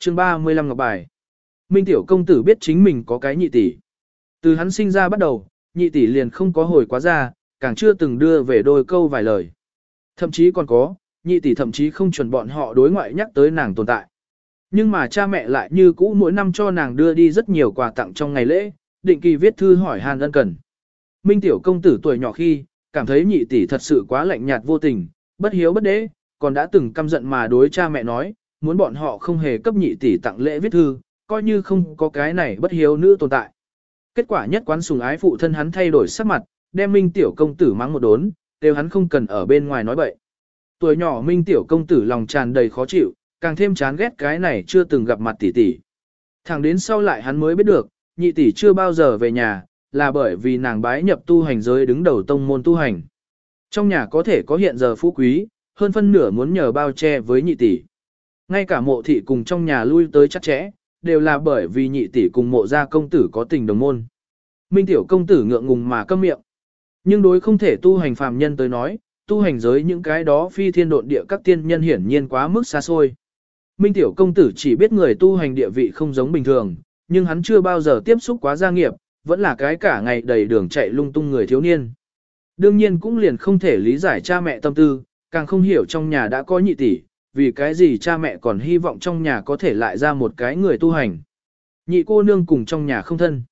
Chương 35 Ngọc Bài Minh Tiểu Công Tử biết chính mình có cái nhị tỷ. Từ hắn sinh ra bắt đầu, nhị tỷ liền không có hồi quá ra, càng chưa từng đưa về đôi câu vài lời. Thậm chí còn có, nhị tỷ thậm chí không chuẩn bọn họ đối ngoại nhắc tới nàng tồn tại. Nhưng mà cha mẹ lại như cũ mỗi năm cho nàng đưa đi rất nhiều quà tặng trong ngày lễ, định kỳ viết thư hỏi hàn ân cần. Minh tiểu công tử tuổi nhỏ khi, cảm thấy nhị tỷ thật sự quá lạnh nhạt vô tình, bất hiếu bất đế, còn đã từng căm giận mà đối cha mẹ nói, muốn bọn họ không hề cấp nhị tỷ tặng lễ viết thư, coi như không có cái này bất hiếu nữ tồn tại. Kết quả nhất quán sùng ái phụ thân hắn thay đổi sắc mặt, đem Minh tiểu công tử mắng một đốn, đều hắn không cần ở bên ngoài nói bậy. Tuổi nhỏ Minh tiểu công tử lòng tràn đầy khó chịu, càng thêm chán ghét cái này chưa từng gặp mặt tỷ tỷ. Thẳng đến sau lại hắn mới biết được, nhị tỷ chưa bao giờ về nhà, là bởi vì nàng bái nhập tu hành giới đứng đầu tông môn tu hành. Trong nhà có thể có hiện giờ phú quý, hơn phân nửa muốn nhờ bao che với nhị tỷ. Ngay cả mộ thị cùng trong nhà lui tới chắc chẽ, đều là bởi vì nhị tỷ cùng mộ gia công tử có tình đồng môn. Minh tiểu công tử ngượng ngùng mà câm miệng. Nhưng đối không thể tu hành phàm nhân tới nói, tu hành giới những cái đó phi thiên độn địa các tiên nhân hiển nhiên quá mức xa xôi. Minh tiểu công tử chỉ biết người tu hành địa vị không giống bình thường, nhưng hắn chưa bao giờ tiếp xúc quá gia nghiệp, vẫn là cái cả ngày đầy đường chạy lung tung người thiếu niên. Đương nhiên cũng liền không thể lý giải cha mẹ tâm tư, càng không hiểu trong nhà đã có nhị tỷ, vì cái gì cha mẹ còn hy vọng trong nhà có thể lại ra một cái người tu hành. Nhị cô nương cùng trong nhà không thân.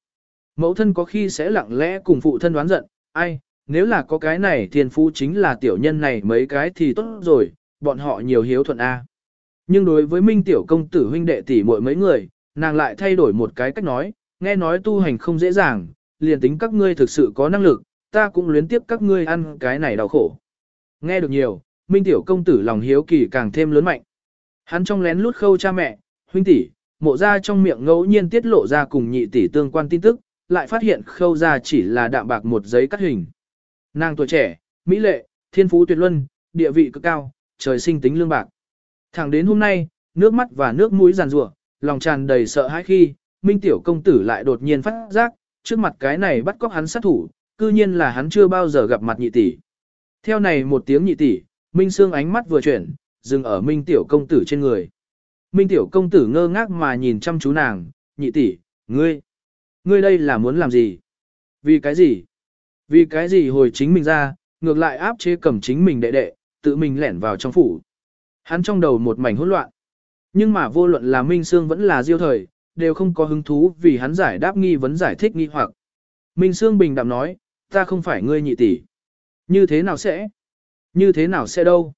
Mẫu thân có khi sẽ lặng lẽ cùng phụ thân đoán giận, ai, nếu là có cái này thiên phú chính là tiểu nhân này mấy cái thì tốt rồi, bọn họ nhiều hiếu thuận A. Nhưng đối với minh tiểu công tử huynh đệ tỷ muội mấy người, nàng lại thay đổi một cái cách nói, nghe nói tu hành không dễ dàng, liền tính các ngươi thực sự có năng lực, ta cũng luyến tiếp các ngươi ăn cái này đau khổ. Nghe được nhiều, minh tiểu công tử lòng hiếu kỳ càng thêm lớn mạnh. Hắn trong lén lút khâu cha mẹ, huynh tỷ, mộ ra trong miệng ngẫu nhiên tiết lộ ra cùng nhị tỷ tương quan tin tức, lại phát hiện khâu ra chỉ là đạm bạc một giấy cắt hình. Nàng tuổi trẻ, mỹ lệ, thiên phú tuyệt luân, địa vị cực cao, trời sinh tính lương bạc. Thẳng đến hôm nay, nước mắt và nước mũi giàn rủa, lòng tràn đầy sợ hãi khi, Minh tiểu công tử lại đột nhiên phát giác, trước mặt cái này bắt cóc hắn sát thủ, cư nhiên là hắn chưa bao giờ gặp mặt nhị tỷ. Theo này một tiếng nhị tỷ, Minh Sương ánh mắt vừa chuyển, dừng ở Minh tiểu công tử trên người. Minh tiểu công tử ngơ ngác mà nhìn chăm chú nàng, nhị tỷ, ngươi, ngươi đây là muốn làm gì? Vì cái gì? Vì cái gì hồi chính mình ra, ngược lại áp chế cầm chính mình đệ đệ, tự mình lẻn vào trong phủ. Hắn trong đầu một mảnh hỗn loạn. Nhưng mà vô luận là Minh Sương vẫn là diêu thời, đều không có hứng thú vì hắn giải đáp nghi vấn giải thích nghi hoặc. Minh Sương bình đạm nói, ta không phải ngươi nhị tỷ. Như thế nào sẽ? Như thế nào sẽ đâu?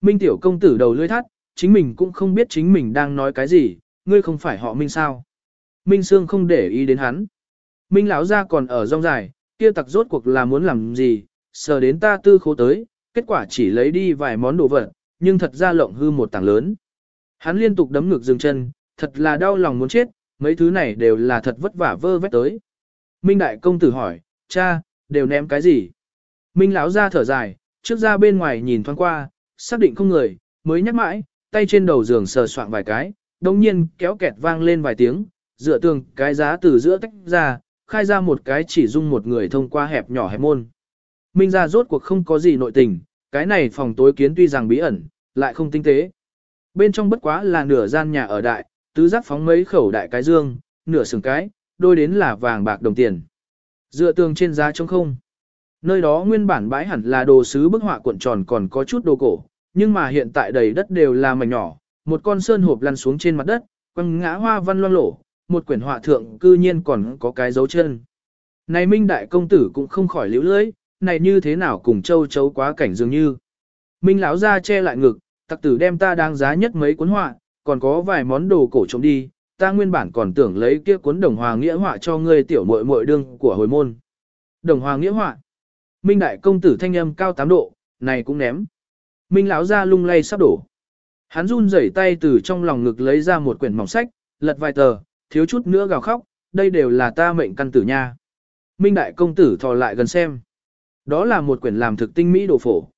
Minh tiểu công tử đầu lưỡi thắt, chính mình cũng không biết chính mình đang nói cái gì, ngươi không phải họ Minh sao? Minh Sương không để ý đến hắn. Minh lão gia còn ở rong dài, kia tặc rốt cuộc là muốn làm gì, sờ đến ta tư khố tới, kết quả chỉ lấy đi vài món đồ vật, nhưng thật ra lộng hư một tảng lớn. Hắn liên tục đấm ngực dừng chân, thật là đau lòng muốn chết, mấy thứ này đều là thật vất vả vơ vét tới. Minh đại công tử hỏi, cha, đều ném cái gì? Minh lão ra thở dài, trước ra bên ngoài nhìn thoáng qua, xác định không người, mới nhắc mãi, tay trên đầu giường sờ soạn vài cái, đồng nhiên kéo kẹt vang lên vài tiếng, dựa tường cái giá từ giữa tách ra, khai ra một cái chỉ dung một người thông qua hẹp nhỏ hẹp môn. Minh ra rốt cuộc không có gì nội tình, cái này phòng tối kiến tuy rằng bí ẩn, lại không tinh tế. Bên trong bất quá là nửa gian nhà ở đại, tứ giác phóng mấy khẩu đại cái dương, nửa sừng cái, đôi đến là vàng bạc đồng tiền. Dựa tường trên giá trống không. Nơi đó nguyên bản bãi hẳn là đồ sứ bức họa cuộn tròn còn có chút đồ cổ, nhưng mà hiện tại đầy đất đều là mảnh nhỏ, một con sơn hộp lăn xuống trên mặt đất, quăng ngã hoa văn loang lổ, một quyển họa thượng cư nhiên còn có cái dấu chân. Này Minh Đại Công Tử cũng không khỏi liễu lưỡi, này như thế nào cùng châu chấu quá cảnh dường như. Minh lão ra che lại ngực, tặc tử đem ta đáng giá nhất mấy cuốn họa, còn có vài món đồ cổ trộm đi, ta nguyên bản còn tưởng lấy kia cuốn đồng hòa nghĩa họa cho ngươi tiểu muội muội đương của hồi môn. Đồng hòa nghĩa họa. Minh đại công tử thanh âm cao tám độ, này cũng ném. Minh lão ra lung lay sắp đổ. Hắn run rẩy tay từ trong lòng ngực lấy ra một quyển mỏng sách, lật vài tờ, thiếu chút nữa gào khóc, đây đều là ta mệnh căn tử nha. Minh đại công tử thò lại gần xem. Đó là một quyển làm thực tinh mỹ đồ phổ.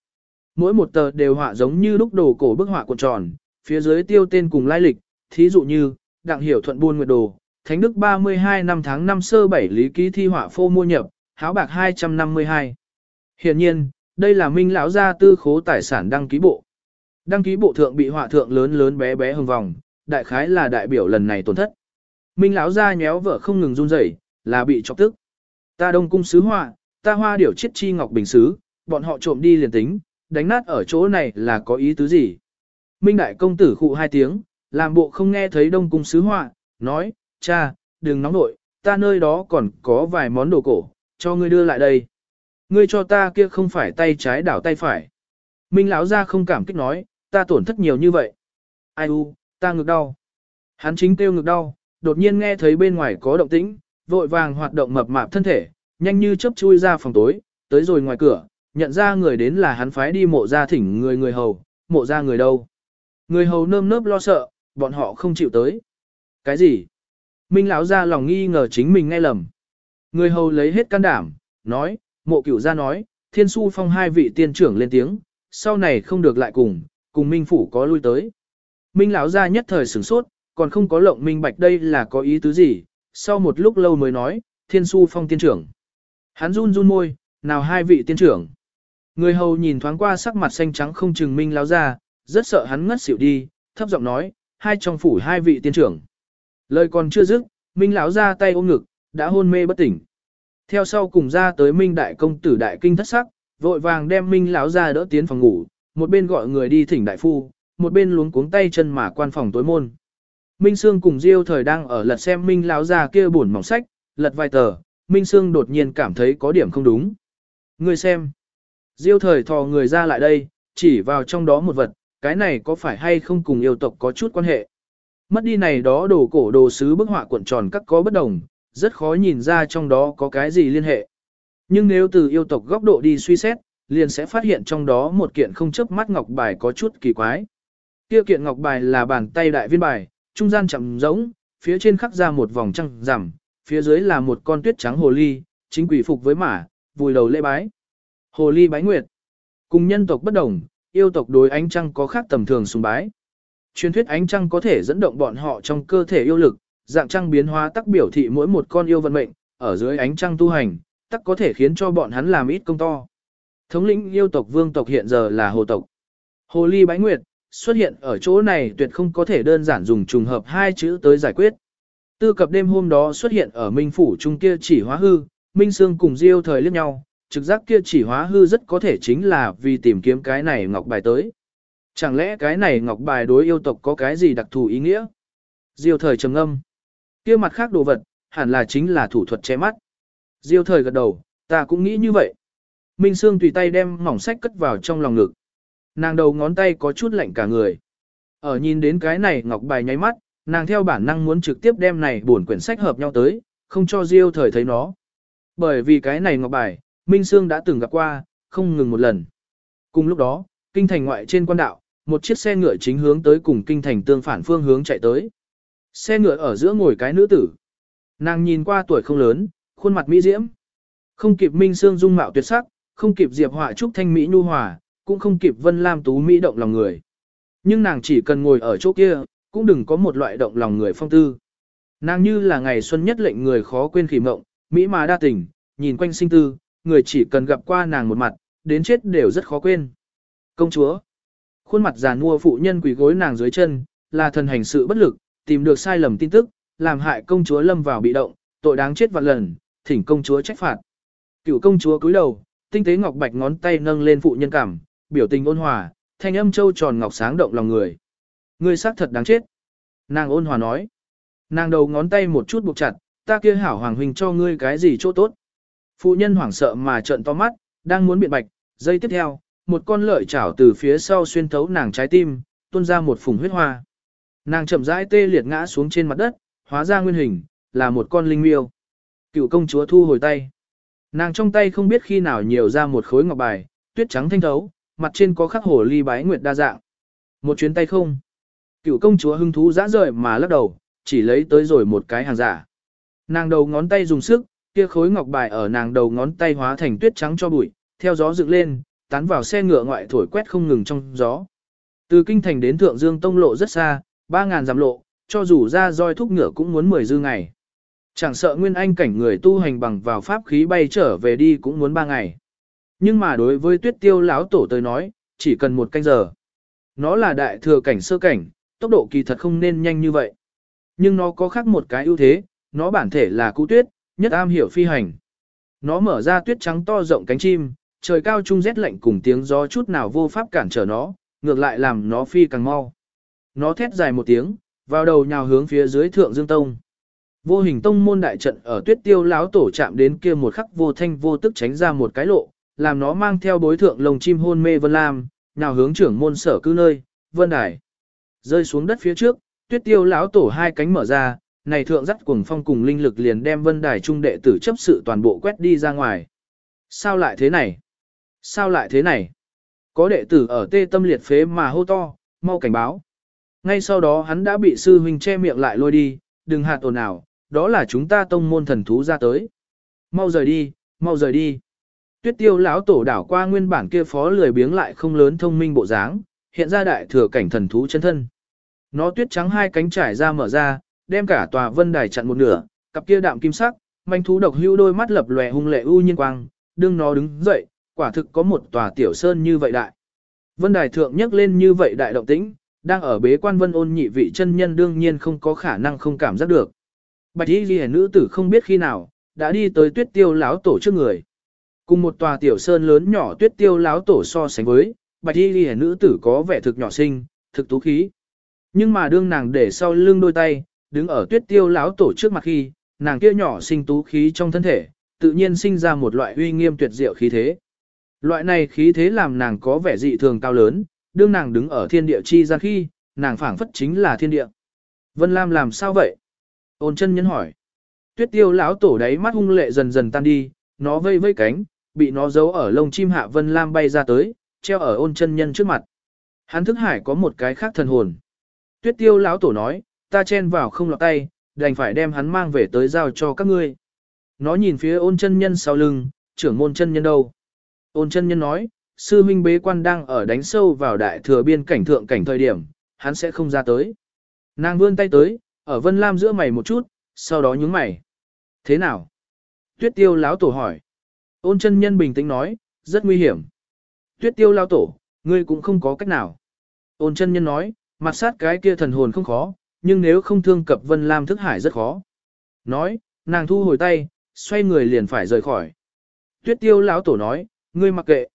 Mỗi một tờ đều họa giống như lúc đồ cổ bức họa cuộn tròn, phía dưới tiêu tên cùng lai lịch, thí dụ như, Đặng Hiểu Thuận buôn nguyệt đồ, Thánh Đức 32 năm tháng năm sơ bảy lý ký thi họa phô mua nhập, háo bạc 252. Hiện nhiên, đây là Minh lão gia tư khố tài sản đăng ký bộ. Đăng ký bộ thượng bị họa thượng lớn lớn bé bé hồng vòng, đại khái là đại biểu lần này tổn thất. Minh lão gia nhéo vợ không ngừng run rẩy, là bị chọc tức. Ta đông cung sứ họa, ta hoa điểu chiết chi ngọc bình sứ, bọn họ trộm đi liền tính, đánh nát ở chỗ này là có ý tứ gì. Minh đại công tử khụ hai tiếng, làm bộ không nghe thấy đông cung sứ họa, nói, cha, đừng nóng nội, ta nơi đó còn có vài món đồ cổ, cho ngươi đưa lại đây. Ngươi cho ta kia không phải tay trái đảo tay phải. Minh lão ra không cảm kích nói, ta tổn thất nhiều như vậy. Ai u, ta ngực đau. Hắn chính kêu ngực đau, đột nhiên nghe thấy bên ngoài có động tĩnh, vội vàng hoạt động mập mạp thân thể, nhanh như chớp chui ra phòng tối, tới rồi ngoài cửa, nhận ra người đến là hắn phái đi mộ ra thỉnh người người hầu, mộ ra người đâu. Người hầu nơm nớp lo sợ, bọn họ không chịu tới. Cái gì? Minh lão ra lòng nghi ngờ chính mình nghe lầm. Người hầu lấy hết can đảm, nói, mộ cửu ra nói, thiên su phong hai vị tiên trưởng lên tiếng, sau này không được lại cùng, cùng Minh phủ có lui tới. Minh lão ra nhất thời sửng sốt, còn không có lộng minh bạch đây là có ý tứ gì, sau một lúc lâu mới nói, thiên su phong tiên trưởng. Hắn run run môi, nào hai vị tiên trưởng. Người hầu nhìn thoáng qua sắc mặt xanh trắng không chừng minh lão ra, rất sợ hắn ngất xỉu đi, thấp giọng nói, hai trong phủ hai vị tiên trưởng. Lời còn chưa dứt, minh lão ra tay ôm ngực, đã hôn mê bất tỉnh. Theo sau cùng ra tới minh đại công tử đại kinh thất sắc, vội vàng đem minh lão ra đỡ tiến phòng ngủ, một bên gọi người đi thỉnh đại phu, một bên luống cuống tay chân mà quan phòng tối môn. Minh Sương cùng Diêu thời đang ở lật xem Minh lão ra kia buồn mỏng sách, lật vài tờ, Minh Sương đột nhiên cảm thấy có điểm không đúng. Người xem. Diêu thời thò người ra lại đây, chỉ vào trong đó một vật, cái này có phải hay không cùng yêu tộc có chút quan hệ. Mất đi này đó đồ cổ đồ sứ bức họa cuộn tròn các có bất đồng, rất khó nhìn ra trong đó có cái gì liên hệ. Nhưng nếu từ yêu tộc góc độ đi suy xét, liền sẽ phát hiện trong đó một kiện không chấp mắt ngọc bài có chút kỳ quái. Kia kiện ngọc bài là bàn tay đại viên bài, trung gian chậm rỗng, phía trên khắc ra một vòng trăng rằm, phía dưới là một con tuyết trắng hồ ly, chính quỷ phục với mã, vùi đầu lễ bái. Hồ ly bái nguyệt. Cùng nhân tộc bất đồng, yêu tộc đối ánh trăng có khác tầm thường sùng bái. Truyền thuyết ánh trăng có thể dẫn động bọn họ trong cơ thể yêu lực, dạng trăng biến hóa tắc biểu thị mỗi một con yêu vận mệnh, ở dưới ánh trăng tu hành, tắc có thể khiến cho bọn hắn làm ít công to. Thống lĩnh yêu tộc vương tộc hiện giờ là hồ tộc. Hồ ly bái nguyệt, xuất hiện ở chỗ này tuyệt không có thể đơn giản dùng trùng hợp hai chữ tới giải quyết. Tư cập đêm hôm đó xuất hiện ở Minh Phủ Trung kia chỉ hóa hư, Minh Sương cùng Diêu thời liếc nhau, trực giác kia chỉ hóa hư rất có thể chính là vì tìm kiếm cái này ngọc bài tới. Chẳng lẽ cái này ngọc bài đối yêu tộc có cái gì đặc thù ý nghĩa? Diêu thời trầm âm. Kia mặt khác đồ vật, hẳn là chính là thủ thuật che mắt. Diêu thời gật đầu, ta cũng nghĩ như vậy. Minh Sương tùy tay đem mỏng sách cất vào trong lòng ngực. Nàng đầu ngón tay có chút lạnh cả người. Ở nhìn đến cái này ngọc bài nháy mắt, nàng theo bản năng muốn trực tiếp đem này buồn quyển sách hợp nhau tới, không cho Diêu thời thấy nó. Bởi vì cái này ngọc bài, Minh Sương đã từng gặp qua, không ngừng một lần. Cùng lúc đó, kinh thành ngoại trên quan đạo, một chiếc xe ngựa chính hướng tới cùng kinh thành tương phản phương hướng chạy tới. Xe ngựa ở giữa ngồi cái nữ tử. Nàng nhìn qua tuổi không lớn, khuôn mặt mỹ diễm. Không kịp Minh Sương dung mạo tuyệt sắc, không kịp Diệp Họa trúc thanh mỹ nhu hòa, cũng không kịp Vân Lam tú mỹ động lòng người. Nhưng nàng chỉ cần ngồi ở chỗ kia, cũng đừng có một loại động lòng người phong tư. Nàng như là ngày xuân nhất lệnh người khó quên khỉ mộng, mỹ mà đa tình, nhìn quanh sinh tư, người chỉ cần gặp qua nàng một mặt, đến chết đều rất khó quên. Công chúa, khuôn mặt già nua phụ nhân quỳ gối nàng dưới chân, là thần hành sự bất lực, tìm được sai lầm tin tức, làm hại công chúa lâm vào bị động, tội đáng chết vạn lần, thỉnh công chúa trách phạt. Cựu công chúa cúi đầu, tinh tế ngọc bạch ngón tay nâng lên phụ nhân cảm, biểu tình ôn hòa, thanh âm châu tròn ngọc sáng động lòng người. Ngươi xác thật đáng chết. Nàng ôn hòa nói. Nàng đầu ngón tay một chút buộc chặt, ta kia hảo hoàng huynh cho ngươi cái gì chỗ tốt. Phụ nhân hoảng sợ mà trợn to mắt, đang muốn biện bạch, giây tiếp theo, một con lợi chảo từ phía sau xuyên thấu nàng trái tim, tuôn ra một phùng huyết hoa. Nàng chậm rãi tê liệt ngã xuống trên mặt đất, hóa ra nguyên hình, là một con linh miêu. Cựu công chúa thu hồi tay. Nàng trong tay không biết khi nào nhiều ra một khối ngọc bài, tuyết trắng thanh thấu, mặt trên có khắc hồ ly bái nguyệt đa dạng. Một chuyến tay không. Cựu công chúa hưng thú dã rời mà lắc đầu, chỉ lấy tới rồi một cái hàng giả. Nàng đầu ngón tay dùng sức, kia khối ngọc bài ở nàng đầu ngón tay hóa thành tuyết trắng cho bụi, theo gió dựng lên, tán vào xe ngựa ngoại thổi quét không ngừng trong gió. Từ kinh thành đến thượng dương tông lộ rất xa, 3.000 dặm lộ, cho dù ra roi thúc ngựa cũng muốn 10 dư ngày. Chẳng sợ nguyên anh cảnh người tu hành bằng vào pháp khí bay trở về đi cũng muốn 3 ngày. Nhưng mà đối với tuyết tiêu lão tổ tới nói, chỉ cần một canh giờ. Nó là đại thừa cảnh sơ cảnh, tốc độ kỳ thật không nên nhanh như vậy. Nhưng nó có khác một cái ưu thế, nó bản thể là cú tuyết, nhất am hiểu phi hành. Nó mở ra tuyết trắng to rộng cánh chim, trời cao trung rét lạnh cùng tiếng gió chút nào vô pháp cản trở nó, ngược lại làm nó phi càng mau. Nó thét dài một tiếng, vào đầu nhào hướng phía dưới thượng dương tông. Vô hình tông môn đại trận ở tuyết tiêu láo tổ chạm đến kia một khắc vô thanh vô tức tránh ra một cái lộ, làm nó mang theo bối thượng lồng chim hôn mê vân lam, nhào hướng trưởng môn sở cư nơi, vân đài. Rơi xuống đất phía trước, tuyết tiêu láo tổ hai cánh mở ra, này thượng dắt cuồng phong cùng linh lực liền đem vân đài trung đệ tử chấp sự toàn bộ quét đi ra ngoài. Sao lại thế này? Sao lại thế này? Có đệ tử ở tê tâm liệt phế mà hô to, mau cảnh báo. Ngay sau đó hắn đã bị sư huynh che miệng lại lôi đi, đừng hạt ồn ào, đó là chúng ta tông môn thần thú ra tới. Mau rời đi, mau rời đi. Tuyết tiêu lão tổ đảo qua nguyên bản kia phó lười biếng lại không lớn thông minh bộ dáng, hiện ra đại thừa cảnh thần thú chân thân. Nó tuyết trắng hai cánh trải ra mở ra, đem cả tòa vân đài chặn một nửa, cặp kia đạm kim sắc, manh thú độc hưu đôi mắt lập lòe hung lệ u nhiên quang, đương nó đứng dậy, quả thực có một tòa tiểu sơn như vậy đại. Vân đài thượng nhấc lên như vậy đại động tĩnh, đang ở bế quan vân ôn nhị vị chân nhân đương nhiên không có khả năng không cảm giác được. Bạch y ghi nữ tử không biết khi nào, đã đi tới tuyết tiêu láo tổ trước người. Cùng một tòa tiểu sơn lớn nhỏ tuyết tiêu láo tổ so sánh với, bạch y ghi nữ tử có vẻ thực nhỏ xinh, thực tú khí. Nhưng mà đương nàng để sau lưng đôi tay, đứng ở tuyết tiêu láo tổ trước mặt khi, nàng kia nhỏ sinh tú khí trong thân thể, tự nhiên sinh ra một loại uy nghiêm tuyệt diệu khí thế. Loại này khí thế làm nàng có vẻ dị thường cao lớn, đương nàng đứng ở thiên địa chi gian khi, nàng phảng phất chính là thiên địa. Vân Lam làm sao vậy? Ôn chân nhân hỏi. Tuyết tiêu lão tổ đáy mắt hung lệ dần dần tan đi, nó vây vây cánh, bị nó giấu ở lông chim hạ Vân Lam bay ra tới, treo ở ôn chân nhân trước mặt. Hắn thức hải có một cái khác thần hồn. Tuyết tiêu lão tổ nói, ta chen vào không lọt tay, đành phải đem hắn mang về tới giao cho các ngươi. Nó nhìn phía ôn chân nhân sau lưng, trưởng môn chân nhân đâu. Ôn chân nhân nói, sư huynh bế quan đang ở đánh sâu vào đại thừa biên cảnh thượng cảnh thời điểm, hắn sẽ không ra tới. Nàng vươn tay tới, ở Vân Lam giữa mày một chút, sau đó nhướng mày. Thế nào? Tuyết tiêu lão tổ hỏi. Ôn chân nhân bình tĩnh nói, rất nguy hiểm. Tuyết tiêu lão tổ, ngươi cũng không có cách nào. Ôn chân nhân nói, mặt sát cái kia thần hồn không khó, nhưng nếu không thương cập Vân Lam thức hải rất khó. Nói, nàng thu hồi tay, xoay người liền phải rời khỏi. Tuyết tiêu lão tổ nói, ngươi mặc kệ.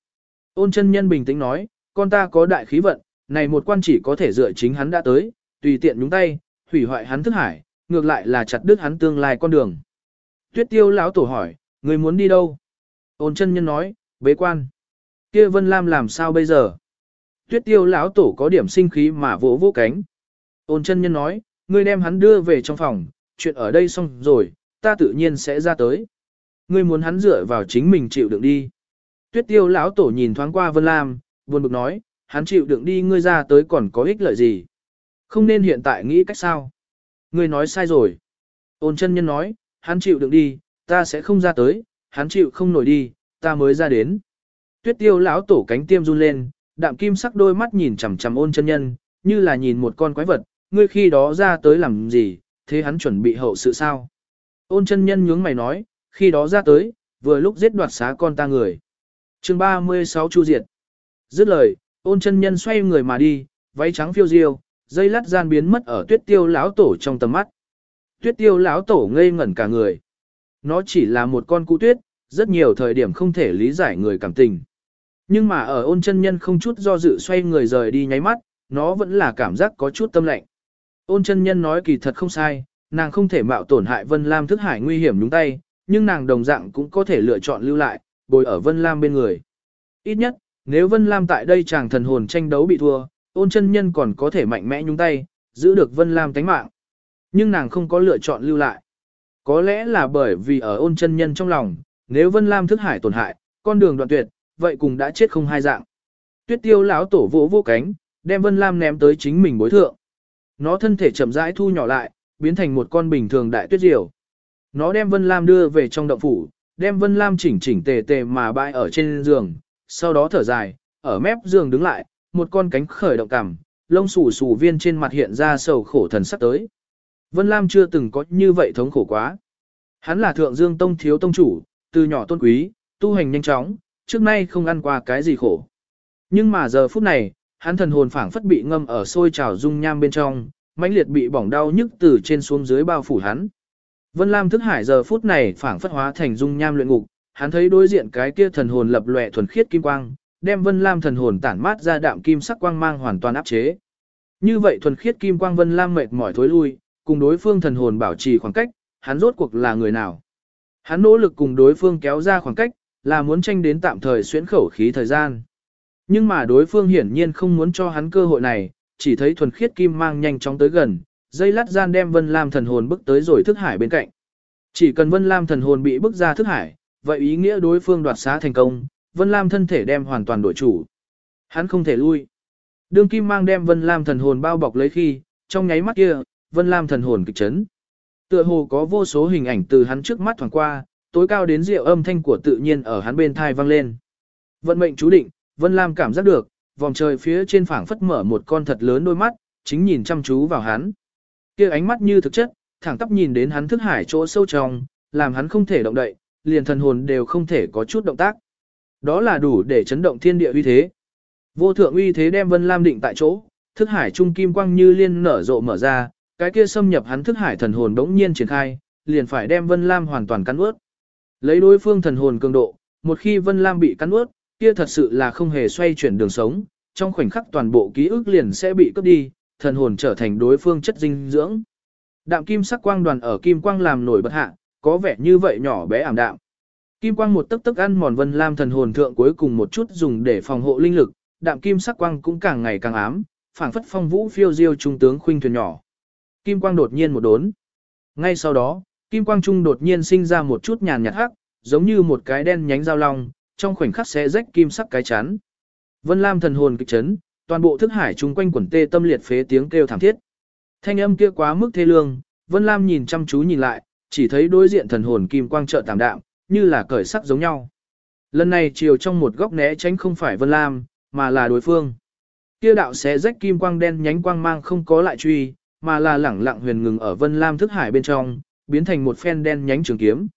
Ôn chân nhân bình tĩnh nói, con ta có đại khí vận, này một quan chỉ có thể dựa chính hắn đã tới, tùy tiện nhúng tay, hủy hoại hắn thức hải, ngược lại là chặt đứt hắn tương lai con đường. Tuyết tiêu lão tổ hỏi, người muốn đi đâu? Ôn chân nhân nói, bế quan. Kia Vân Lam làm sao bây giờ? Tuyết tiêu lão tổ có điểm sinh khí mà vỗ vỗ cánh. Ôn chân nhân nói, ngươi đem hắn đưa về trong phòng, chuyện ở đây xong rồi, ta tự nhiên sẽ ra tới. Ngươi muốn hắn dựa vào chính mình chịu đựng đi. Tuyết tiêu lão tổ nhìn thoáng qua Vân Lam, buồn bực nói, hắn chịu đựng đi ngươi ra tới còn có ích lợi gì. Không nên hiện tại nghĩ cách sao. Ngươi nói sai rồi. Ôn chân nhân nói, hắn chịu đựng đi, ta sẽ không ra tới, hắn chịu không nổi đi, ta mới ra đến. Tuyết tiêu lão tổ cánh tiêm run lên, đạm kim sắc đôi mắt nhìn chằm chằm ôn chân nhân, như là nhìn một con quái vật, ngươi khi đó ra tới làm gì, thế hắn chuẩn bị hậu sự sao. Ôn chân nhân nhướng mày nói, khi đó ra tới, vừa lúc giết đoạt xá con ta người chương 36 Chu Diệt. Dứt lời, ôn chân nhân xoay người mà đi, váy trắng phiêu diêu, dây lát gian biến mất ở tuyết tiêu lão tổ trong tầm mắt. Tuyết tiêu lão tổ ngây ngẩn cả người. Nó chỉ là một con cụ tuyết, rất nhiều thời điểm không thể lý giải người cảm tình. Nhưng mà ở ôn chân nhân không chút do dự xoay người rời đi nháy mắt, nó vẫn là cảm giác có chút tâm lạnh. Ôn chân nhân nói kỳ thật không sai, nàng không thể mạo tổn hại Vân Lam thức hải nguy hiểm nhúng tay, nhưng nàng đồng dạng cũng có thể lựa chọn lưu lại, bồi ở Vân Lam bên người. Ít nhất, nếu Vân Lam tại đây chàng thần hồn tranh đấu bị thua, ôn chân nhân còn có thể mạnh mẽ nhúng tay, giữ được Vân Lam tánh mạng. Nhưng nàng không có lựa chọn lưu lại. Có lẽ là bởi vì ở ôn chân nhân trong lòng, nếu Vân Lam thức hải tổn hại, con đường đoạn tuyệt, vậy cùng đã chết không hai dạng. Tuyết tiêu lão tổ vỗ vô cánh, đem Vân Lam ném tới chính mình bối thượng. Nó thân thể chậm rãi thu nhỏ lại, biến thành một con bình thường đại tuyết diều. Nó đem Vân Lam đưa về trong động phủ, đem Vân Lam chỉnh chỉnh tề tề mà bãi ở trên giường, sau đó thở dài, ở mép giường đứng lại, một con cánh khởi động cằm, lông xù xù viên trên mặt hiện ra sầu khổ thần sắc tới. Vân Lam chưa từng có như vậy thống khổ quá. Hắn là thượng dương tông thiếu tông chủ, từ nhỏ tôn quý, tu hành nhanh chóng, trước nay không ăn qua cái gì khổ. Nhưng mà giờ phút này, hắn thần hồn phảng phất bị ngâm ở sôi trào dung nham bên trong, mãnh liệt bị bỏng đau nhức từ trên xuống dưới bao phủ hắn. Vân Lam thức hải giờ phút này phảng phất hóa thành dung nham luyện ngục, hắn thấy đối diện cái kia thần hồn lập lòe thuần khiết kim quang, đem Vân Lam thần hồn tản mát ra đạm kim sắc quang mang hoàn toàn áp chế. Như vậy thuần khiết kim quang Vân Lam mệt mỏi thối lui, cùng đối phương thần hồn bảo trì khoảng cách, hắn rốt cuộc là người nào? Hắn nỗ lực cùng đối phương kéo ra khoảng cách, là muốn tranh đến tạm thời xuyễn khẩu khí thời gian. Nhưng mà đối phương hiển nhiên không muốn cho hắn cơ hội này, chỉ thấy thuần khiết kim mang nhanh chóng tới gần, dây lát gian đem Vân Lam thần hồn bức tới rồi thức hải bên cạnh. Chỉ cần Vân Lam thần hồn bị bức ra thức hải, vậy ý nghĩa đối phương đoạt xá thành công, Vân Lam thân thể đem hoàn toàn đổi chủ. Hắn không thể lui. Đương kim mang đem Vân Lam thần hồn bao bọc lấy khi, trong nháy mắt kia, Vân Lam thần hồn kịch chấn. Tựa hồ có vô số hình ảnh từ hắn trước mắt thoáng qua, tối cao đến rượu âm thanh của tự nhiên ở hắn bên thai vang lên. Vận mệnh chú định, Vân Lam cảm giác được, vòng trời phía trên phảng phất mở một con thật lớn đôi mắt, chính nhìn chăm chú vào hắn. Kia ánh mắt như thực chất, thẳng tắp nhìn đến hắn thức hải chỗ sâu trong, làm hắn không thể động đậy, liền thần hồn đều không thể có chút động tác. Đó là đủ để chấn động thiên địa uy thế. Vô thượng uy thế đem Vân Lam định tại chỗ, thức hải trung kim quang như liên nở rộ mở ra, cái kia xâm nhập hắn thức hải thần hồn đống nhiên triển khai, liền phải đem Vân Lam hoàn toàn cắn ướt. Lấy đối phương thần hồn cường độ, một khi Vân Lam bị cắn ướt, kia thật sự là không hề xoay chuyển đường sống, trong khoảnh khắc toàn bộ ký ức liền sẽ bị cướp đi, thần hồn trở thành đối phương chất dinh dưỡng. Đạm kim sắc quang đoàn ở kim quang làm nổi bật hạ, có vẻ như vậy nhỏ bé ảm đạm. Kim quang một tấc tấc ăn mòn Vân Lam thần hồn thượng cuối cùng một chút dùng để phòng hộ linh lực, đạm kim sắc quang cũng càng ngày càng ám, phảng phất phong vũ phiêu diêu trung tướng khuynh thuyền nhỏ. Kim quang đột nhiên một đốn. Ngay sau đó, kim quang trung đột nhiên sinh ra một chút nhàn nhạt hắc, giống như một cái đen nhánh dao long, trong khoảnh khắc sẽ rách kim sắc cái chắn. Vân Lam thần hồn kịch chấn, toàn bộ thức hải chung quanh quần tê tâm liệt phế tiếng kêu thảm thiết. Thanh âm kia quá mức thê lương, Vân Lam nhìn chăm chú nhìn lại, chỉ thấy đối diện thần hồn kim quang trợ tạm đạm, như là cởi sắc giống nhau. Lần này chiều trong một góc né tránh không phải Vân Lam, mà là đối phương. Kia đạo xé rách kim quang đen nhánh quang mang không có lại truy, mà là lẳng lặng huyền ngừng ở Vân Lam thức hải bên trong, biến thành một phen đen nhánh trường kiếm.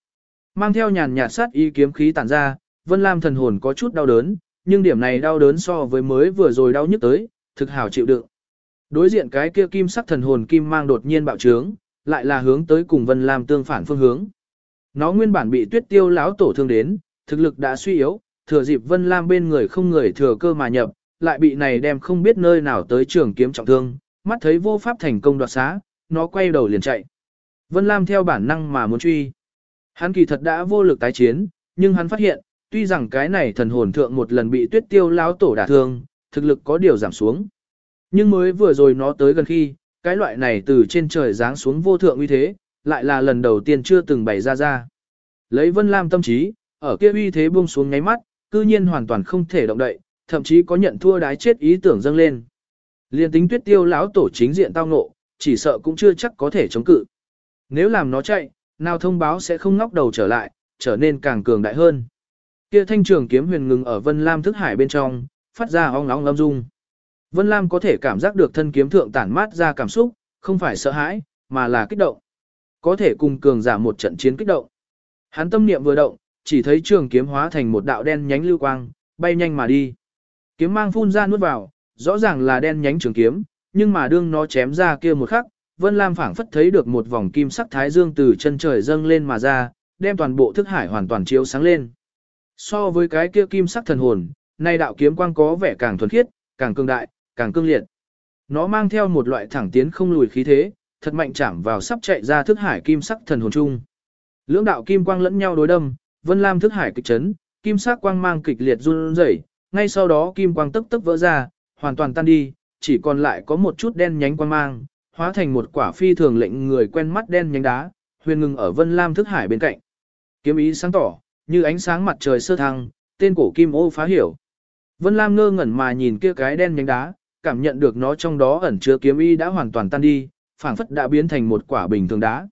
Mang theo nhàn nhạt sát y kiếm khí tản ra, Vân Lam thần hồn có chút đau đớn, nhưng điểm này đau đớn so với mới vừa rồi đau nhức tới, thực hảo chịu đựng. Đối diện cái kia kim sắc thần hồn kim mang đột nhiên bạo trướng, lại là hướng tới cùng Vân Lam tương phản phương hướng. Nó nguyên bản bị Tuyết Tiêu lão tổ thương đến, thực lực đã suy yếu, thừa dịp Vân Lam bên người không người thừa cơ mà nhập, lại bị này đem không biết nơi nào tới trường kiếm trọng thương, mắt thấy vô pháp thành công đoạt xá, nó quay đầu liền chạy. Vân Lam theo bản năng mà muốn truy. Hắn kỳ thật đã vô lực tái chiến, nhưng hắn phát hiện, tuy rằng cái này thần hồn thượng một lần bị tuyết tiêu lão tổ đả thương, thực lực có điều giảm xuống. Nhưng mới vừa rồi nó tới gần khi, cái loại này từ trên trời giáng xuống vô thượng uy thế, lại là lần đầu tiên chưa từng bày ra ra. Lấy Vân Lam tâm trí, ở kia uy thế buông xuống ngáy mắt, cư nhiên hoàn toàn không thể động đậy, thậm chí có nhận thua đái chết ý tưởng dâng lên. Liên tính tuyết tiêu lão tổ chính diện tao ngộ, chỉ sợ cũng chưa chắc có thể chống cự. Nếu làm nó chạy, nào thông báo sẽ không ngóc đầu trở lại, trở nên càng cường đại hơn. Kia thanh trường kiếm huyền ngừng ở Vân Lam thức hải bên trong, phát ra ong ong lâm dung. Vân Lam có thể cảm giác được thân kiếm thượng tản mát ra cảm xúc, không phải sợ hãi, mà là kích động. Có thể cùng cường giả một trận chiến kích động. Hắn tâm niệm vừa động, chỉ thấy trường kiếm hóa thành một đạo đen nhánh lưu quang, bay nhanh mà đi. Kiếm mang phun ra nuốt vào, rõ ràng là đen nhánh trường kiếm, nhưng mà đương nó chém ra kia một khắc, Vân Lam phảng phất thấy được một vòng kim sắc thái dương từ chân trời dâng lên mà ra, đem toàn bộ thức hải hoàn toàn chiếu sáng lên. So với cái kia kim sắc thần hồn, nay đạo kiếm quang có vẻ càng thuần khiết, càng cương đại, càng cương liệt. Nó mang theo một loại thẳng tiến không lùi khí thế, thật mạnh chạm vào sắp chạy ra thức hải kim sắc thần hồn chung. Lưỡng đạo kim quang lẫn nhau đối đâm, Vân Lam thức hải kịch chấn, kim sắc quang mang kịch liệt run rẩy, ngay sau đó kim quang tức tức vỡ ra, hoàn toàn tan đi, chỉ còn lại có một chút đen nhánh quang mang, hóa thành một quả phi thường lệnh người quen mắt đen nhánh đá, huyền ngừng ở Vân Lam thức hải bên cạnh. Kiếm ý sáng tỏ, như ánh sáng mặt trời sơ thăng, tên cổ kim ô phá hiểu. Vân Lam ngơ ngẩn mà nhìn kia cái đen nhánh đá, cảm nhận được nó trong đó ẩn chứa kiếm y đã hoàn toàn tan đi, phảng phất đã biến thành một quả bình thường đá.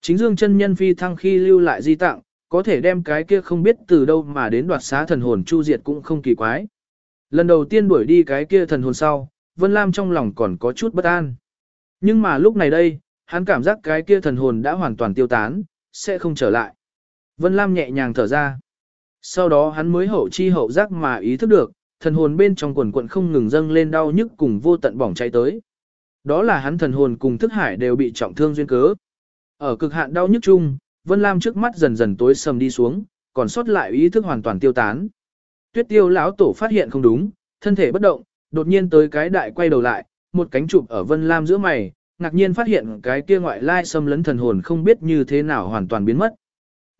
Chính Dương chân nhân phi thăng khi lưu lại di tặng, có thể đem cái kia không biết từ đâu mà đến đoạt xá thần hồn chu diệt cũng không kỳ quái. Lần đầu tiên đuổi đi cái kia thần hồn sau, Vân Lam trong lòng còn có chút bất an. Nhưng mà lúc này đây, hắn cảm giác cái kia thần hồn đã hoàn toàn tiêu tán, sẽ không trở lại. Vân Lam nhẹ nhàng thở ra. Sau đó hắn mới hậu chi hậu giác mà ý thức được, thần hồn bên trong quần quận không ngừng dâng lên đau nhức cùng vô tận bỏng cháy tới. Đó là hắn thần hồn cùng thức hải đều bị trọng thương duyên cớ. Ở cực hạn đau nhức chung, Vân Lam trước mắt dần dần tối sầm đi xuống, còn sót lại ý thức hoàn toàn tiêu tán. Tuyết tiêu lão tổ phát hiện không đúng, thân thể bất động, đột nhiên tới cái đại quay đầu lại, một cánh chụp ở Vân Lam giữa mày, ngạc nhiên phát hiện cái kia ngoại lai xâm lấn thần hồn không biết như thế nào hoàn toàn biến mất.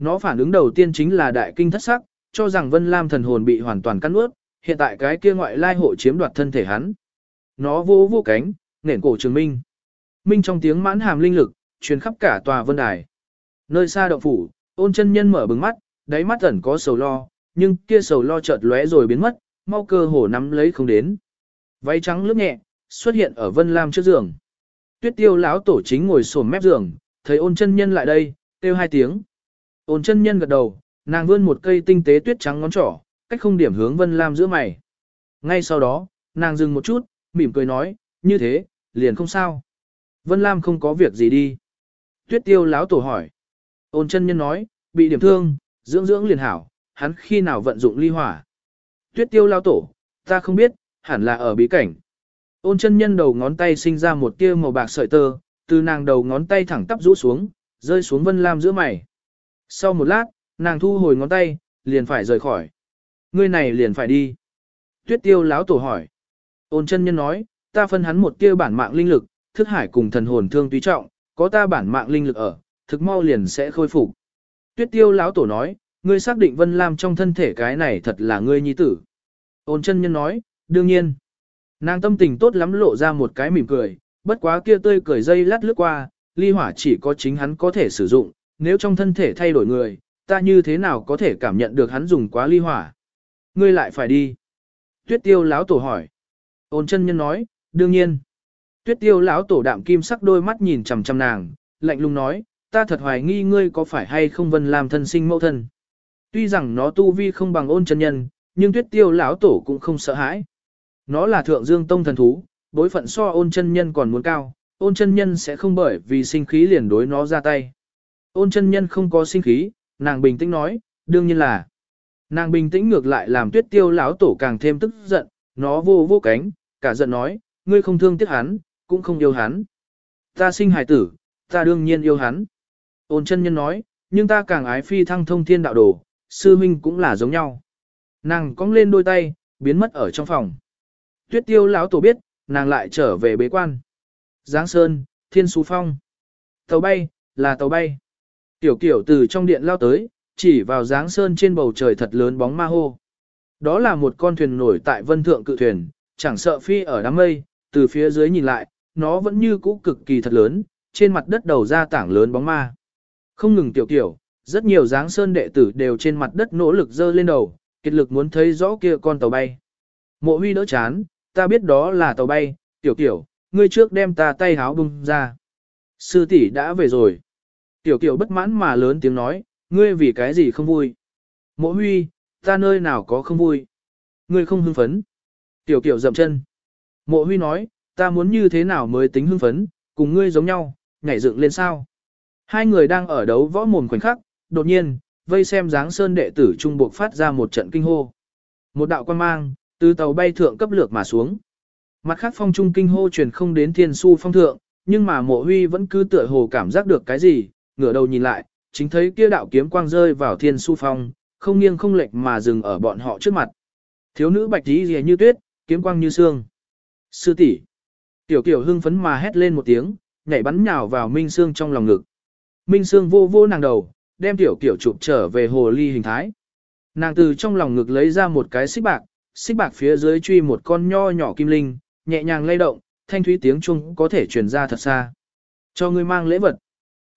Nó phản ứng đầu tiên chính là đại kinh thất sắc, cho rằng Vân Lam thần hồn bị hoàn toàn cắn nuốt, hiện tại cái kia ngoại lai hộ chiếm đoạt thân thể hắn. Nó vô vô cánh, nền cổ trường minh. Minh trong tiếng mãn hàm linh lực, truyền khắp cả tòa vân đài. Nơi xa động phủ, ôn chân nhân mở bừng mắt, đáy mắt ẩn có sầu lo, nhưng kia sầu lo chợt lóe rồi biến mất, mau cơ hồ nắm lấy không đến. Váy trắng lướt nhẹ, xuất hiện ở Vân Lam trước giường. Tuyết Tiêu lão tổ chính ngồi xổm mép giường, thấy Ôn chân nhân lại đây, kêu hai tiếng. Ôn chân nhân gật đầu, nàng vươn một cây tinh tế tuyết trắng ngón trỏ, cách không điểm hướng Vân Lam giữa mày. Ngay sau đó, nàng dừng một chút, mỉm cười nói, như thế, liền không sao. Vân Lam không có việc gì đi. Tuyết Tiêu lão tổ hỏi. Ôn chân nhân nói, bị điểm thương, dưỡng dưỡng liền hảo, hắn khi nào vận dụng ly hỏa. Tuyết tiêu lao tổ, ta không biết, hẳn là ở bí cảnh. Ôn chân nhân đầu ngón tay sinh ra một tia màu bạc sợi tơ, từ nàng đầu ngón tay thẳng tắp rũ xuống, rơi xuống vân lam giữa mày. Sau một lát, nàng thu hồi ngón tay, liền phải rời khỏi. Ngươi này liền phải đi. Tuyết tiêu lão tổ hỏi. Ôn chân nhân nói, ta phân hắn một tia bản mạng linh lực, thức hải cùng thần hồn thương tùy trọng, có ta bản mạng linh lực ở, thực mau liền sẽ khôi phục. Tuyết tiêu lão tổ nói, ngươi xác định Vân Lam trong thân thể cái này thật là ngươi nhi tử. Ôn chân nhân nói, đương nhiên. Nàng tâm tình tốt lắm lộ ra một cái mỉm cười, bất quá kia tươi cười dây lát lướt qua, ly hỏa chỉ có chính hắn có thể sử dụng, nếu trong thân thể thay đổi người, ta như thế nào có thể cảm nhận được hắn dùng quá ly hỏa. Ngươi lại phải đi. Tuyết tiêu lão tổ hỏi. Ôn chân nhân nói, đương nhiên. Tuyết tiêu lão tổ đạm kim sắc đôi mắt nhìn chằm chằm nàng, lạnh lùng nói, ta thật hoài nghi ngươi có phải hay không vân làm thân sinh mẫu thân. Tuy rằng nó tu vi không bằng ôn chân nhân, nhưng tuyết tiêu lão tổ cũng không sợ hãi. Nó là thượng dương tông thần thú, bối phận so ôn chân nhân còn muốn cao, ôn chân nhân sẽ không bởi vì sinh khí liền đối nó ra tay. Ôn chân nhân không có sinh khí, nàng bình tĩnh nói, đương nhiên là. Nàng bình tĩnh ngược lại làm tuyết tiêu lão tổ càng thêm tức giận, nó vô vô cánh, cả giận nói, ngươi không thương tiếc hắn, cũng không yêu hắn. Ta sinh hài tử, ta đương nhiên yêu hắn. Ôn chân nhân nói, nhưng ta càng ái phi thăng thông thiên đạo đồ, sư minh cũng là giống nhau. Nàng cong lên đôi tay, biến mất ở trong phòng. Tuyết tiêu lão tổ biết, nàng lại trở về bế quan. Giáng Sơn, Thiên Sú Phong. Tàu bay, là tàu bay. Tiểu kiểu từ trong điện lao tới, chỉ vào dáng Sơn trên bầu trời thật lớn bóng ma hô. Đó là một con thuyền nổi tại vân thượng cự thuyền, chẳng sợ phi ở đám mây, từ phía dưới nhìn lại, nó vẫn như cũ cực kỳ thật lớn, trên mặt đất đầu ra tảng lớn bóng ma. Không ngừng tiểu kiểu, rất nhiều dáng sơn đệ tử đều trên mặt đất nỗ lực dơ lên đầu, kiệt lực muốn thấy rõ kia con tàu bay. Mộ huy đỡ chán, ta biết đó là tàu bay, tiểu kiểu, ngươi trước đem ta tay háo bung ra. Sư tỷ đã về rồi. Tiểu kiểu bất mãn mà lớn tiếng nói, ngươi vì cái gì không vui. Mộ huy, ta nơi nào có không vui. Ngươi không hưng phấn. Tiểu kiểu dậm chân. Mộ huy nói, ta muốn như thế nào mới tính hưng phấn, cùng ngươi giống nhau, nhảy dựng lên sao. Hai người đang ở đấu võ mồm khoảnh khắc, đột nhiên, vây xem dáng sơn đệ tử trung buộc phát ra một trận kinh hô. Một đạo quan mang, từ tàu bay thượng cấp lược mà xuống. Mặt khác phong trung kinh hô truyền không đến thiên su phong thượng, nhưng mà mộ huy vẫn cứ tựa hồ cảm giác được cái gì, ngửa đầu nhìn lại, chính thấy kia đạo kiếm quang rơi vào thiên su phong, không nghiêng không lệch mà dừng ở bọn họ trước mặt. Thiếu nữ bạch tí rìa như tuyết, kiếm quang như xương. Sư tỷ Tiểu kiểu hưng phấn mà hét lên một tiếng, nhảy bắn nhào vào Minh Sương trong lòng ngực. Minh Sương vô vô nàng đầu, đem tiểu kiểu chụp trở về hồ ly hình thái. Nàng từ trong lòng ngực lấy ra một cái xích bạc, xích bạc phía dưới truy một con nho nhỏ kim linh, nhẹ nhàng lay động, thanh thúy tiếng chuông có thể truyền ra thật xa. Cho ngươi mang lễ vật.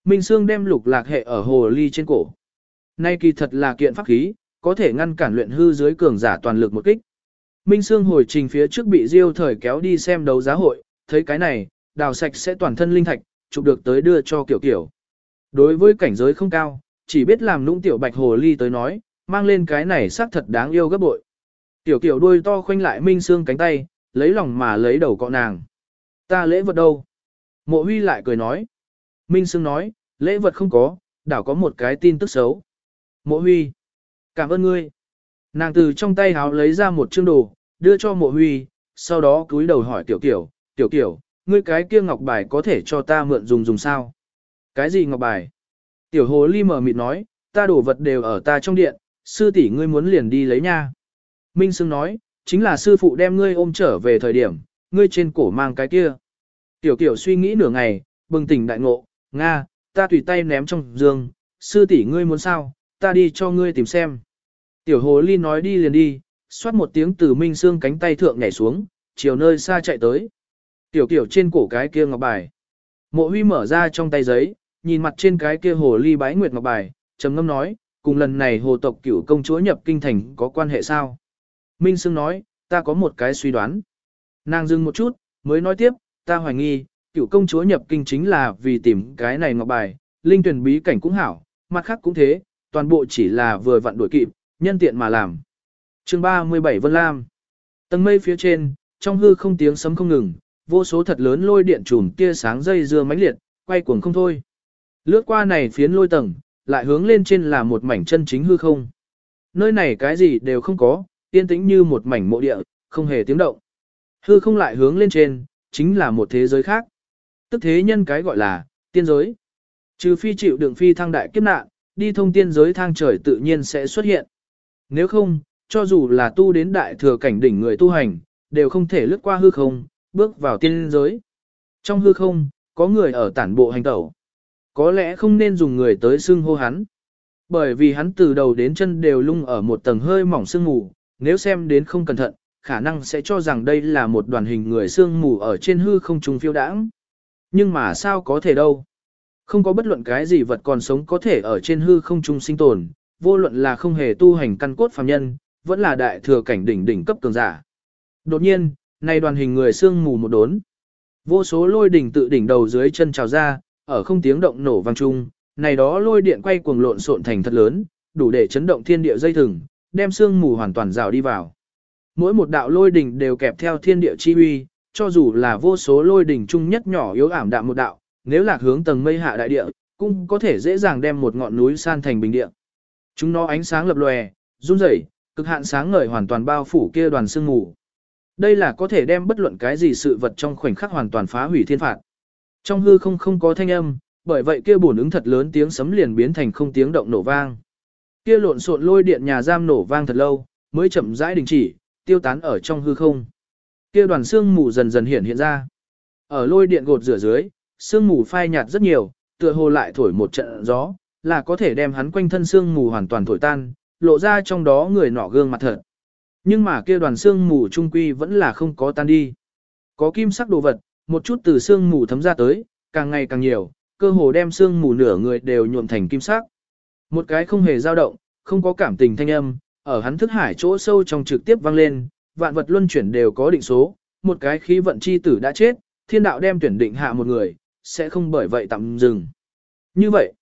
Minh Sương đem lục lạc hệ ở hồ ly trên cổ. Nay kỳ thật là kiện pháp khí, có thể ngăn cản luyện hư dưới cường giả toàn lực một kích. Minh Sương hồi trình phía trước bị Diêu thời kéo đi xem đấu giá hội, thấy cái này, đào sạch sẽ toàn thân linh thạch, chụp được tới đưa cho kiểu kiểu. Đối với cảnh giới không cao, chỉ biết làm nũng tiểu bạch hồ ly tới nói, mang lên cái này xác thật đáng yêu gấp bội. Tiểu kiểu đuôi to khoanh lại minh Sương cánh tay, lấy lòng mà lấy đầu cọ nàng. Ta lễ vật đâu? Mộ huy lại cười nói. Minh Sương nói, lễ vật không có, đảo có một cái tin tức xấu. Mộ huy, cảm ơn ngươi. Nàng từ trong tay háo lấy ra một chương đồ, đưa cho mộ huy, sau đó cúi đầu hỏi tiểu kiểu, tiểu kiểu, ngươi cái kia ngọc bài có thể cho ta mượn dùng dùng sao? Cái gì ngọc bài? Tiểu hồ ly mở mịt nói, ta đổ vật đều ở ta trong điện, sư tỷ ngươi muốn liền đi lấy nha. Minh Sương nói, chính là sư phụ đem ngươi ôm trở về thời điểm, ngươi trên cổ mang cái kia. Tiểu kiểu suy nghĩ nửa ngày, bừng tỉnh đại ngộ, Nga, ta tùy tay ném trong giường, sư tỷ ngươi muốn sao, ta đi cho ngươi tìm xem. Tiểu hồ ly nói đi liền đi, xoát một tiếng từ Minh xương cánh tay thượng nhảy xuống, chiều nơi xa chạy tới. Tiểu kiểu trên cổ cái kia ngọc bài. Mộ huy mở ra trong tay giấy, nhìn mặt trên cái kia hồ ly bái nguyệt ngọc bài, trầm ngâm nói, cùng lần này hồ tộc cửu công chúa nhập kinh thành có quan hệ sao? Minh Sương nói, ta có một cái suy đoán. Nàng dừng một chút, mới nói tiếp, ta hoài nghi, Cựu công chúa nhập kinh chính là vì tìm cái này ngọc bài, linh tuyển bí cảnh cũng hảo, mặt khác cũng thế, toàn bộ chỉ là vừa vặn đuổi kịp, nhân tiện mà làm. chương 37 Vân Lam Tầng mây phía trên, trong hư không tiếng sấm không ngừng, vô số thật lớn lôi điện trùm tia sáng dây dưa mãnh liệt, quay cuồng không thôi. Lướt qua này phiến lôi tầng, lại hướng lên trên là một mảnh chân chính hư không. Nơi này cái gì đều không có, yên tĩnh như một mảnh mộ địa, không hề tiếng động. Hư không lại hướng lên trên, chính là một thế giới khác. Tức thế nhân cái gọi là, tiên giới. Trừ phi chịu đựng phi thăng đại kiếp nạn, đi thông tiên giới thang trời tự nhiên sẽ xuất hiện. Nếu không, cho dù là tu đến đại thừa cảnh đỉnh người tu hành, đều không thể lướt qua hư không, bước vào tiên giới. Trong hư không, có người ở tản bộ hành tẩu. Có lẽ không nên dùng người tới xưng hô hắn. Bởi vì hắn từ đầu đến chân đều lung ở một tầng hơi mỏng sương mù, nếu xem đến không cẩn thận, khả năng sẽ cho rằng đây là một đoàn hình người sương mù ở trên hư không trung phiêu đãng. Nhưng mà sao có thể đâu? Không có bất luận cái gì vật còn sống có thể ở trên hư không trung sinh tồn, vô luận là không hề tu hành căn cốt phàm nhân, vẫn là đại thừa cảnh đỉnh đỉnh cấp cường giả. Đột nhiên, này đoàn hình người xương mù một đốn. Vô số lôi đỉnh tự đỉnh đầu dưới chân trào ra, ở không tiếng động nổ vang chung, này đó lôi điện quay cuồng lộn xộn thành thật lớn, đủ để chấn động thiên địa dây thừng, đem xương mù hoàn toàn rào đi vào. Mỗi một đạo lôi đỉnh đều kẹp theo thiên địa chi uy, cho dù là vô số lôi đỉnh chung nhất nhỏ yếu ảm đạm một đạo, nếu lạc hướng tầng mây hạ đại địa, cũng có thể dễ dàng đem một ngọn núi san thành bình địa. Chúng nó ánh sáng lập lòe, run rẩy, cực hạn sáng ngời hoàn toàn bao phủ kia đoàn sương mù. Đây là có thể đem bất luận cái gì sự vật trong khoảnh khắc hoàn toàn phá hủy thiên phạt. Trong hư không không có thanh âm, bởi vậy kia bổn ứng thật lớn tiếng sấm liền biến thành không tiếng động nổ vang. Kia lộn xộn lôi điện nhà giam nổ vang thật lâu, mới chậm rãi đình chỉ, tiêu tán ở trong hư không. Kia đoàn xương mù dần dần hiện hiện ra. Ở lôi điện gột rửa dưới, xương mù phai nhạt rất nhiều, tựa hồ lại thổi một trận gió, là có thể đem hắn quanh thân xương mù hoàn toàn thổi tan, lộ ra trong đó người nọ gương mặt thật. Nhưng mà kia đoàn xương mù trung quy vẫn là không có tan đi. Có kim sắc đồ vật, một chút từ xương mù thấm ra tới, càng ngày càng nhiều, cơ hồ đem xương mù nửa người đều nhuộm thành kim sắc. Một cái không hề dao động, không có cảm tình thanh âm, ở hắn thức hải chỗ sâu trong trực tiếp vang lên, vạn vật luân chuyển đều có định số, một cái khí vận chi tử đã chết, thiên đạo đem tuyển định hạ một người, sẽ không bởi vậy tạm dừng. Như vậy,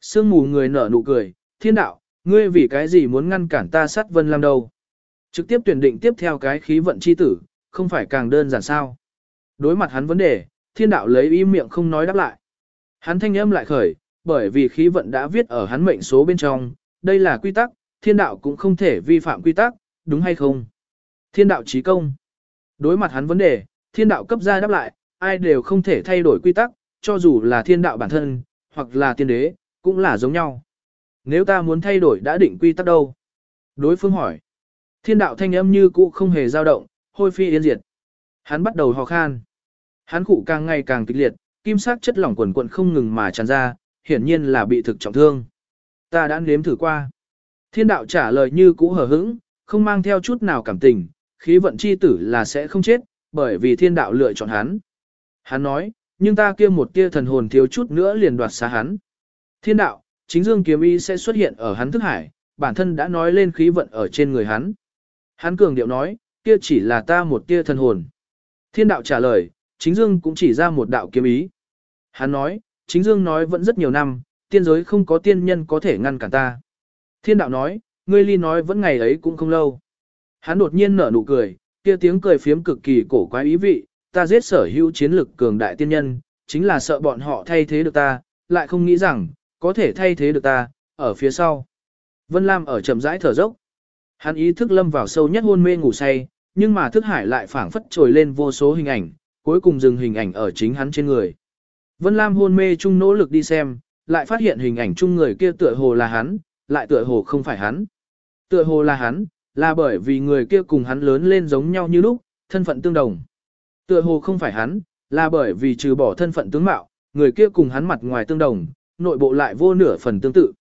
sương mù người nở nụ cười, thiên đạo, ngươi vì cái gì muốn ngăn cản ta sát vân làm đâu? Trực tiếp tuyển định tiếp theo cái khí vận chi tử, không phải càng đơn giản sao? Đối mặt hắn vấn đề, thiên đạo lấy im miệng không nói đáp lại. Hắn thanh âm lại khởi, bởi vì khí vận đã viết ở hắn mệnh số bên trong, đây là quy tắc, thiên đạo cũng không thể vi phạm quy tắc, đúng hay không? Thiên đạo trí công. Đối mặt hắn vấn đề, thiên đạo cấp ra đáp lại, ai đều không thể thay đổi quy tắc, cho dù là thiên đạo bản thân, hoặc là tiên đế, cũng là giống nhau. Nếu ta muốn thay đổi đã định quy tắc đâu? Đối phương hỏi. Thiên đạo thanh âm như cũ không hề dao động, hôi phi yên diệt. Hắn bắt đầu hò khan. Hắn cụ càng ngày càng kịch liệt, kim sắc chất lỏng quần quần không ngừng mà tràn ra, hiển nhiên là bị thực trọng thương. Ta đã nếm thử qua. Thiên đạo trả lời như cũ hờ hững, không mang theo chút nào cảm tình, khí vận chi tử là sẽ không chết, bởi vì thiên đạo lựa chọn hắn. Hắn nói, nhưng ta kia một tia thần hồn thiếu chút nữa liền đoạt xá hắn. Thiên đạo, chính dương kiếm y sẽ xuất hiện ở hắn thức hải, bản thân đã nói lên khí vận ở trên người hắn. Hắn cường điệu nói, kia chỉ là ta một tia thần hồn. Thiên đạo trả lời, chính dương cũng chỉ ra một đạo kiếm ý. Hắn nói, chính dương nói vẫn rất nhiều năm, tiên giới không có tiên nhân có thể ngăn cản ta. Thiên đạo nói, ngươi ly nói vẫn ngày ấy cũng không lâu. Hắn đột nhiên nở nụ cười, kia tiếng cười phiếm cực kỳ cổ quái ý vị, ta giết sở hữu chiến lực cường đại tiên nhân, chính là sợ bọn họ thay thế được ta, lại không nghĩ rằng, có thể thay thế được ta, ở phía sau. Vân Lam ở chậm rãi thở dốc. Hắn ý thức lâm vào sâu nhất hôn mê ngủ say, nhưng mà thức hải lại phảng phất trồi lên vô số hình ảnh, cuối cùng dừng hình ảnh ở chính hắn trên người. Vân Lam hôn mê chung nỗ lực đi xem, lại phát hiện hình ảnh chung người kia tựa hồ là hắn, lại tựa hồ không phải hắn. Tựa hồ là hắn, là bởi vì người kia cùng hắn lớn lên giống nhau như lúc, thân phận tương đồng. Tựa hồ không phải hắn, là bởi vì trừ bỏ thân phận tướng mạo, người kia cùng hắn mặt ngoài tương đồng, nội bộ lại vô nửa phần tương tự.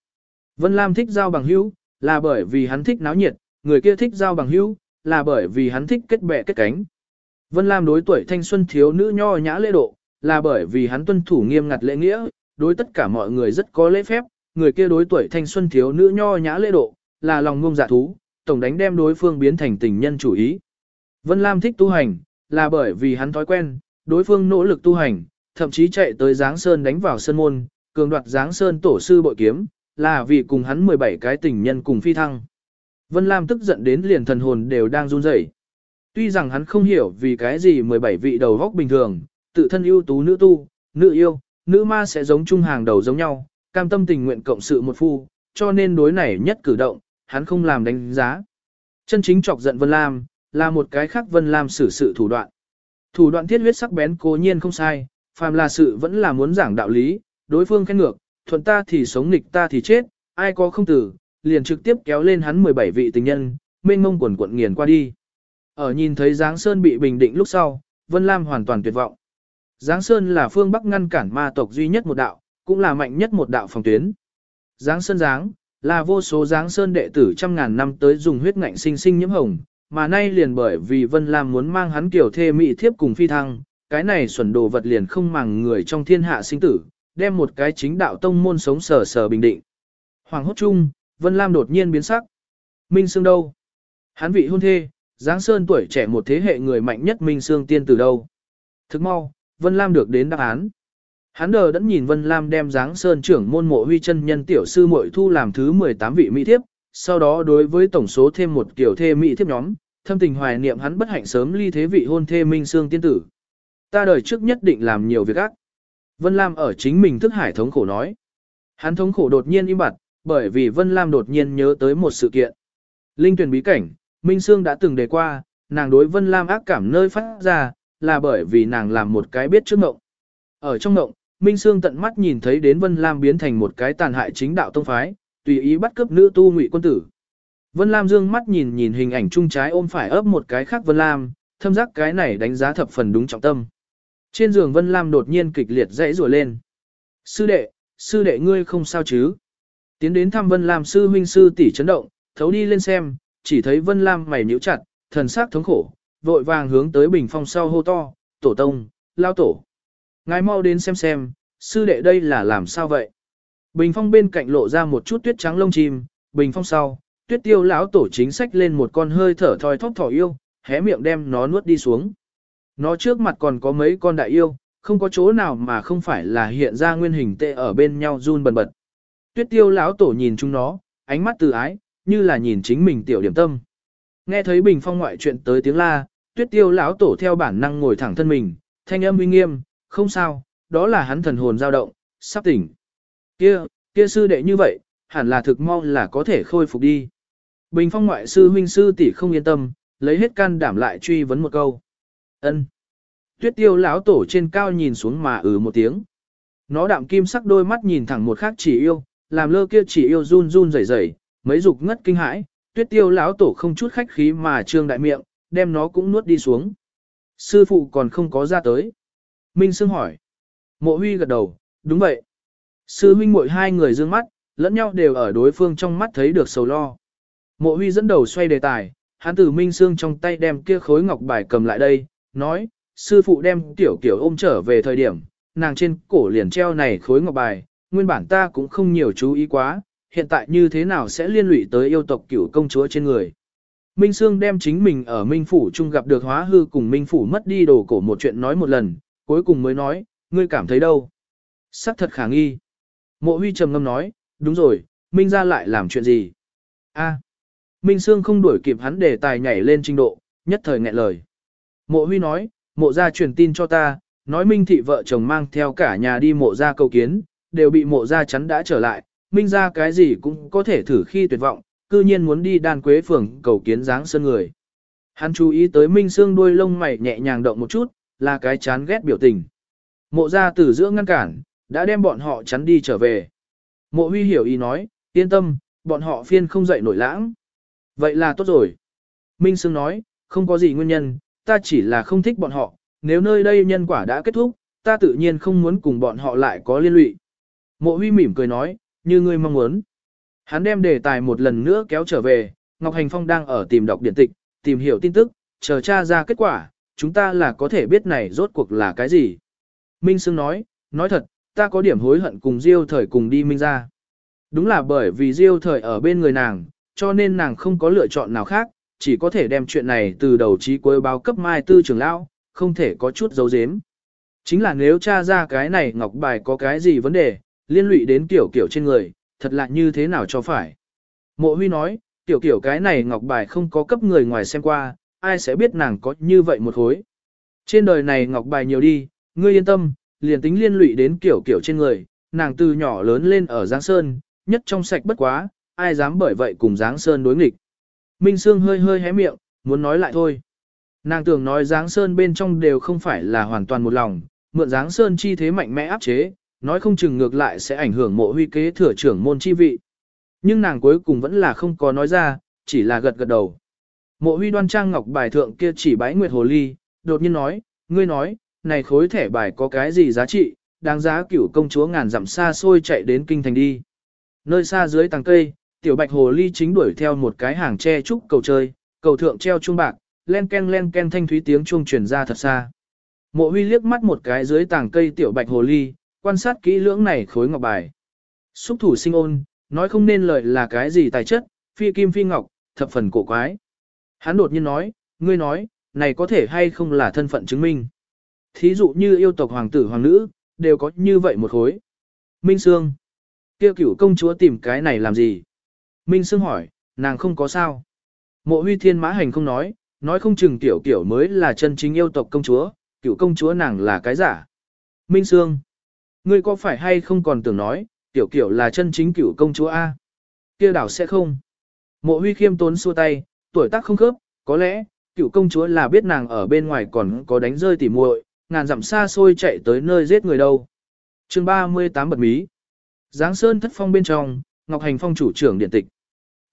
Vân Lam thích giao bằng hữu, là bởi vì hắn thích náo nhiệt, người kia thích giao bằng hữu, là bởi vì hắn thích kết bè kết cánh. Vân Lam đối tuổi thanh xuân thiếu nữ nho nhã lễ độ, là bởi vì hắn tuân thủ nghiêm ngặt lễ nghĩa, đối tất cả mọi người rất có lễ phép, người kia đối tuổi thanh xuân thiếu nữ nho nhã lễ độ, là lòng ngông dạ thú, tổng đánh đem đối phương biến thành tình nhân chủ ý. Vân Lam thích tu hành, là bởi vì hắn thói quen, đối phương nỗ lực tu hành, thậm chí chạy tới Giáng Sơn đánh vào sân môn, cường đoạt Giáng Sơn tổ sư bội kiếm, là vì cùng hắn 17 cái tình nhân cùng phi thăng. Vân Lam tức giận đến liền thần hồn đều đang run rẩy. Tuy rằng hắn không hiểu vì cái gì 17 vị đầu góc bình thường, tự thân ưu tú nữ tu, nữ yêu, nữ ma sẽ giống chung hàng đầu giống nhau, cam tâm tình nguyện cộng sự một phu, cho nên đối này nhất cử động, hắn không làm đánh giá. Chân chính chọc giận Vân Lam, là một cái khác Vân Lam xử sự thủ đoạn. Thủ đoạn thiết huyết sắc bén cố nhiên không sai, phàm là sự vẫn là muốn giảng đạo lý, đối phương khen ngược, thuận ta thì sống nghịch ta thì chết, ai có không tử, liền trực tiếp kéo lên hắn 17 vị tình nhân, mênh mông quần quận nghiền qua đi. Ở nhìn thấy Giáng Sơn bị bình định lúc sau, Vân Lam hoàn toàn tuyệt vọng. Giáng Sơn là phương Bắc ngăn cản ma tộc duy nhất một đạo, cũng là mạnh nhất một đạo phòng tuyến. Giáng Sơn Giáng, là vô số Giáng Sơn đệ tử trăm ngàn năm tới dùng huyết ngạnh sinh sinh nhiễm hồng, mà nay liền bởi vì Vân Lam muốn mang hắn kiểu thê mỹ thiếp cùng phi thăng, cái này xuẩn đồ vật liền không màng người trong thiên hạ sinh tử, đem một cái chính đạo tông môn sống sờ sờ bình định. Hoàng hốt chung, Vân Lam đột nhiên biến sắc. Minh Sương đâu? Hắn vị hôn thê, Giáng Sơn tuổi trẻ một thế hệ người mạnh nhất Minh Sương tiên từ đâu? Thức mau, Vân Lam được đến đáp án. Hắn đờ đẫn nhìn Vân Lam đem dáng Sơn trưởng môn mộ huy chân nhân tiểu sư muội thu làm thứ 18 vị mỹ thiếp, sau đó đối với tổng số thêm một kiểu thê mỹ thiếp nhóm, thâm tình hoài niệm hắn bất hạnh sớm ly thế vị hôn thê Minh Sương tiên tử. Ta đời trước nhất định làm nhiều việc ác. Vân Lam ở chính mình thức hải thống khổ nói. Hắn thống khổ đột nhiên im bặt, bởi vì Vân Lam đột nhiên nhớ tới một sự kiện. Linh tuyển bí cảnh, Minh Sương đã từng đề qua, nàng đối Vân Lam ác cảm nơi phát ra, là bởi vì nàng làm một cái biết trước mộng. Ở trong mộng, Minh Sương tận mắt nhìn thấy đến Vân Lam biến thành một cái tàn hại chính đạo tông phái, tùy ý bắt cướp nữ tu ngụy quân tử. Vân Lam dương mắt nhìn nhìn hình ảnh trung trái ôm phải ấp một cái khác Vân Lam, thâm giác cái này đánh giá thập phần đúng trọng tâm. Trên giường Vân Lam đột nhiên kịch liệt dãy rủa lên. Sư đệ, sư đệ ngươi không sao chứ? Tiến đến thăm Vân Lam sư huynh sư tỷ chấn động, thấu đi lên xem, chỉ thấy Vân Lam mày nhíu chặt, thần sắc thống khổ, vội vàng hướng tới bình phong sau hô to, tổ tông, lao tổ. Ngài mau đến xem xem, sư đệ đây là làm sao vậy? Bình phong bên cạnh lộ ra một chút tuyết trắng lông chim, bình phong sau, tuyết tiêu lão tổ chính sách lên một con hơi thở thoi thóp thỏ yêu, hé miệng đem nó nuốt đi xuống. Nó trước mặt còn có mấy con đại yêu, không có chỗ nào mà không phải là hiện ra nguyên hình tệ ở bên nhau run bần bật. Tuyết tiêu lão tổ nhìn chúng nó, ánh mắt từ ái, như là nhìn chính mình tiểu điểm tâm. Nghe thấy bình phong ngoại chuyện tới tiếng la, tuyết tiêu lão tổ theo bản năng ngồi thẳng thân mình, thanh âm uy nghiêm, không sao, đó là hắn thần hồn dao động, sắp tỉnh. Kia, kia sư đệ như vậy, hẳn là thực mong là có thể khôi phục đi. Bình phong ngoại sư huynh sư tỷ không yên tâm, lấy hết can đảm lại truy vấn một câu. Ân. Tuyết tiêu lão tổ trên cao nhìn xuống mà ừ một tiếng. Nó đạm kim sắc đôi mắt nhìn thẳng một khác chỉ yêu, làm lơ kia chỉ yêu run run rẩy rẩy, mấy dục ngất kinh hãi, tuyết tiêu lão tổ không chút khách khí mà trương đại miệng, đem nó cũng nuốt đi xuống. Sư phụ còn không có ra tới. Minh Sương hỏi. Mộ huy gật đầu, đúng vậy. Sư huynh muội hai người dương mắt, lẫn nhau đều ở đối phương trong mắt thấy được sầu lo. Mộ huy dẫn đầu xoay đề tài, hắn từ Minh Sương trong tay đem kia khối ngọc bài cầm lại đây, nói, sư phụ đem tiểu kiểu ôm trở về thời điểm, nàng trên cổ liền treo này khối ngọc bài, nguyên bản ta cũng không nhiều chú ý quá, hiện tại như thế nào sẽ liên lụy tới yêu tộc cửu công chúa trên người. Minh Sương đem chính mình ở Minh Phủ chung gặp được hóa hư cùng Minh Phủ mất đi đồ cổ một chuyện nói một lần, cuối cùng mới nói, ngươi cảm thấy đâu? Sắc thật khả nghi. Mộ huy trầm ngâm nói, đúng rồi, Minh ra lại làm chuyện gì? A. Minh Sương không đuổi kịp hắn để tài nhảy lên trình độ, nhất thời nghẹn lời. Mộ huy nói, mộ ra truyền tin cho ta, nói Minh thị vợ chồng mang theo cả nhà đi mộ ra cầu kiến, đều bị mộ ra chắn đã trở lại, Minh ra cái gì cũng có thể thử khi tuyệt vọng, cư nhiên muốn đi đan quế phường cầu kiến dáng sơn người. Hắn chú ý tới Minh Sương đuôi lông mày nhẹ nhàng động một chút, là cái chán ghét biểu tình. Mộ ra tử giữa ngăn cản, đã đem bọn họ chắn đi trở về. Mộ huy hiểu ý nói, yên tâm, bọn họ phiên không dậy nổi lãng. Vậy là tốt rồi. Minh Sương nói, không có gì nguyên nhân, ta chỉ là không thích bọn họ, nếu nơi đây nhân quả đã kết thúc, ta tự nhiên không muốn cùng bọn họ lại có liên lụy. Mộ huy mỉm cười nói, như ngươi mong muốn. Hắn đem đề tài một lần nữa kéo trở về, Ngọc Hành Phong đang ở tìm đọc điện tịch, tìm hiểu tin tức, chờ tra ra kết quả, chúng ta là có thể biết này rốt cuộc là cái gì. Minh Sương nói, nói thật, ta có điểm hối hận cùng Diêu thời cùng đi Minh ra. Đúng là bởi vì Diêu thời ở bên người nàng, cho nên nàng không có lựa chọn nào khác, chỉ có thể đem chuyện này từ đầu chí cuối báo cấp mai tư trưởng lão, không thể có chút dấu dếm. Chính là nếu tra ra cái này ngọc bài có cái gì vấn đề, liên lụy đến kiểu kiểu trên người, thật là như thế nào cho phải. Mộ huy nói, tiểu kiểu cái này ngọc bài không có cấp người ngoài xem qua, ai sẽ biết nàng có như vậy một khối. Trên đời này ngọc bài nhiều đi, ngươi yên tâm, liền tính liên lụy đến kiểu kiểu trên người, nàng từ nhỏ lớn lên ở Giáng Sơn, nhất trong sạch bất quá, ai dám bởi vậy cùng Giáng Sơn đối nghịch. Minh Sương hơi hơi hé miệng, muốn nói lại thôi. Nàng tưởng nói Giáng Sơn bên trong đều không phải là hoàn toàn một lòng, mượn Giáng Sơn chi thế mạnh mẽ áp chế, nói không chừng ngược lại sẽ ảnh hưởng mộ huy kế thừa trưởng môn chi vị. Nhưng nàng cuối cùng vẫn là không có nói ra, chỉ là gật gật đầu. Mộ huy đoan trang ngọc bài thượng kia chỉ bái nguyệt hồ ly, đột nhiên nói, ngươi nói, này khối thẻ bài có cái gì giá trị, đáng giá cửu công chúa ngàn dặm xa xôi chạy đến kinh thành đi. Nơi xa dưới tàng cây, tiểu bạch hồ ly chính đuổi theo một cái hàng tre trúc cầu chơi, cầu thượng treo chuông bạc, len ken len ken thanh thúy tiếng chuông truyền ra thật xa. Mộ huy liếc mắt một cái dưới tàng cây tiểu bạch hồ ly, quan sát kỹ lưỡng này khối ngọc bài. Xúc thủ sinh ôn, nói không nên lời là cái gì tài chất, phi kim phi ngọc, thập phần cổ quái. Hắn đột nhiên nói, ngươi nói, này có thể hay không là thân phận chứng minh. Thí dụ như yêu tộc hoàng tử hoàng nữ, đều có như vậy một khối. Minh Sương. Kêu cửu công chúa tìm cái này làm gì? Minh Sương hỏi, nàng không có sao. Mộ huy thiên mã hành không nói, nói không chừng tiểu kiểu mới là chân chính yêu tộc công chúa, cửu công chúa nàng là cái giả. Minh Sương. Ngươi có phải hay không còn tưởng nói, tiểu kiểu là chân chính cửu công chúa A? kia đảo sẽ không. Mộ huy khiêm tốn xua tay, tuổi tác không khớp, có lẽ, cựu công chúa là biết nàng ở bên ngoài còn có đánh rơi tỉ muội, ngàn dặm xa xôi chạy tới nơi giết người đâu. chương 38 bật mí. Giáng Sơn thất phong bên trong, Ngọc Hành Phong chủ trưởng điện tịch.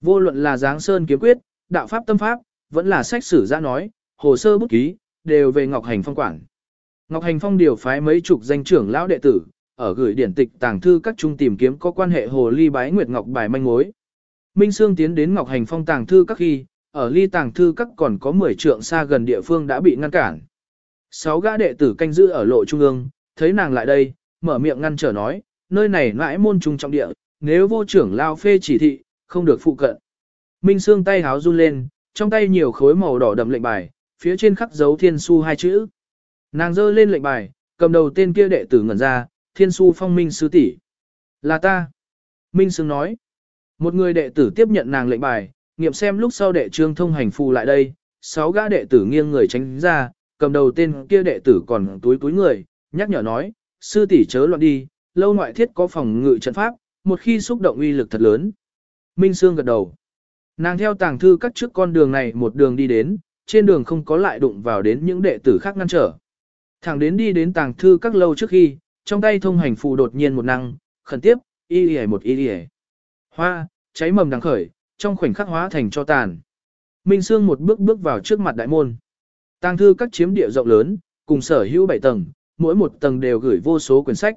Vô luận là Giáng Sơn kiếm quyết, đạo pháp tâm pháp, vẫn là sách sử ra nói, hồ sơ bút ký, đều về Ngọc Hành Phong quản. Ngọc Hành Phong điều phái mấy chục danh trưởng lão đệ tử, ở gửi điển tịch tàng thư các trung tìm kiếm có quan hệ hồ ly bái nguyệt ngọc bài manh mối. Minh Sương tiến đến Ngọc Hành Phong tàng thư các khi, ở ly tàng thư các còn có 10 trượng xa gần địa phương đã bị ngăn cản. Sáu gã đệ tử canh giữ ở lộ trung ương, thấy nàng lại đây, mở miệng ngăn trở nói, nơi này mãi môn trung trọng địa, nếu vô trưởng lao phê chỉ thị, không được phụ cận. Minh Sương tay háo run lên, trong tay nhiều khối màu đỏ đậm lệnh bài, phía trên khắc dấu thiên su hai chữ. Nàng giơ lên lệnh bài, cầm đầu tên kia đệ tử ngẩn ra, thiên su phong minh sư tỷ Là ta. Minh Sương nói. Một người đệ tử tiếp nhận nàng lệnh bài, nghiệm xem lúc sau đệ trương thông hành phù lại đây, sáu gã đệ tử nghiêng người tránh ra, cầm đầu tên kia đệ tử còn túi túi người, nhắc nhở nói, sư tỷ chớ loạn đi, lâu ngoại thiết có phòng ngự trận pháp, một khi xúc động uy lực thật lớn. Minh Sương gật đầu. Nàng theo tàng thư cắt trước con đường này một đường đi đến, trên đường không có lại đụng vào đến những đệ tử khác ngăn trở. Thẳng đến đi đến tàng thư các lâu trước khi, trong tay thông hành phù đột nhiên một năng, khẩn tiếp, y y một y y. Hoa, cháy mầm đang khởi, trong khoảnh khắc hóa thành cho tàn. Minh Sương một bước bước vào trước mặt đại môn. tang thư các chiếm địa rộng lớn, cùng sở hữu bảy tầng, mỗi một tầng đều gửi vô số quyển sách.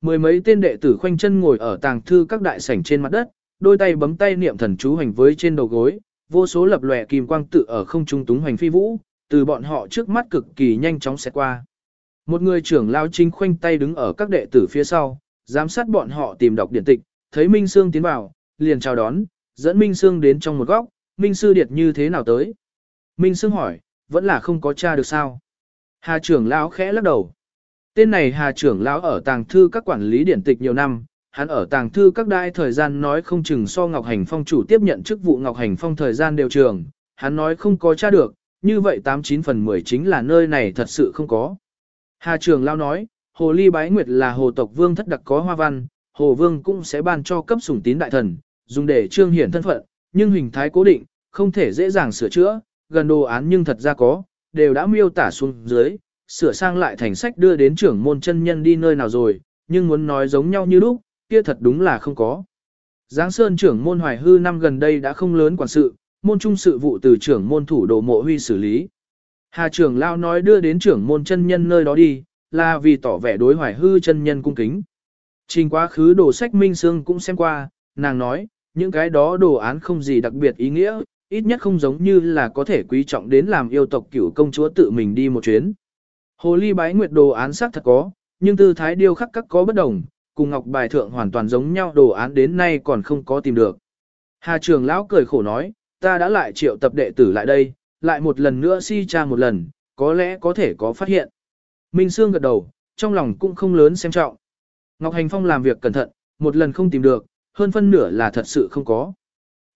Mười mấy tên đệ tử khoanh chân ngồi ở tàng thư các đại sảnh trên mặt đất, đôi tay bấm tay niệm thần chú hành với trên đầu gối, vô số lập lòe kim quang tự ở không trung túng hành phi vũ, từ bọn họ trước mắt cực kỳ nhanh chóng sẽ qua. Một người trưởng lao chính khoanh tay đứng ở các đệ tử phía sau, giám sát bọn họ tìm đọc điển tịch, thấy Minh Sương tiến vào, liền chào đón, dẫn Minh Sương đến trong một góc, Minh Sư Điệt như thế nào tới? Minh Sương hỏi, vẫn là không có cha được sao? Hà trưởng lão khẽ lắc đầu. Tên này Hà trưởng lão ở tàng thư các quản lý điển tịch nhiều năm, hắn ở tàng thư các đại thời gian nói không chừng so Ngọc Hành Phong chủ tiếp nhận chức vụ Ngọc Hành Phong thời gian đều trường, hắn nói không có tra được, như vậy 89 phần 10 chính là nơi này thật sự không có. Hà trưởng lão nói, Hồ Ly Bái Nguyệt là hồ tộc vương thất đặc có hoa văn, hồ vương cũng sẽ ban cho cấp sủng tín đại thần, dùng để trương hiển thân phận, nhưng hình thái cố định, không thể dễ dàng sửa chữa, gần đồ án nhưng thật ra có, đều đã miêu tả xuống dưới, sửa sang lại thành sách đưa đến trưởng môn chân nhân đi nơi nào rồi, nhưng muốn nói giống nhau như lúc, kia thật đúng là không có. Giáng Sơn trưởng môn Hoài Hư năm gần đây đã không lớn quản sự, môn trung sự vụ từ trưởng môn thủ đồ mộ huy xử lý. Hà trưởng lao nói đưa đến trưởng môn chân nhân nơi đó đi, là vì tỏ vẻ đối Hoài Hư chân nhân cung kính. Trình quá khứ đồ sách Minh Sương cũng xem qua, nàng nói, những cái đó đồ án không gì đặc biệt ý nghĩa, ít nhất không giống như là có thể quý trọng đến làm yêu tộc cửu công chúa tự mình đi một chuyến. Hồ ly bái nguyệt đồ án xác thật có, nhưng tư thái điêu khắc các có bất đồng, cùng ngọc bài thượng hoàn toàn giống nhau đồ án đến nay còn không có tìm được. Hà trường lão cười khổ nói, ta đã lại triệu tập đệ tử lại đây, lại một lần nữa si tra một lần, có lẽ có thể có phát hiện. Minh Sương gật đầu, trong lòng cũng không lớn xem trọng. Ngọc Hành Phong làm việc cẩn thận, một lần không tìm được, hơn phân nửa là thật sự không có.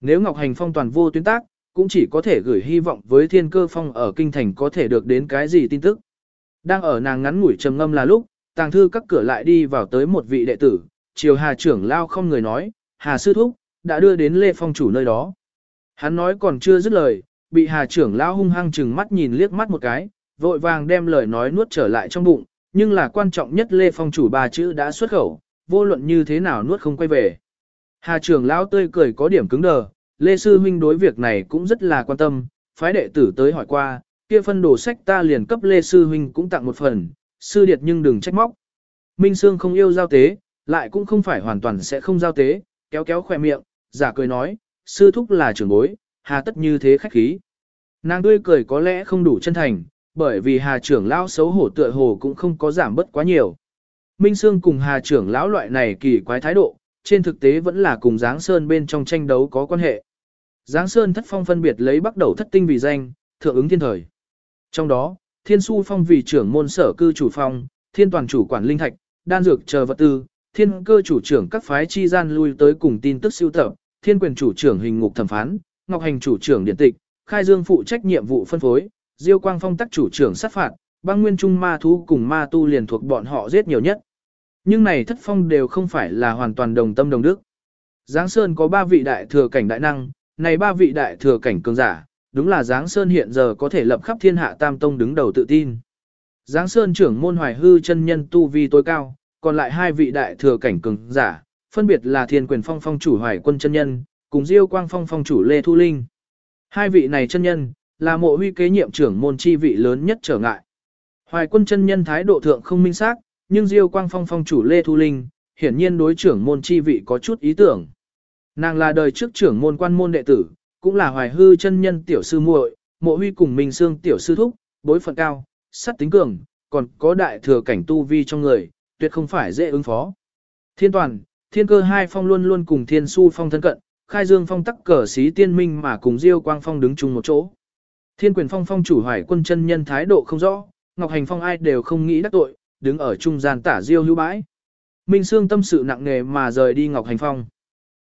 Nếu Ngọc Hành Phong toàn vô tuyến tác, cũng chỉ có thể gửi hy vọng với thiên cơ phong ở kinh thành có thể được đến cái gì tin tức. Đang ở nàng ngắn ngủi trầm ngâm là lúc, tàng thư các cửa lại đi vào tới một vị đệ tử, chiều Hà trưởng lao không người nói, Hà sư thúc, đã đưa đến Lê Phong chủ nơi đó. Hắn nói còn chưa dứt lời, bị Hà trưởng lao hung hăng chừng mắt nhìn liếc mắt một cái, vội vàng đem lời nói nuốt trở lại trong bụng, nhưng là quan trọng nhất Lê Phong chủ ba chữ đã xuất khẩu, vô luận như thế nào nuốt không quay về. Hà trưởng lão tươi cười có điểm cứng đờ, Lê Sư Huynh đối việc này cũng rất là quan tâm, phái đệ tử tới hỏi qua, kia phân đồ sách ta liền cấp Lê Sư Huynh cũng tặng một phần, sư điệt nhưng đừng trách móc. Minh Sương không yêu giao tế, lại cũng không phải hoàn toàn sẽ không giao tế, kéo kéo khỏe miệng, giả cười nói, sư thúc là trưởng bối, hà tất như thế khách khí. Nàng tươi cười có lẽ không đủ chân thành, bởi vì hà trưởng lão xấu hổ tựa hồ cũng không có giảm bớt quá nhiều. Minh Sương cùng hà trưởng lão loại này kỳ quái thái độ, trên thực tế vẫn là cùng Giáng Sơn bên trong tranh đấu có quan hệ. Giáng Sơn thất phong phân biệt lấy bắt đầu thất tinh vì danh, thượng ứng thiên thời. Trong đó, thiên su phong vì trưởng môn sở cư chủ phong, thiên toàn chủ quản linh thạch, đan dược chờ vật tư, thiên cơ chủ trưởng các phái chi gian lui tới cùng tin tức siêu tập, thiên quyền chủ trưởng hình ngục thẩm phán, ngọc hành chủ trưởng điện tịch, khai dương phụ trách nhiệm vụ phân phối, diêu quang phong tác chủ trưởng sát phạt, băng nguyên trung ma thú cùng ma tu liền thuộc bọn họ giết nhiều nhất. Nhưng này thất phong đều không phải là hoàn toàn đồng tâm đồng đức. Giáng Sơn có ba vị đại thừa cảnh đại năng, này ba vị đại thừa cảnh cường giả, đúng là Giáng Sơn hiện giờ có thể lập khắp thiên hạ tam tông đứng đầu tự tin. Giáng Sơn trưởng môn hoài hư chân nhân tu vi tối cao, còn lại hai vị đại thừa cảnh cường giả, phân biệt là thiên quyền phong phong chủ hoài quân chân nhân, cùng diêu quang phong phong chủ Lê Thu Linh. Hai vị này chân nhân, là mộ huy kế nhiệm trưởng môn chi vị lớn nhất trở ngại. Hoài quân chân nhân thái độ thượng không minh xác, nhưng diêu quang phong phong chủ Lê Thu Linh, hiển nhiên đối trưởng môn chi vị có chút ý tưởng. Nàng là đời trước trưởng môn quan môn đệ tử, cũng là hoài hư chân nhân tiểu sư muội, mộ huy cùng minh xương tiểu sư thúc, bối phận cao, sắt tính cường, còn có đại thừa cảnh tu vi trong người, tuyệt không phải dễ ứng phó. Thiên toàn, thiên cơ hai phong luôn luôn cùng thiên su phong thân cận, khai dương phong tắc cờ xí tiên minh mà cùng diêu quang phong đứng chung một chỗ. Thiên quyền phong phong chủ hoài quân chân nhân thái độ không rõ, ngọc hành phong ai đều không nghĩ đắc tội, đứng ở trung gian tả diêu hữu bãi. Minh Sương tâm sự nặng nề mà rời đi ngọc hành phong.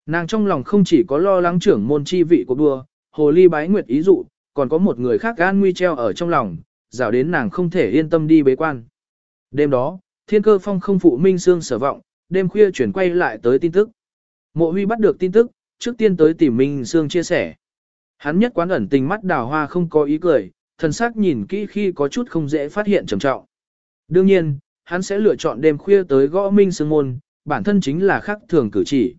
Nàng trong lòng không chỉ có lo lắng trưởng môn chi vị của đua, hồ ly bái nguyệt ý dụ, còn có một người khác gan nguy treo ở trong lòng, rào đến nàng không thể yên tâm đi bế quan. Đêm đó, thiên cơ phong không phụ minh sương sở vọng, đêm khuya chuyển quay lại tới tin tức. Mộ huy bắt được tin tức, trước tiên tới tìm minh sương chia sẻ. Hắn nhất quán ẩn tình mắt đào hoa không có ý cười, thần sắc nhìn kỹ khi có chút không dễ phát hiện trầm trọng. Đương nhiên, hắn sẽ lựa chọn đêm khuya tới gõ minh Sương môn, bản thân chính là khắc thường cử chỉ.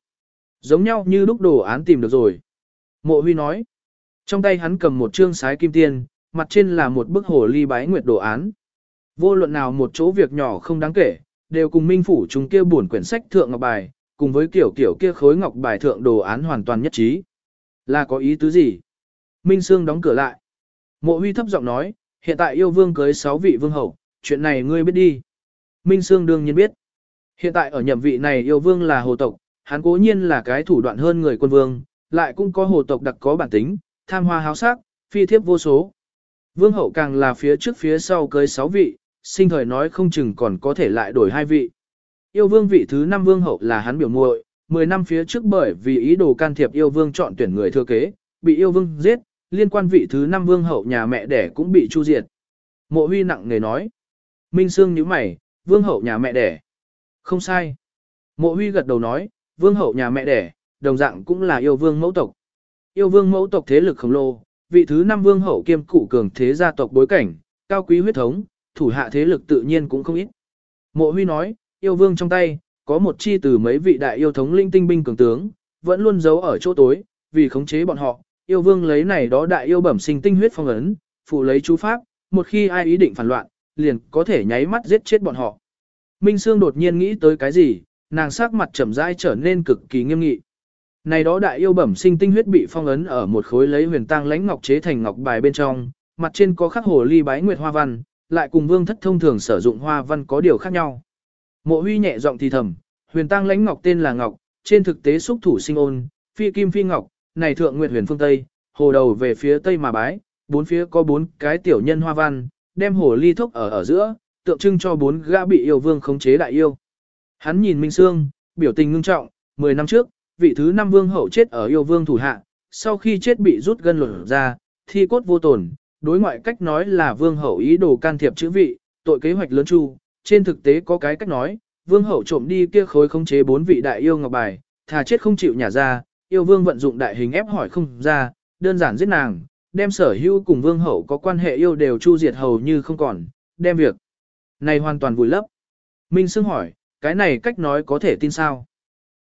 Giống nhau như lúc đồ án tìm được rồi. Mộ huy nói. Trong tay hắn cầm một chương sái kim tiên, mặt trên là một bức hồ ly bái nguyệt đồ án. Vô luận nào một chỗ việc nhỏ không đáng kể, đều cùng minh phủ chúng kia buồn quyển sách thượng ngọc bài, cùng với kiểu kiểu kia khối ngọc bài thượng đồ án hoàn toàn nhất trí. Là có ý tứ gì? Minh Sương đóng cửa lại. Mộ huy thấp giọng nói, hiện tại yêu vương cưới sáu vị vương hậu, chuyện này ngươi biết đi. Minh Sương đương nhiên biết. Hiện tại ở nhậm vị này yêu vương là hồ tộc, hắn cố nhiên là cái thủ đoạn hơn người quân vương, lại cũng có hồ tộc đặc có bản tính, tham hoa háo sắc, phi thiếp vô số. Vương hậu càng là phía trước phía sau cưới sáu vị, sinh thời nói không chừng còn có thể lại đổi hai vị. Yêu vương vị thứ năm vương hậu là hắn biểu muội, 10 năm phía trước bởi vì ý đồ can thiệp yêu vương chọn tuyển người thừa kế, bị yêu vương giết, liên quan vị thứ năm vương hậu nhà mẹ đẻ cũng bị chu diệt. Mộ huy nặng người nói. Minh Sương nhíu mày, vương hậu nhà mẹ đẻ. Không sai. Mộ huy gật đầu nói, vương hậu nhà mẹ đẻ, đồng dạng cũng là yêu vương mẫu tộc. Yêu vương mẫu tộc thế lực khổng lồ, vị thứ năm vương hậu kiêm cụ cường thế gia tộc bối cảnh, cao quý huyết thống, thủ hạ thế lực tự nhiên cũng không ít. Mộ huy nói, yêu vương trong tay, có một chi từ mấy vị đại yêu thống linh tinh binh cường tướng, vẫn luôn giấu ở chỗ tối, vì khống chế bọn họ, yêu vương lấy này đó đại yêu bẩm sinh tinh huyết phong ấn, phụ lấy chú pháp, một khi ai ý định phản loạn, liền có thể nháy mắt giết chết bọn họ. Minh Sương đột nhiên nghĩ tới cái gì, nàng sắc mặt trầm rãi trở nên cực kỳ nghiêm nghị. Này đó đại yêu bẩm sinh tinh huyết bị phong ấn ở một khối lấy huyền tang lãnh ngọc chế thành ngọc bài bên trong, mặt trên có khắc hồ ly bái nguyệt hoa văn, lại cùng vương thất thông thường sử dụng hoa văn có điều khác nhau. Mộ huy nhẹ giọng thì thầm, huyền tang lãnh ngọc tên là ngọc, trên thực tế xúc thủ sinh ôn, phi kim phi ngọc, này thượng nguyệt huyền phương Tây, hồ đầu về phía Tây mà bái, bốn phía có bốn cái tiểu nhân hoa văn, đem hồ ly thốc ở ở giữa, tượng trưng cho bốn gã bị yêu vương khống chế đại yêu. Hắn nhìn Minh Sương, biểu tình ngưng trọng, 10 năm trước, vị thứ năm vương hậu chết ở yêu vương thủ hạ, sau khi chết bị rút gân lột ra, thi cốt vô tổn, đối ngoại cách nói là vương hậu ý đồ can thiệp chữ vị, tội kế hoạch lớn chu, trên thực tế có cái cách nói, vương hậu trộm đi kia khối khống chế bốn vị đại yêu ngọc bài, thà chết không chịu nhả ra, yêu vương vận dụng đại hình ép hỏi không ra, đơn giản giết nàng, đem sở hữu cùng vương hậu có quan hệ yêu đều chu diệt hầu như không còn, đem việc này hoàn toàn vùi lấp. Minh Sương hỏi, cái này cách nói có thể tin sao?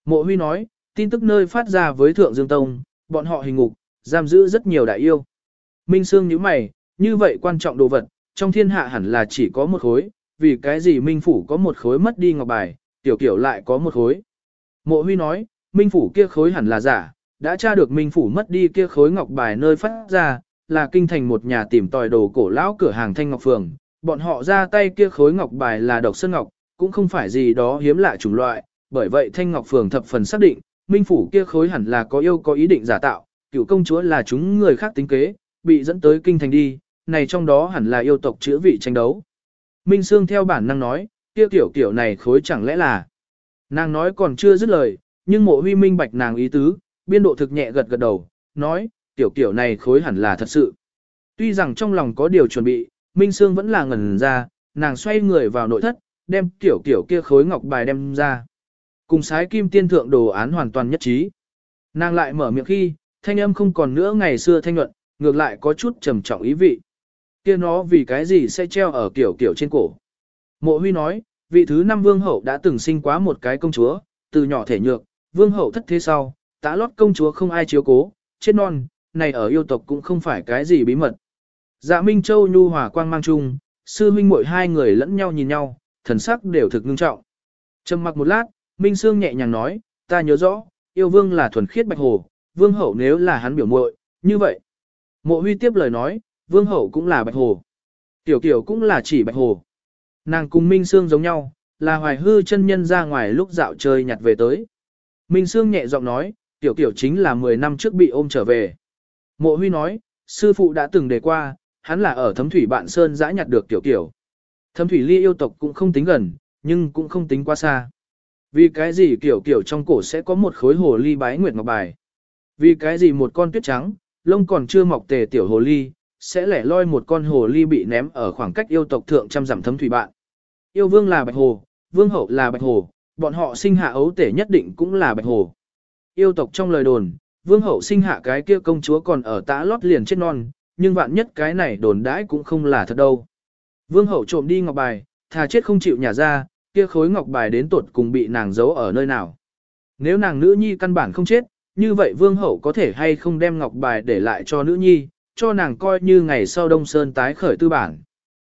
Mộ Huy nói, tin tức nơi phát ra với Thượng Dương Tông, bọn họ hình ngục, giam giữ rất nhiều đại yêu. Minh Sương nhíu mày, như vậy quan trọng đồ vật, trong thiên hạ hẳn là chỉ có một khối, vì cái gì Minh Phủ có một khối mất đi ngọc bài, tiểu kiểu lại có một khối. Mộ Huy nói, Minh Phủ kia khối hẳn là giả, đã tra được Minh Phủ mất đi kia khối ngọc bài nơi phát ra, là kinh thành một nhà tìm tòi đồ cổ lão cửa hàng Thanh Ngọc Phường. Bọn họ ra tay kia khối ngọc bài là độc sơn ngọc, cũng không phải gì đó hiếm lạ chủng loại, bởi vậy Thanh Ngọc Phường thập phần xác định, Minh Phủ kia khối hẳn là có yêu có ý định giả tạo, cựu công chúa là chúng người khác tính kế, bị dẫn tới kinh thành đi, này trong đó hẳn là yêu tộc chữa vị tranh đấu. Minh Sương theo bản năng nói, kia tiểu tiểu này khối chẳng lẽ là. Nàng nói còn chưa dứt lời, nhưng mộ huy minh bạch nàng ý tứ, biên độ thực nhẹ gật gật đầu, nói, tiểu kiểu này khối hẳn là thật sự. Tuy rằng trong lòng có điều chuẩn bị, Minh Sương vẫn là ngẩn ra, nàng xoay người vào nội thất, đem tiểu kiểu kia khối ngọc bài đem ra. Cùng sái kim tiên thượng đồ án hoàn toàn nhất trí. Nàng lại mở miệng khi, thanh âm không còn nữa ngày xưa thanh luận, ngược lại có chút trầm trọng ý vị. Kia nó vì cái gì sẽ treo ở kiểu kiểu trên cổ. Mộ huy nói, vị thứ năm vương hậu đã từng sinh quá một cái công chúa, từ nhỏ thể nhược, vương hậu thất thế sau, tá lót công chúa không ai chiếu cố, chết non, này ở yêu tộc cũng không phải cái gì bí mật. Dạ Minh Châu nhu hòa quang mang chung, sư minh muội hai người lẫn nhau nhìn nhau, thần sắc đều thực ngưng trọng. Trầm mặc một lát, Minh Sương nhẹ nhàng nói, ta nhớ rõ, yêu vương là thuần khiết bạch hồ, vương hậu nếu là hắn biểu muội, như vậy. Mộ huy tiếp lời nói, vương hậu cũng là bạch hồ. Tiểu kiểu cũng là chỉ bạch hồ. Nàng cùng Minh Sương giống nhau, là hoài hư chân nhân ra ngoài lúc dạo chơi nhặt về tới. Minh Sương nhẹ giọng nói, tiểu kiểu chính là 10 năm trước bị ôm trở về. Mộ huy nói, sư phụ đã từng đề qua, hắn là ở thấm thủy bạn Sơn giã nhặt được tiểu kiểu. Thấm thủy ly yêu tộc cũng không tính gần, nhưng cũng không tính quá xa. Vì cái gì kiểu kiểu trong cổ sẽ có một khối hồ ly bái nguyệt ngọc bài? Vì cái gì một con tuyết trắng, lông còn chưa mọc tề tiểu hồ ly, sẽ lẻ loi một con hồ ly bị ném ở khoảng cách yêu tộc thượng trăm dặm thấm thủy bạn. Yêu vương là bạch hồ, vương hậu là bạch hồ, bọn họ sinh hạ ấu tể nhất định cũng là bạch hồ. Yêu tộc trong lời đồn, vương hậu sinh hạ cái kia công chúa còn ở tã lót liền chết non, nhưng vạn nhất cái này đồn đãi cũng không là thật đâu. Vương hậu trộm đi ngọc bài, thà chết không chịu nhả ra, kia khối ngọc bài đến tuột cùng bị nàng giấu ở nơi nào. Nếu nàng nữ nhi căn bản không chết, như vậy vương hậu có thể hay không đem ngọc bài để lại cho nữ nhi, cho nàng coi như ngày sau đông sơn tái khởi tư bản.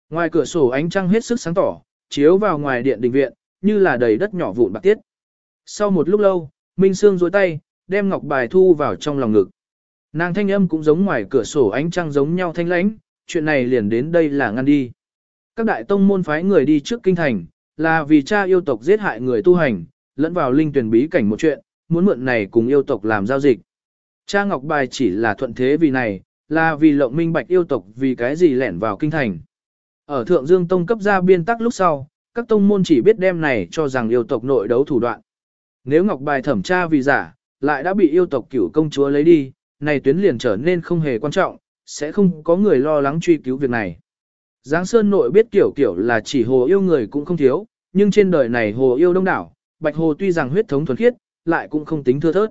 Ngoài cửa sổ ánh trăng hết sức sáng tỏ, chiếu vào ngoài điện đình viện, như là đầy đất nhỏ vụn bạc tiết. Sau một lúc lâu, Minh Sương dối tay, đem ngọc bài thu vào trong lòng ngực. Nàng thanh âm cũng giống ngoài cửa sổ ánh trăng giống nhau thanh lãnh, chuyện này liền đến đây là ngăn đi. Các đại tông môn phái người đi trước kinh thành, là vì cha yêu tộc giết hại người tu hành, lẫn vào linh tuyển bí cảnh một chuyện, muốn mượn này cùng yêu tộc làm giao dịch. Cha Ngọc Bài chỉ là thuận thế vì này, là vì lộng minh bạch yêu tộc vì cái gì lẻn vào kinh thành. Ở Thượng Dương Tông cấp ra biên tắc lúc sau, các tông môn chỉ biết đem này cho rằng yêu tộc nội đấu thủ đoạn. Nếu Ngọc Bài thẩm tra vì giả, lại đã bị yêu tộc cửu công chúa lấy đi, này tuyến liền trở nên không hề quan trọng, sẽ không có người lo lắng truy cứu việc này. Giáng Sơn nội biết kiểu kiểu là chỉ hồ yêu người cũng không thiếu, nhưng trên đời này hồ yêu đông đảo, Bạch Hồ tuy rằng huyết thống thuần khiết, lại cũng không tính thưa thớt.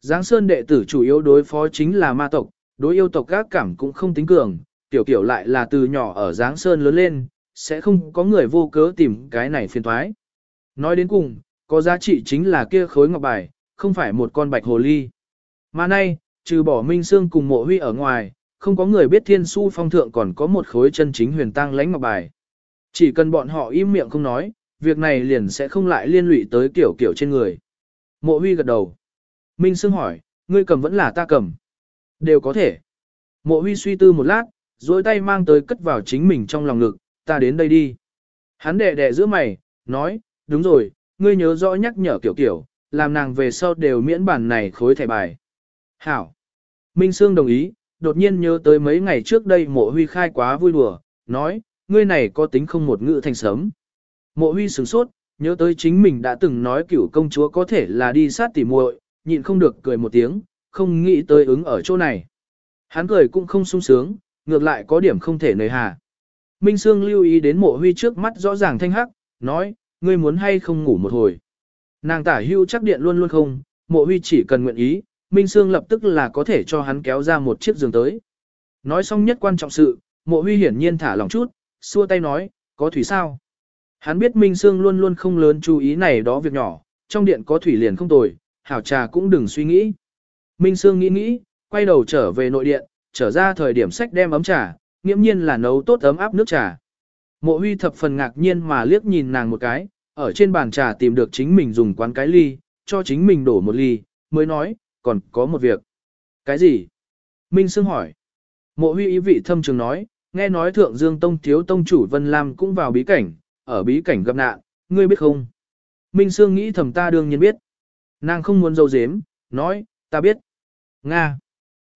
Giáng Sơn đệ tử chủ yếu đối phó chính là ma tộc, đối yêu tộc các cảm cũng không tính cường, tiểu kiểu lại là từ nhỏ ở Giáng Sơn lớn lên, sẽ không có người vô cớ tìm cái này phiền thoái. Nói đến cùng, có giá trị chính là kia khối ngọc bài, không phải một con bạch hồ ly. Mà nay, trừ bỏ Minh Sương cùng mộ huy ở ngoài, không có người biết thiên su phong thượng còn có một khối chân chính huyền tăng lãnh ngọc bài. Chỉ cần bọn họ im miệng không nói, việc này liền sẽ không lại liên lụy tới kiểu kiểu trên người. Mộ huy gật đầu. Minh Sương hỏi, ngươi cầm vẫn là ta cầm. Đều có thể. Mộ huy suy tư một lát, duỗi tay mang tới cất vào chính mình trong lòng ngực, ta đến đây đi. Hắn đẻ đẻ giữa mày, nói, đúng rồi, ngươi nhớ rõ nhắc nhở kiểu kiểu, làm nàng về sau đều miễn bản này khối thẻ bài. Hảo. Minh Sương đồng ý, đột nhiên nhớ tới mấy ngày trước đây mộ huy khai quá vui đùa, nói, ngươi này có tính không một ngữ thành sớm. Mộ huy sửng sốt, nhớ tới chính mình đã từng nói cửu công chúa có thể là đi sát tỉ muội, nhịn không được cười một tiếng, không nghĩ tới ứng ở chỗ này. Hắn cười cũng không sung sướng, ngược lại có điểm không thể nời hà. Minh Sương lưu ý đến mộ huy trước mắt rõ ràng thanh hắc, nói, ngươi muốn hay không ngủ một hồi. Nàng tả hưu chắc điện luôn luôn không, mộ huy chỉ cần nguyện ý, Minh Sương lập tức là có thể cho hắn kéo ra một chiếc giường tới. Nói xong nhất quan trọng sự, mộ huy hiển nhiên thả lòng chút, xua tay nói, có thủy sao? Hắn biết Minh Sương luôn luôn không lớn chú ý này đó việc nhỏ, trong điện có thủy liền không tồi, hảo trà cũng đừng suy nghĩ. Minh Sương nghĩ nghĩ, quay đầu trở về nội điện, trở ra thời điểm sách đem ấm trà, nghiễm nhiên là nấu tốt ấm áp nước trà. Mộ huy thập phần ngạc nhiên mà liếc nhìn nàng một cái, ở trên bàn trà tìm được chính mình dùng quán cái ly, cho chính mình đổ một ly, mới nói, còn có một việc. Cái gì? Minh Sương hỏi. Mộ huy ý vị thâm trường nói, nghe nói thượng dương tông thiếu tông chủ Vân Lam cũng vào bí cảnh, ở bí cảnh gặp nạn, ngươi biết không? Minh Sương nghĩ thầm ta đương nhiên biết. Nàng không muốn dâu dếm, nói, ta biết. Nga.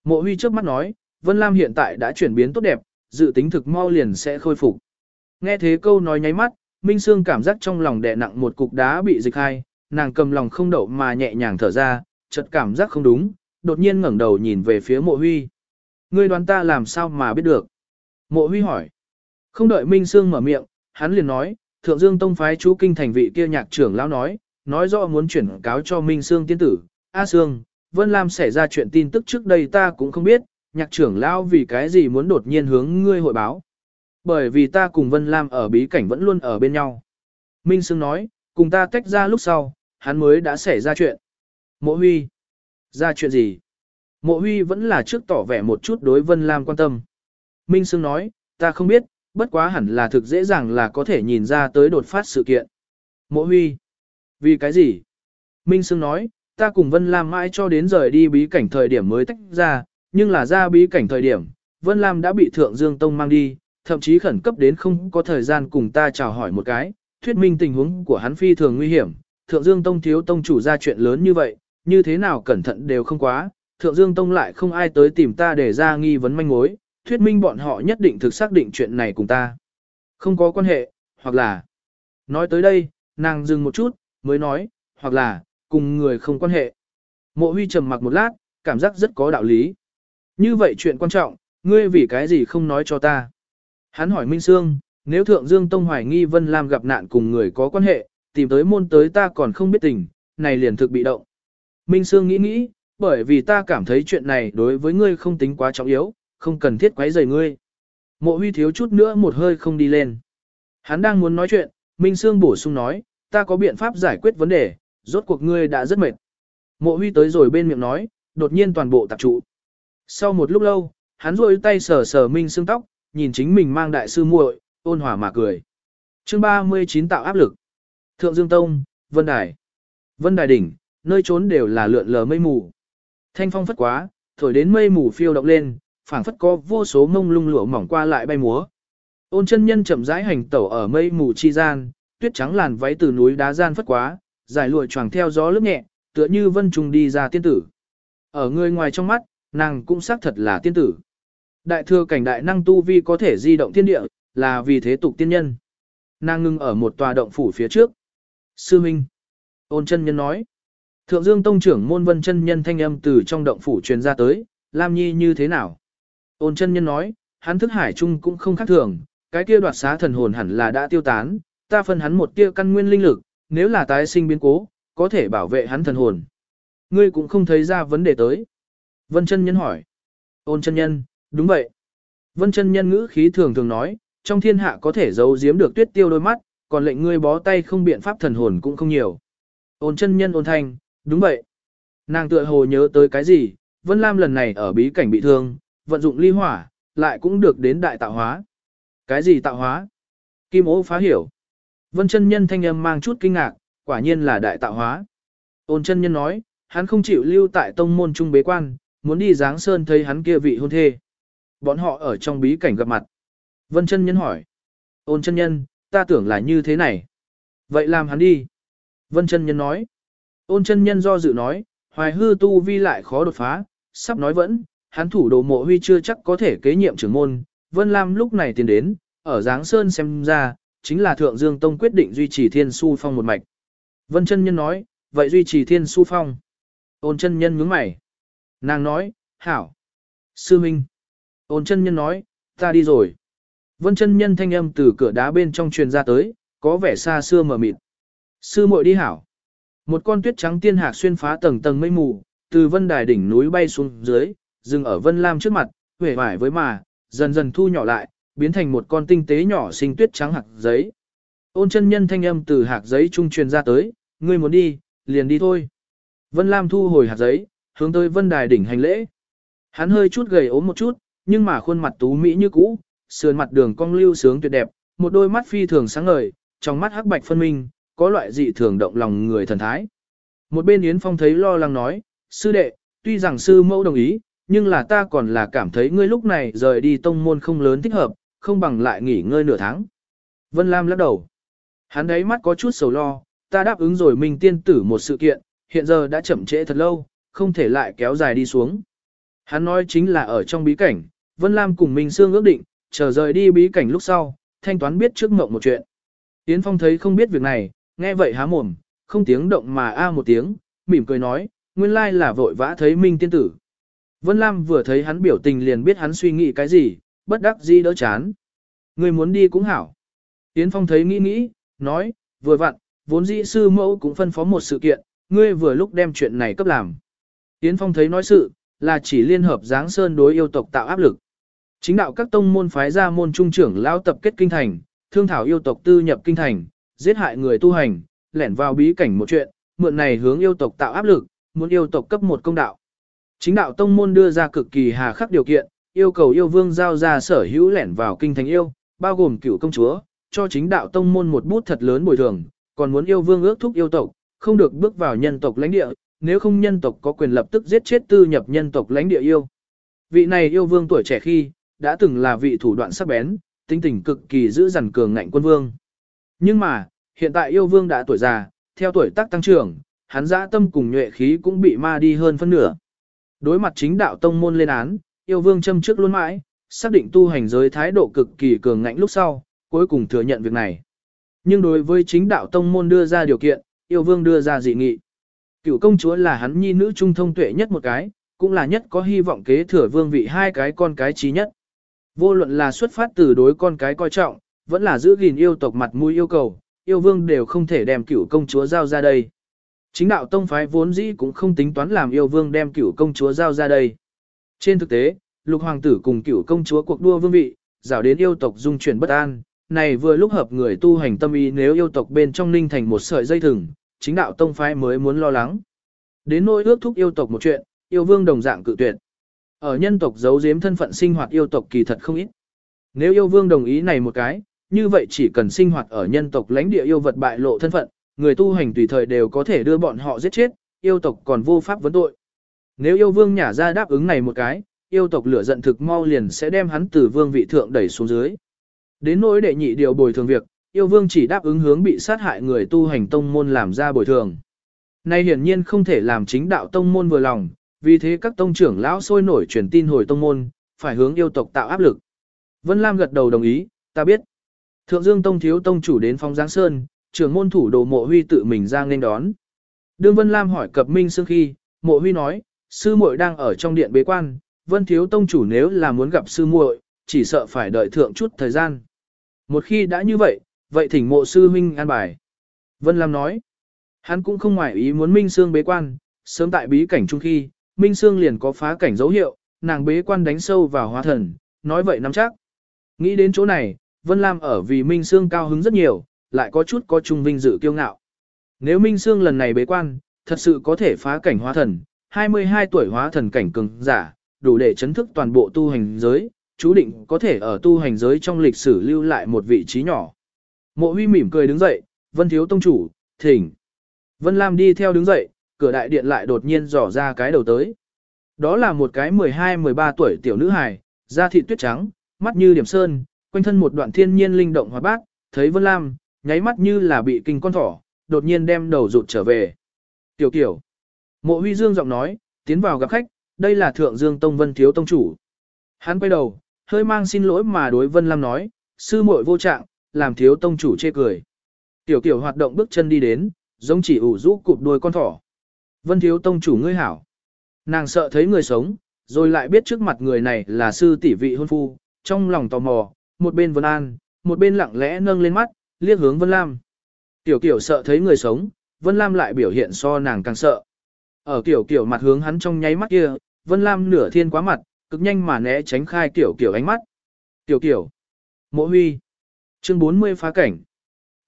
Mộ huy trước mắt nói, Vân Lam hiện tại đã chuyển biến tốt đẹp, dự tính thực mau liền sẽ khôi phục. Nghe thế câu nói nháy mắt, Minh Sương cảm giác trong lòng đè nặng một cục đá bị dịch hai, nàng cầm lòng không đậu mà nhẹ nhàng thở ra, chợt cảm giác không đúng, đột nhiên ngẩng đầu nhìn về phía mộ huy. Ngươi đoán ta làm sao mà biết được? Mộ huy hỏi. Không đợi Minh Sương mở miệng, hắn liền nói, Thượng Dương Tông phái chú kinh thành vị kia nhạc trưởng lão nói, nói rõ muốn chuyển cáo cho Minh Sương tiên tử, A Sương, Vân Lam xảy ra chuyện tin tức trước đây ta cũng không biết, nhạc trưởng lão vì cái gì muốn đột nhiên hướng ngươi hội báo. Bởi vì ta cùng Vân Lam ở bí cảnh vẫn luôn ở bên nhau. Minh Sương nói, cùng ta tách ra lúc sau, hắn mới đã xảy ra chuyện. Mộ Huy. Ra chuyện gì? Mộ Huy vẫn là trước tỏ vẻ một chút đối Vân Lam quan tâm. Minh Sương nói, ta không biết, bất quá hẳn là thực dễ dàng là có thể nhìn ra tới đột phát sự kiện. Mộ Huy. Vì cái gì? Minh Sương nói, ta cùng Vân Lam mãi cho đến rời đi bí cảnh thời điểm mới tách ra, nhưng là ra bí cảnh thời điểm, Vân Lam đã bị Thượng Dương Tông mang đi, thậm chí khẩn cấp đến không có thời gian cùng ta chào hỏi một cái, thuyết minh tình huống của hắn phi thường nguy hiểm, Thượng Dương Tông thiếu tông chủ ra chuyện lớn như vậy, như thế nào cẩn thận đều không quá, Thượng Dương Tông lại không ai tới tìm ta để ra nghi vấn manh mối, thuyết minh bọn họ nhất định thực xác định chuyện này cùng ta. Không có quan hệ, hoặc là... Nói tới đây, nàng dừng một chút, mới nói, hoặc là, cùng người không quan hệ. Mộ huy trầm mặc một lát, cảm giác rất có đạo lý. Như vậy chuyện quan trọng, ngươi vì cái gì không nói cho ta? Hắn hỏi Minh Sương, nếu Thượng Dương Tông hoài nghi Vân Lam gặp nạn cùng người có quan hệ, tìm tới môn tới ta còn không biết tình, này liền thực bị động. Minh Sương nghĩ nghĩ, bởi vì ta cảm thấy chuyện này đối với ngươi không tính quá trọng yếu, không cần thiết quấy rầy ngươi. Mộ huy thiếu chút nữa một hơi không đi lên. Hắn đang muốn nói chuyện, Minh Sương bổ sung nói, ta có biện pháp giải quyết vấn đề, rốt cuộc ngươi đã rất mệt. Mộ huy tới rồi bên miệng nói, đột nhiên toàn bộ tập trụ. Sau một lúc lâu, hắn rôi tay sờ sờ Minh Sương tóc, nhìn chính mình mang đại sư muội, ôn hòa mà cười. Chương 39 tạo áp lực. Thượng Dương Tông, Vân Đài. Vân Đài đỉnh, nơi trốn đều là lượn lờ mây mù. Thanh phong phất quá, thổi đến mây mù phiêu động lên, phảng phất có vô số mông lung lụa mỏng qua lại bay múa. Ôn chân nhân chậm rãi hành tẩu ở mây mù chi gian, tuyết trắng làn váy từ núi đá gian phất quá, dài lụa choàng theo gió lướt nhẹ, tựa như vân trùng đi ra tiên tử. Ở người ngoài trong mắt, nàng cũng xác thật là tiên tử. Đại thừa cảnh đại năng tu vi có thể di động thiên địa, là vì thế tục tiên nhân. Nàng ngưng ở một tòa động phủ phía trước. Sư Minh. Ôn chân nhân nói. Thượng Dương Tông trưởng môn vân chân nhân thanh âm từ trong động phủ truyền ra tới, Lam Nhi như thế nào? Ôn chân nhân nói, hắn thức hải chung cũng không khác thường, cái kia đoạt xá thần hồn hẳn là đã tiêu tán, ta phân hắn một tia căn nguyên linh lực, nếu là tái sinh biến cố, có thể bảo vệ hắn thần hồn. Ngươi cũng không thấy ra vấn đề tới. Vân chân nhân hỏi. Ôn chân nhân, đúng vậy. Vân chân nhân ngữ khí thường thường nói, trong thiên hạ có thể giấu giếm được tuyết tiêu đôi mắt, còn lệnh ngươi bó tay không biện pháp thần hồn cũng không nhiều. Ôn chân nhân ôn thanh, đúng vậy. Nàng tựa hồ nhớ tới cái gì, Vân Lam lần này ở bí cảnh bị thương, vận dụng ly hỏa, lại cũng được đến đại tạo hóa. Cái gì tạo hóa? Kim ố phá hiểu. Vân chân nhân thanh âm mang chút kinh ngạc, quả nhiên là đại tạo hóa. Ôn chân nhân nói, hắn không chịu lưu tại tông môn trung bế quan, muốn đi giáng sơn thấy hắn kia vị hôn thê. Bọn họ ở trong bí cảnh gặp mặt. Vân chân nhân hỏi. Ôn chân nhân, ta tưởng là như thế này. Vậy làm hắn đi. Vân chân nhân nói. Ôn chân nhân do dự nói, hoài hư tu vi lại khó đột phá, sắp nói vẫn, hắn thủ đồ mộ huy chưa chắc có thể kế nhiệm trưởng môn. Vân Lam lúc này tiến đến, ở Giáng Sơn xem ra, chính là Thượng Dương Tông quyết định duy trì thiên su phong một mạch. Vân chân nhân nói, vậy duy trì thiên su phong. Ôn chân nhân nhướng mày. Nàng nói, hảo. Sư Minh. Ôn chân nhân nói, ta đi rồi. Vân chân nhân thanh âm từ cửa đá bên trong truyền ra tới, có vẻ xa xưa mờ mịt. Sư muội đi hảo. Một con tuyết trắng tiên hạc xuyên phá tầng tầng mây mù, từ vân đài đỉnh núi bay xuống dưới, dừng ở vân lam trước mặt, huệ vải với mà, dần dần thu nhỏ lại, biến thành một con tinh tế nhỏ xinh tuyết trắng hạt giấy. Ôn chân nhân thanh âm từ hạt giấy trung truyền ra tới, ngươi muốn đi, liền đi thôi. Vân Lam thu hồi hạt giấy, hướng tới vân đài đỉnh hành lễ. Hắn hơi chút gầy ốm một chút, nhưng mà khuôn mặt tú mỹ như cũ, sườn mặt đường cong lưu sướng tuyệt đẹp, một đôi mắt phi thường sáng ngời, trong mắt hắc bạch phân minh, có loại dị thường động lòng người thần thái. Một bên Yến Phong thấy lo lắng nói, sư đệ, tuy rằng sư mẫu đồng ý, nhưng là ta còn là cảm thấy ngươi lúc này rời đi tông môn không lớn thích hợp, không bằng lại nghỉ ngơi nửa tháng. Vân Lam lắc đầu. Hắn đấy mắt có chút sầu lo, ta đáp ứng rồi mình tiên tử một sự kiện, hiện giờ đã chậm trễ thật lâu, không thể lại kéo dài đi xuống. Hắn nói chính là ở trong bí cảnh, Vân Lam cùng Minh Sương ước định, chờ rời đi bí cảnh lúc sau, thanh toán biết trước mộng một chuyện. Yến Phong thấy không biết việc này, nghe vậy há mồm, không tiếng động mà a một tiếng, mỉm cười nói, nguyên lai là vội vã thấy Minh tiên tử. Vân Lam vừa thấy hắn biểu tình liền biết hắn suy nghĩ cái gì, bất đắc dĩ đỡ chán. Người muốn đi cũng hảo. Yến Phong thấy nghĩ nghĩ, nói, vừa vặn, vốn dĩ sư mẫu cũng phân phó một sự kiện, ngươi vừa lúc đem chuyện này cấp làm. Yến Phong thấy nói sự, là chỉ liên hợp Giáng Sơn đối yêu tộc tạo áp lực. Chính đạo các tông môn phái ra môn trung trưởng lao tập kết kinh thành, thương thảo yêu tộc tư nhập kinh thành, giết hại người tu hành, lẻn vào bí cảnh một chuyện, mượn này hướng yêu tộc tạo áp lực, muốn yêu tộc cấp một công đạo. Chính đạo tông môn đưa ra cực kỳ hà khắc điều kiện, yêu cầu yêu vương giao ra sở hữu lẻn vào kinh thành yêu, bao gồm cựu công chúa, cho chính đạo tông môn một bút thật lớn bồi thường, còn muốn yêu vương ước thúc yêu tộc, không được bước vào nhân tộc lãnh địa, nếu không nhân tộc có quyền lập tức giết chết tư nhập nhân tộc lãnh địa yêu. Vị này yêu vương tuổi trẻ khi, đã từng là vị thủ đoạn sắc bén, tính tình cực kỳ giữ dằn cường ngạnh quân vương. Nhưng mà, hiện tại yêu vương đã tuổi già, theo tuổi tác tăng trưởng, hắn dã tâm cùng nhuệ khí cũng bị ma đi hơn phân nửa. Đối mặt chính đạo tông môn lên án, yêu vương châm trước luôn mãi, xác định tu hành giới thái độ cực kỳ cường ngạnh lúc sau, cuối cùng thừa nhận việc này. Nhưng đối với chính đạo tông môn đưa ra điều kiện, yêu vương đưa ra dị nghị. Cựu công chúa là hắn nhi nữ trung thông tuệ nhất một cái, cũng là nhất có hy vọng kế thừa vương vị hai cái con cái trí nhất. Vô luận là xuất phát từ đối con cái coi trọng, vẫn là giữ gìn yêu tộc mặt mũi yêu cầu, yêu vương đều không thể đem cựu công chúa giao ra đây. Chính đạo tông phái vốn dĩ cũng không tính toán làm yêu vương đem cựu công chúa giao ra đây. Trên thực tế, lục hoàng tử cùng cựu công chúa cuộc đua vương vị, rảo đến yêu tộc dung chuyển bất an, này vừa lúc hợp người tu hành tâm ý nếu yêu tộc bên trong ninh thành một sợi dây thừng, chính đạo tông phái mới muốn lo lắng. Đến nỗi ước thúc yêu tộc một chuyện, yêu vương đồng dạng cự tuyệt. Ở nhân tộc giấu giếm thân phận sinh hoạt yêu tộc kỳ thật không ít. Nếu yêu vương đồng ý này một cái, như vậy chỉ cần sinh hoạt ở nhân tộc lãnh địa yêu vật bại lộ thân phận, người tu hành tùy thời đều có thể đưa bọn họ giết chết, yêu tộc còn vô pháp vấn tội. Nếu yêu vương nhả ra đáp ứng này một cái, yêu tộc lửa giận thực mau liền sẽ đem hắn từ vương vị thượng đẩy xuống dưới. Đến nỗi đệ nhị điều bồi thường việc, yêu vương chỉ đáp ứng hướng bị sát hại người tu hành tông môn làm ra bồi thường. Nay hiển nhiên không thể làm chính đạo tông môn vừa lòng, vì thế các tông trưởng lão sôi nổi truyền tin hồi tông môn, phải hướng yêu tộc tạo áp lực. Vân Lam gật đầu đồng ý, ta biết. Thượng Dương Tông thiếu tông chủ đến phong Giáng Sơn, trưởng môn thủ đồ mộ huy tự mình ra nên đón. Đương Vân Lam hỏi cập Minh Sương khi, mộ huy nói, sư muội đang ở trong điện bế quan, Vân thiếu tông chủ nếu là muốn gặp sư muội, chỉ sợ phải đợi thượng chút thời gian. Một khi đã như vậy, vậy thỉnh mộ sư huynh an bài. Vân Lam nói, hắn cũng không ngoại ý muốn Minh Sương bế quan, sớm tại bí cảnh trung khi, Minh Sương liền có phá cảnh dấu hiệu, nàng bế quan đánh sâu vào hóa thần, nói vậy nắm chắc. Nghĩ đến chỗ này, Vân Lam ở vì Minh Sương cao hứng rất nhiều, lại có chút có trung vinh dự kiêu ngạo. Nếu Minh Sương lần này bế quan, thật sự có thể phá cảnh hóa thần, 22 tuổi hóa thần cảnh cường giả, đủ để chấn thức toàn bộ tu hành giới, chú định có thể ở tu hành giới trong lịch sử lưu lại một vị trí nhỏ. Mộ huy mỉm cười đứng dậy, Vân Thiếu Tông Chủ, thỉnh. Vân Lam đi theo đứng dậy, cửa đại điện lại đột nhiên dò ra cái đầu tới. Đó là một cái 12-13 tuổi tiểu nữ hài, da thịt tuyết trắng, mắt như điểm sơn, quanh thân một đoạn thiên nhiên linh động hoạt bát, thấy Vân Lam, nháy mắt như là bị kinh con thỏ, đột nhiên đem đầu rụt trở về. Tiểu kiểu. Mộ huy dương giọng nói, tiến vào gặp khách, đây là thượng dương tông vân thiếu tông chủ. Hắn quay đầu, hơi mang xin lỗi mà đối Vân Lam nói, sư muội vô trạng, làm thiếu tông chủ chê cười. Tiểu tiểu hoạt động bước chân đi đến, giống chỉ ủ rũ cụp đuôi con thỏ. Vân thiếu tông chủ ngươi hảo. Nàng sợ thấy người sống, rồi lại biết trước mặt người này là sư tỷ vị hôn phu, trong lòng tò mò, một bên Vân An, một bên lặng lẽ nâng lên mắt, liếc hướng Vân Lam. Tiểu kiểu sợ thấy người sống, Vân Lam lại biểu hiện so nàng càng sợ. Ở kiểu kiểu mặt hướng hắn trong nháy mắt kia, Vân Lam nửa thiên quá mặt, cực nhanh mà né tránh khai kiểu kiểu ánh mắt. Tiểu kiểu. Mộ huy. Chương 40 phá cảnh.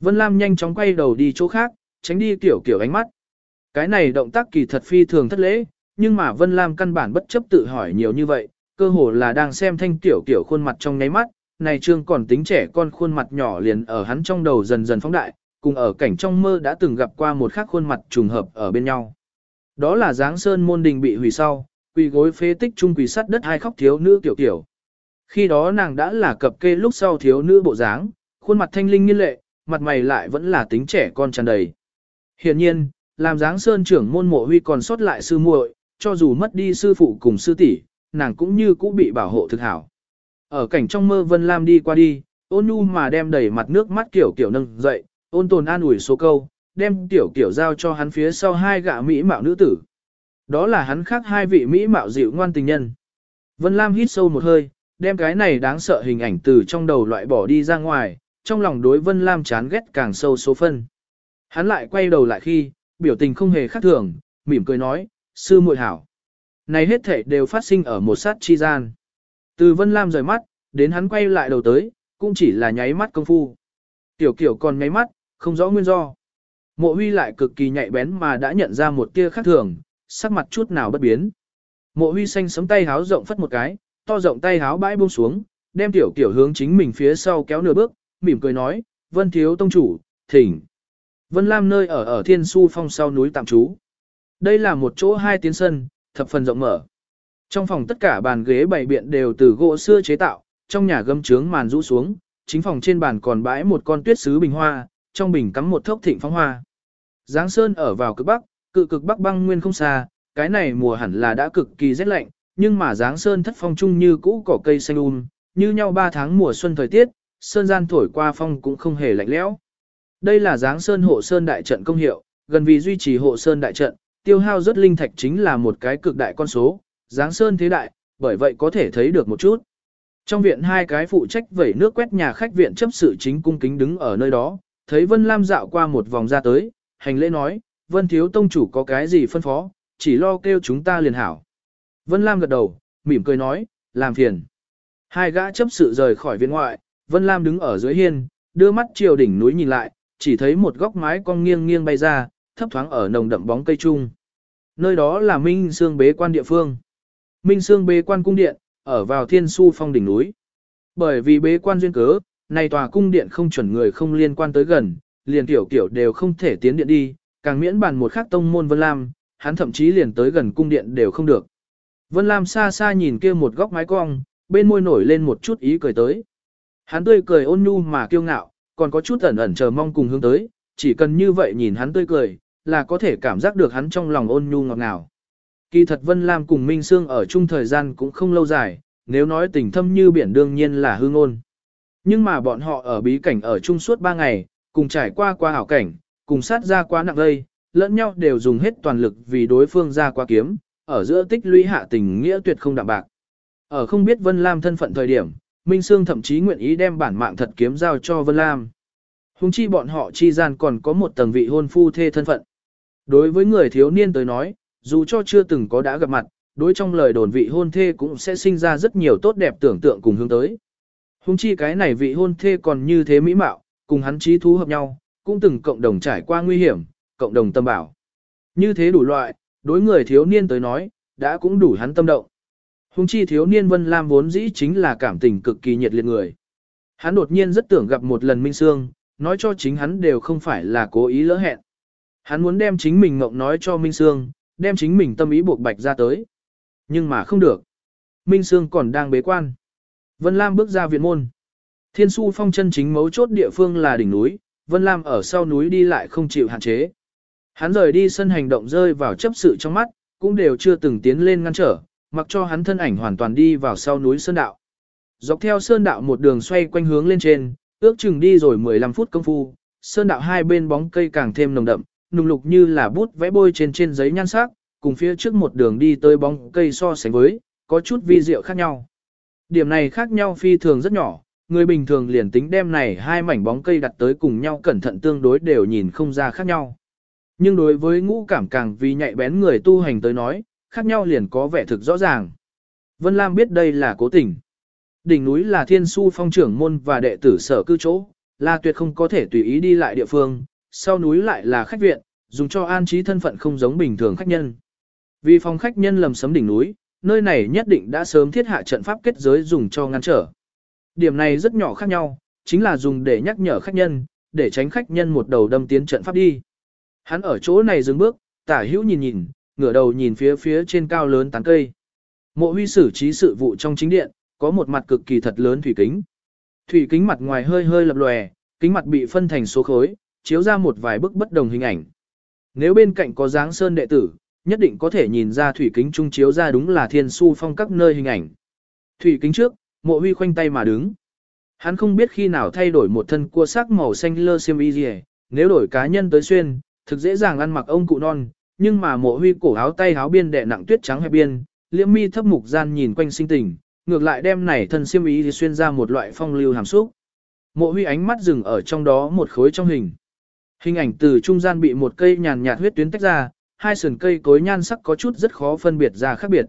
Vân Lam nhanh chóng quay đầu đi chỗ khác, tránh đi tiểu kiểu ánh mắt. Cái này động tác kỳ thật phi thường thất lễ, nhưng mà Vân Lam căn bản bất chấp tự hỏi nhiều như vậy, cơ hồ là đang xem thanh tiểu kiểu khuôn mặt trong nháy mắt, này trương còn tính trẻ con khuôn mặt nhỏ liền ở hắn trong đầu dần dần phóng đại, cùng ở cảnh trong mơ đã từng gặp qua một khắc khuôn mặt trùng hợp ở bên nhau. Đó là dáng sơn môn đình bị hủy sau, quỳ gối phế tích trung quỳ sắt đất hai khóc thiếu nữ tiểu tiểu. Khi đó nàng đã là cập kê lúc sau thiếu nữ bộ dáng, khuôn mặt thanh linh nghiên lệ, mặt mày lại vẫn là tính trẻ con tràn đầy. Hiện nhiên, làm dáng sơn trưởng môn mộ huy còn sót lại sư muội, cho dù mất đi sư phụ cùng sư tỷ, nàng cũng như cũ bị bảo hộ thực hảo. Ở cảnh trong mơ Vân Lam đi qua đi, ôn nhu mà đem đầy mặt nước mắt kiểu kiểu nâng dậy, ôn tồn an ủi số câu, đem tiểu kiểu giao cho hắn phía sau hai gã mỹ mạo nữ tử. Đó là hắn khác hai vị mỹ mạo dịu ngoan tình nhân. Vân Lam hít sâu một hơi, đem cái này đáng sợ hình ảnh từ trong đầu loại bỏ đi ra ngoài, trong lòng đối Vân Lam chán ghét càng sâu số phân. Hắn lại quay đầu lại khi, biểu tình không hề khác thường, mỉm cười nói, sư muội hảo. Này hết thể đều phát sinh ở một sát chi gian. Từ Vân Lam rời mắt, đến hắn quay lại đầu tới, cũng chỉ là nháy mắt công phu. Tiểu kiểu còn nháy mắt, không rõ nguyên do. Mộ huy lại cực kỳ nhạy bén mà đã nhận ra một tia khác thường, sắc mặt chút nào bất biến. Mộ huy xanh sấm tay háo rộng phất một cái, to rộng tay háo bãi buông xuống, đem tiểu kiểu hướng chính mình phía sau kéo nửa bước, mỉm cười nói, vân thiếu tông chủ, thỉnh. Vân Lam nơi ở ở thiên su phong sau núi tạm trú. Đây là một chỗ hai tiến sân, thập phần rộng mở. Trong phòng tất cả bàn ghế bày biện đều từ gỗ xưa chế tạo, trong nhà gâm trướng màn rũ xuống, chính phòng trên bàn còn bãi một con tuyết sứ bình hoa, trong bình cắm một thốc thịnh phóng hoa. Giáng Sơn ở vào cực bắc, cự cực bắc băng nguyên không xa, cái này mùa hẳn là đã cực kỳ rét lạnh, nhưng mà Giáng Sơn thất phong chung như cũ cỏ cây xanh um, như nhau ba tháng mùa xuân thời tiết, sơn gian thổi qua phong cũng không hề lạnh lẽo. Đây là dáng Sơn hộ sơn đại trận công hiệu, gần vì duy trì hộ sơn đại trận, tiêu hao rất linh thạch chính là một cái cực đại con số, dáng Sơn thế đại, bởi vậy có thể thấy được một chút. Trong viện hai cái phụ trách vẩy nước quét nhà khách viện chấp sự chính cung kính đứng ở nơi đó, thấy Vân Lam dạo qua một vòng ra tới, hành lễ nói, Vân Thiếu Tông Chủ có cái gì phân phó, chỉ lo kêu chúng ta liền hảo. Vân Lam gật đầu, mỉm cười nói, làm phiền. Hai gã chấp sự rời khỏi viện ngoại, Vân Lam đứng ở dưới hiên, đưa mắt chiều đỉnh núi nhìn lại, chỉ thấy một góc mái cong nghiêng nghiêng bay ra, thấp thoáng ở nồng đậm bóng cây trung. Nơi đó là Minh Sương bế quan địa phương. Minh Sương bế quan cung điện, ở vào thiên su phong đỉnh núi. Bởi vì bế quan duyên cớ, này tòa cung điện không chuẩn người không liên quan tới gần, liền tiểu kiểu đều không thể tiến điện đi, càng miễn bàn một khắc tông môn Vân Lam, hắn thậm chí liền tới gần cung điện đều không được. Vân Lam xa xa nhìn kia một góc mái cong, bên môi nổi lên một chút ý cười tới. Hắn tươi cười ôn nhu mà kiêu ngạo, còn có chút ẩn ẩn chờ mong cùng hướng tới, chỉ cần như vậy nhìn hắn tươi cười, là có thể cảm giác được hắn trong lòng ôn nhu ngọt ngào. Kỳ thật Vân Lam cùng Minh Sương ở chung thời gian cũng không lâu dài, nếu nói tình thâm như biển đương nhiên là hư ngôn. Nhưng mà bọn họ ở bí cảnh ở chung suốt 3 ngày, cùng trải qua qua hảo cảnh, cùng sát ra quá nặng lây, lẫn nhau đều dùng hết toàn lực vì đối phương ra qua kiếm, ở giữa tích lũy hạ tình nghĩa tuyệt không đạm bạc. Ở không biết Vân Lam thân phận thời điểm, Minh Sương thậm chí nguyện ý đem bản mạng thật kiếm giao cho Vân Lam. Hùng chi bọn họ chi gian còn có một tầng vị hôn phu thê thân phận. Đối với người thiếu niên tới nói, dù cho chưa từng có đã gặp mặt, đối trong lời đồn vị hôn thê cũng sẽ sinh ra rất nhiều tốt đẹp tưởng tượng cùng hướng tới. Hùng chi cái này vị hôn thê còn như thế mỹ mạo, cùng hắn trí thú hợp nhau, cũng từng cộng đồng trải qua nguy hiểm, cộng đồng tâm bảo. Như thế đủ loại, đối người thiếu niên tới nói, đã cũng đủ hắn tâm động. Hùng chi thiếu niên Vân Lam vốn dĩ chính là cảm tình cực kỳ nhiệt liệt người. Hắn đột nhiên rất tưởng gặp một lần Minh Sương, nói cho chính hắn đều không phải là cố ý lỡ hẹn. Hắn muốn đem chính mình ngộng nói cho Minh Sương, đem chính mình tâm ý buộc bạch ra tới. Nhưng mà không được. Minh Sương còn đang bế quan. Vân Lam bước ra viện môn. Thiên su phong chân chính mấu chốt địa phương là đỉnh núi, Vân Lam ở sau núi đi lại không chịu hạn chế. Hắn rời đi sân hành động rơi vào chấp sự trong mắt, cũng đều chưa từng tiến lên ngăn trở, mặc cho hắn thân ảnh hoàn toàn đi vào sau núi sơn đạo. Dọc theo sơn đạo một đường xoay quanh hướng lên trên, ước chừng đi rồi 15 phút công phu, sơn đạo hai bên bóng cây càng thêm nồng đậm, nùng lục như là bút vẽ bôi trên trên giấy nhan sắc, cùng phía trước một đường đi tới bóng cây so sánh với, có chút vi diệu khác nhau. Điểm này khác nhau phi thường rất nhỏ, người bình thường liền tính đem này hai mảnh bóng cây đặt tới cùng nhau cẩn thận tương đối đều nhìn không ra khác nhau. Nhưng đối với ngũ cảm càng vì nhạy bén người tu hành tới nói, khác nhau liền có vẻ thực rõ ràng. Vân Lam biết đây là cố tình. Đỉnh núi là thiên su phong trưởng môn và đệ tử sở cư chỗ, là tuyệt không có thể tùy ý đi lại địa phương, sau núi lại là khách viện, dùng cho an trí thân phận không giống bình thường khách nhân. Vì phòng khách nhân lầm sấm đỉnh núi, nơi này nhất định đã sớm thiết hạ trận pháp kết giới dùng cho ngăn trở. Điểm này rất nhỏ khác nhau, chính là dùng để nhắc nhở khách nhân, để tránh khách nhân một đầu đâm tiến trận pháp đi. Hắn ở chỗ này dừng bước, tả hữu nhìn nhìn, ngửa đầu nhìn phía phía trên cao lớn tán cây. Mộ huy xử trí sự vụ trong chính điện, có một mặt cực kỳ thật lớn thủy kính. Thủy kính mặt ngoài hơi hơi lập lòe, kính mặt bị phân thành số khối, chiếu ra một vài bức bất đồng hình ảnh. Nếu bên cạnh có dáng sơn đệ tử, nhất định có thể nhìn ra thủy kính trung chiếu ra đúng là thiên su phong các nơi hình ảnh. Thủy kính trước, mộ huy khoanh tay mà đứng. Hắn không biết khi nào thay đổi một thân cua sắc màu xanh lơ xiêm y gì, nếu đổi cá nhân tới xuyên, thực dễ dàng ăn mặc ông cụ non, nhưng mà mộ huy cổ áo tay áo biên đệ nặng tuyết trắng hẹp biên, liễm mi thấp mục gian nhìn quanh sinh tình, ngược lại đem này thân xiêm ý thì xuyên ra một loại phong lưu hàm xúc. Mộ huy ánh mắt dừng ở trong đó một khối trong hình. Hình ảnh từ trung gian bị một cây nhàn nhạt huyết tuyến tách ra, hai sườn cây cối nhan sắc có chút rất khó phân biệt ra khác biệt.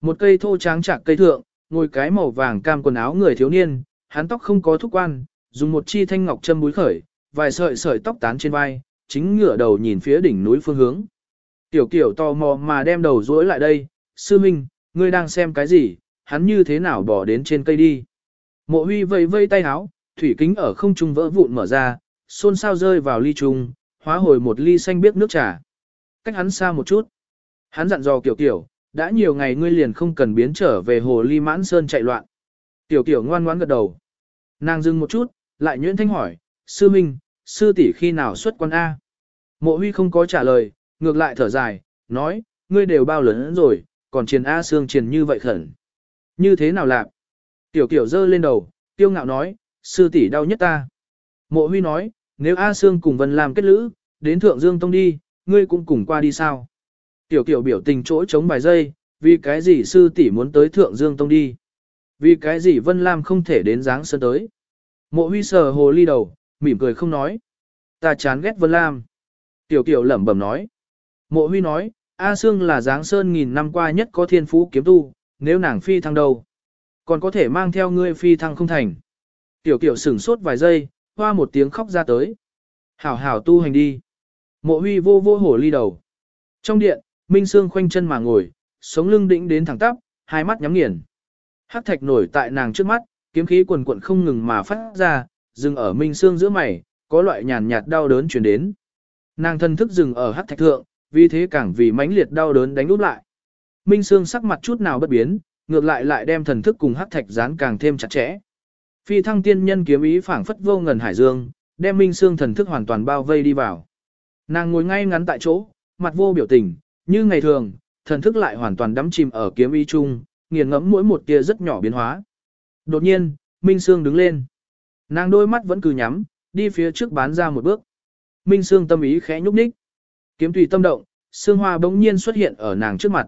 Một cây thô tráng chạc cây thượng, ngồi cái màu vàng cam quần áo người thiếu niên, hắn tóc không có thúc quan, dùng một chi thanh ngọc châm búi khởi, vài sợi sợi tóc tán trên vai, chính ngửa đầu nhìn phía đỉnh núi phương hướng. Tiểu kiểu tò mò mà đem đầu rối lại đây, sư minh, ngươi đang xem cái gì, hắn như thế nào bỏ đến trên cây đi. Mộ huy vây vây tay áo, thủy kính ở không trung vỡ vụn mở ra, xôn xao rơi vào ly trung, hóa hồi một ly xanh biếc nước trà. Cách hắn xa một chút. Hắn dặn dò kiểu kiểu, đã nhiều ngày ngươi liền không cần biến trở về hồ ly mãn sơn chạy loạn. Tiểu kiểu ngoan ngoãn gật đầu. Nàng dừng một chút, lại nhuyễn thanh hỏi, sư minh, sư tỷ khi nào xuất quan A? Mộ huy không có trả lời, ngược lại thở dài, nói, ngươi đều bao lớn rồi, còn triền A xương triền như vậy khẩn. Như thế nào lạc? Tiểu kiểu dơ lên đầu, tiêu ngạo nói, sư tỷ đau nhất ta. Mộ huy nói, nếu A Sương cùng Vân làm kết lữ, đến Thượng Dương Tông đi, ngươi cũng cùng qua đi sao? Tiểu kiểu biểu tình chỗ chống bài dây, vì cái gì sư tỷ muốn tới Thượng Dương Tông đi? Vì cái gì Vân Lam không thể đến dáng sơn tới? Mộ huy sờ hồ ly đầu, mỉm cười không nói. Ta chán ghét Vân Lam. Tiểu kiểu lẩm bẩm nói. Mộ huy nói, A Sương là dáng sơn nghìn năm qua nhất có thiên phú kiếm tu, nếu nàng phi thăng đâu. Còn có thể mang theo ngươi phi thăng không thành. Tiểu kiểu sửng sốt vài giây, hoa một tiếng khóc ra tới. Hảo hảo tu hành đi. Mộ huy vô vô hổ ly đầu. Trong điện, Minh Sương khoanh chân mà ngồi, sống lưng đĩnh đến thẳng tắp, hai mắt nhắm nghiền. Hắc thạch nổi tại nàng trước mắt, kiếm khí quần quận không ngừng mà phát ra, dừng ở Minh Sương giữa mày, có loại nhàn nhạt đau đớn chuyển đến. Nàng thân thức dừng ở hắc thạch thượng, vì thế càng vì mãnh liệt đau đớn đánh úp lại. Minh Sương sắc mặt chút nào bất biến, ngược lại lại đem thần thức cùng hắc thạch dán càng thêm chặt chẽ. Phi thăng tiên nhân kiếm ý phảng phất vô ngần hải dương, đem Minh Sương thần thức hoàn toàn bao vây đi vào. Nàng ngồi ngay ngắn tại chỗ, mặt vô biểu tình, như ngày thường, thần thức lại hoàn toàn đắm chìm ở kiếm ý chung, nghiền ngẫm mỗi một tia rất nhỏ biến hóa. Đột nhiên, Minh Sương đứng lên. Nàng đôi mắt vẫn cứ nhắm, đi phía trước bán ra một bước. Minh Sương tâm ý khẽ nhúc nhích. Kiếm tùy tâm động, Sương Hoa bỗng nhiên xuất hiện ở nàng trước mặt.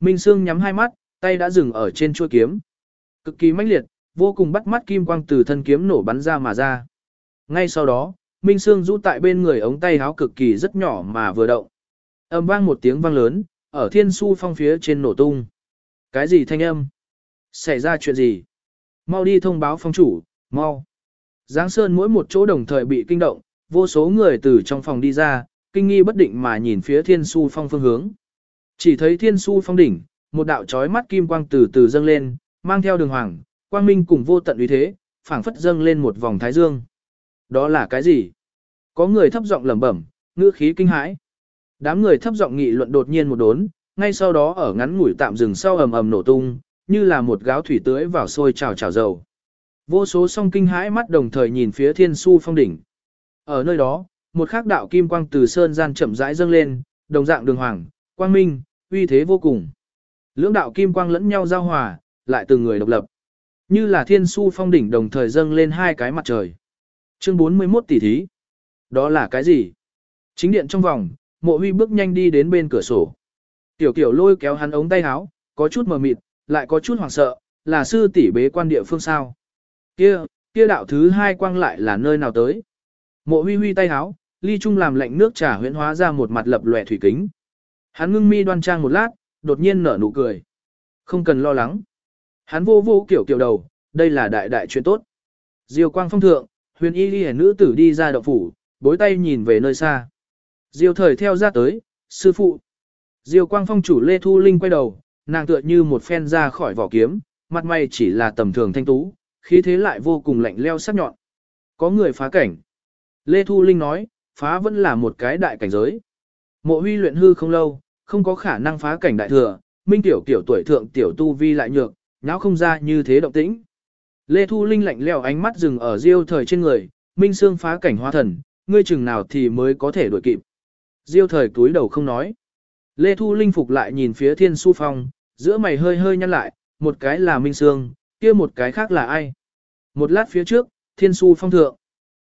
Minh Sương nhắm hai mắt, tay đã dừng ở trên chuôi kiếm. Cực kỳ mãnh liệt, vô cùng bắt mắt kim quang từ thân kiếm nổ bắn ra mà ra. Ngay sau đó, Minh Sương rũ tại bên người ống tay háo cực kỳ rất nhỏ mà vừa động. Âm vang một tiếng vang lớn, ở thiên su phong phía trên nổ tung. Cái gì thanh âm? Xảy ra chuyện gì? Mau đi thông báo phong chủ, mau. Giáng Sơn mỗi một chỗ đồng thời bị kinh động, vô số người từ trong phòng đi ra, kinh nghi bất định mà nhìn phía thiên su phong phương hướng. Chỉ thấy thiên su phong đỉnh, một đạo chói mắt kim quang từ từ dâng lên, mang theo đường hoàng, quang minh cùng vô tận uy thế, phảng phất dâng lên một vòng thái dương. Đó là cái gì? Có người thấp giọng lẩm bẩm, ngữ khí kinh hãi. Đám người thấp giọng nghị luận đột nhiên một đốn, ngay sau đó ở ngắn ngủi tạm dừng sau ầm ầm nổ tung, như là một gáo thủy tưới vào sôi trào trào dầu. Vô số song kinh hãi mắt đồng thời nhìn phía thiên su phong đỉnh. Ở nơi đó, một khắc đạo kim quang từ sơn gian chậm rãi dâng lên, đồng dạng đường hoàng, quang minh, uy thế vô cùng. Lưỡng đạo kim quang lẫn nhau giao hòa, lại từng người độc lập. Như là thiên su phong đỉnh đồng thời dâng lên hai cái mặt trời. Chương 41 tỷ thí. Đó là cái gì? Chính điện trong vòng, mộ huy bước nhanh đi đến bên cửa sổ. Tiểu kiểu lôi kéo hắn ống tay áo, có chút mờ mịt, lại có chút hoảng sợ, là sư tỷ bế quan địa phương sao. Kia, kia đạo thứ hai quang lại là nơi nào tới. Mộ huy huy tay áo, ly trung làm lạnh nước trà huyễn hóa ra một mặt lập lòe thủy kính. Hắn ngưng mi đoan trang một lát, đột nhiên nở nụ cười. Không cần lo lắng. Hắn vô vô kiểu kiểu đầu, đây là đại đại chuyện tốt. Diêu quang phong thượng, huyền y ghi nữ tử đi ra động phủ, bối tay nhìn về nơi xa. Diêu thời theo ra tới, sư phụ. Diêu quang phong chủ Lê Thu Linh quay đầu, nàng tựa như một phen ra khỏi vỏ kiếm, mặt mày chỉ là tầm thường thanh tú, khí thế lại vô cùng lạnh leo sắc nhọn. Có người phá cảnh. Lê Thu Linh nói, phá vẫn là một cái đại cảnh giới. Mộ huy luyện hư không lâu, không có khả năng phá cảnh đại thừa, minh tiểu tiểu tuổi thượng tiểu tu vi lại nhược, nháo không ra như thế động tĩnh. Lê Thu Linh lạnh lèo ánh mắt dừng ở diêu thời trên người, minh xương phá cảnh hoa thần, ngươi chừng nào thì mới có thể đuổi kịp. Diêu thời túi đầu không nói. Lê Thu Linh phục lại nhìn phía thiên su phong, giữa mày hơi hơi nhăn lại, một cái là minh xương, kia một cái khác là ai. Một lát phía trước, thiên su phong thượng.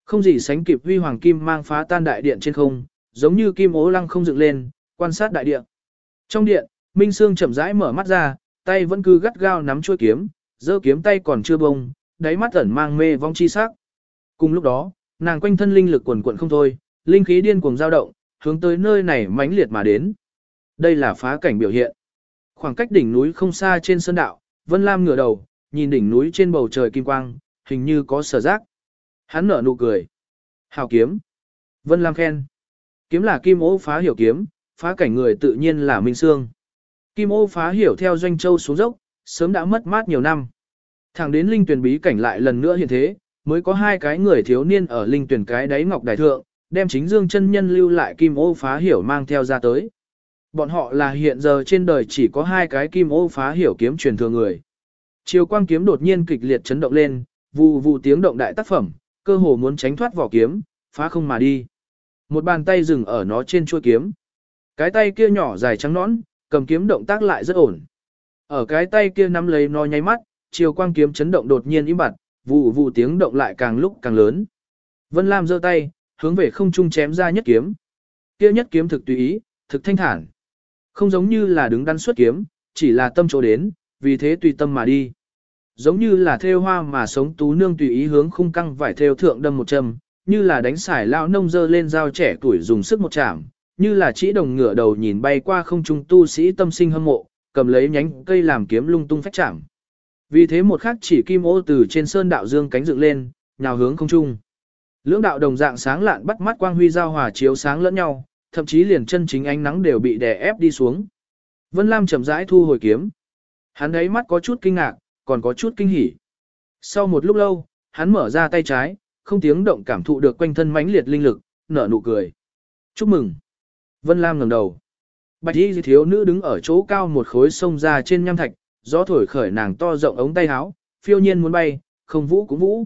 Không gì sánh kịp huy hoàng kim mang phá tan đại điện trên không, giống như kim ố lăng không dựng lên, quan sát đại điện. Trong điện, Minh Sương chậm rãi mở mắt ra, tay vẫn cứ gắt gao nắm chuôi kiếm, giơ kiếm tay còn chưa bông, đáy mắt ẩn mang mê vong chi sắc. Cùng lúc đó, nàng quanh thân linh lực quần quận không thôi, linh khí điên cuồng dao động, hướng tới nơi này mãnh liệt mà đến. Đây là phá cảnh biểu hiện. Khoảng cách đỉnh núi không xa trên sơn đạo, Vân Lam ngửa đầu, nhìn đỉnh núi trên bầu trời kim quang, hình như có sở giác. Hắn nở nụ cười. Hào kiếm. Vân Lam khen. Kiếm là kim ô phá hiểu kiếm, phá cảnh người tự nhiên là Minh Sương. Kim ô phá hiểu theo doanh châu xuống dốc, sớm đã mất mát nhiều năm. Thẳng đến linh tuyển bí cảnh lại lần nữa hiện thế, mới có hai cái người thiếu niên ở linh tuyển cái đáy ngọc đại thượng, đem chính dương chân nhân lưu lại kim ô phá hiểu mang theo ra tới. Bọn họ là hiện giờ trên đời chỉ có hai cái kim ô phá hiểu kiếm truyền thừa người. Chiều quang kiếm đột nhiên kịch liệt chấn động lên, vù vù tiếng động đại tác phẩm, cơ hồ muốn tránh thoát vỏ kiếm, phá không mà đi. Một bàn tay dừng ở nó trên chuôi kiếm. Cái tay kia nhỏ dài trắng nõn, cầm kiếm động tác lại rất ổn. Ở cái tay kia nắm lấy nó nháy mắt, chiều quang kiếm chấn động đột nhiên im bặt, vụ vụ tiếng động lại càng lúc càng lớn. Vân Lam giơ tay, hướng về không trung chém ra nhất kiếm. Kia nhất kiếm thực tùy ý, thực thanh thản. Không giống như là đứng đắn xuất kiếm, chỉ là tâm chỗ đến, vì thế tùy tâm mà đi. Giống như là thêu hoa mà sống tú nương tùy ý hướng khung căng vải thêu thượng đâm một châm, như là đánh xải lao nông dơ lên dao trẻ tuổi dùng sức một chạm, như là chỉ đồng ngửa đầu nhìn bay qua không trung tu sĩ tâm sinh hâm mộ, cầm lấy nhánh cây làm kiếm lung tung phách chạm. Vì thế một khắc chỉ kim ô từ trên sơn đạo dương cánh dựng lên, nhào hướng không trung. Lưỡng đạo đồng dạng sáng lạn bắt mắt quang huy giao hòa chiếu sáng lẫn nhau, thậm chí liền chân chính ánh nắng đều bị đè ép đi xuống. Vân Lam chậm rãi thu hồi kiếm. Hắn ấy mắt có chút kinh ngạc, còn có chút kinh hỉ. Sau một lúc lâu, hắn mở ra tay trái, không tiếng động cảm thụ được quanh thân mãnh liệt linh lực, nở nụ cười. Chúc mừng. Vân Lam ngẩng đầu. Bạch y thiếu nữ đứng ở chỗ cao một khối sông ra trên nham thạch, gió thổi khởi nàng to rộng ống tay áo, phiêu nhiên muốn bay, không vũ cũng vũ.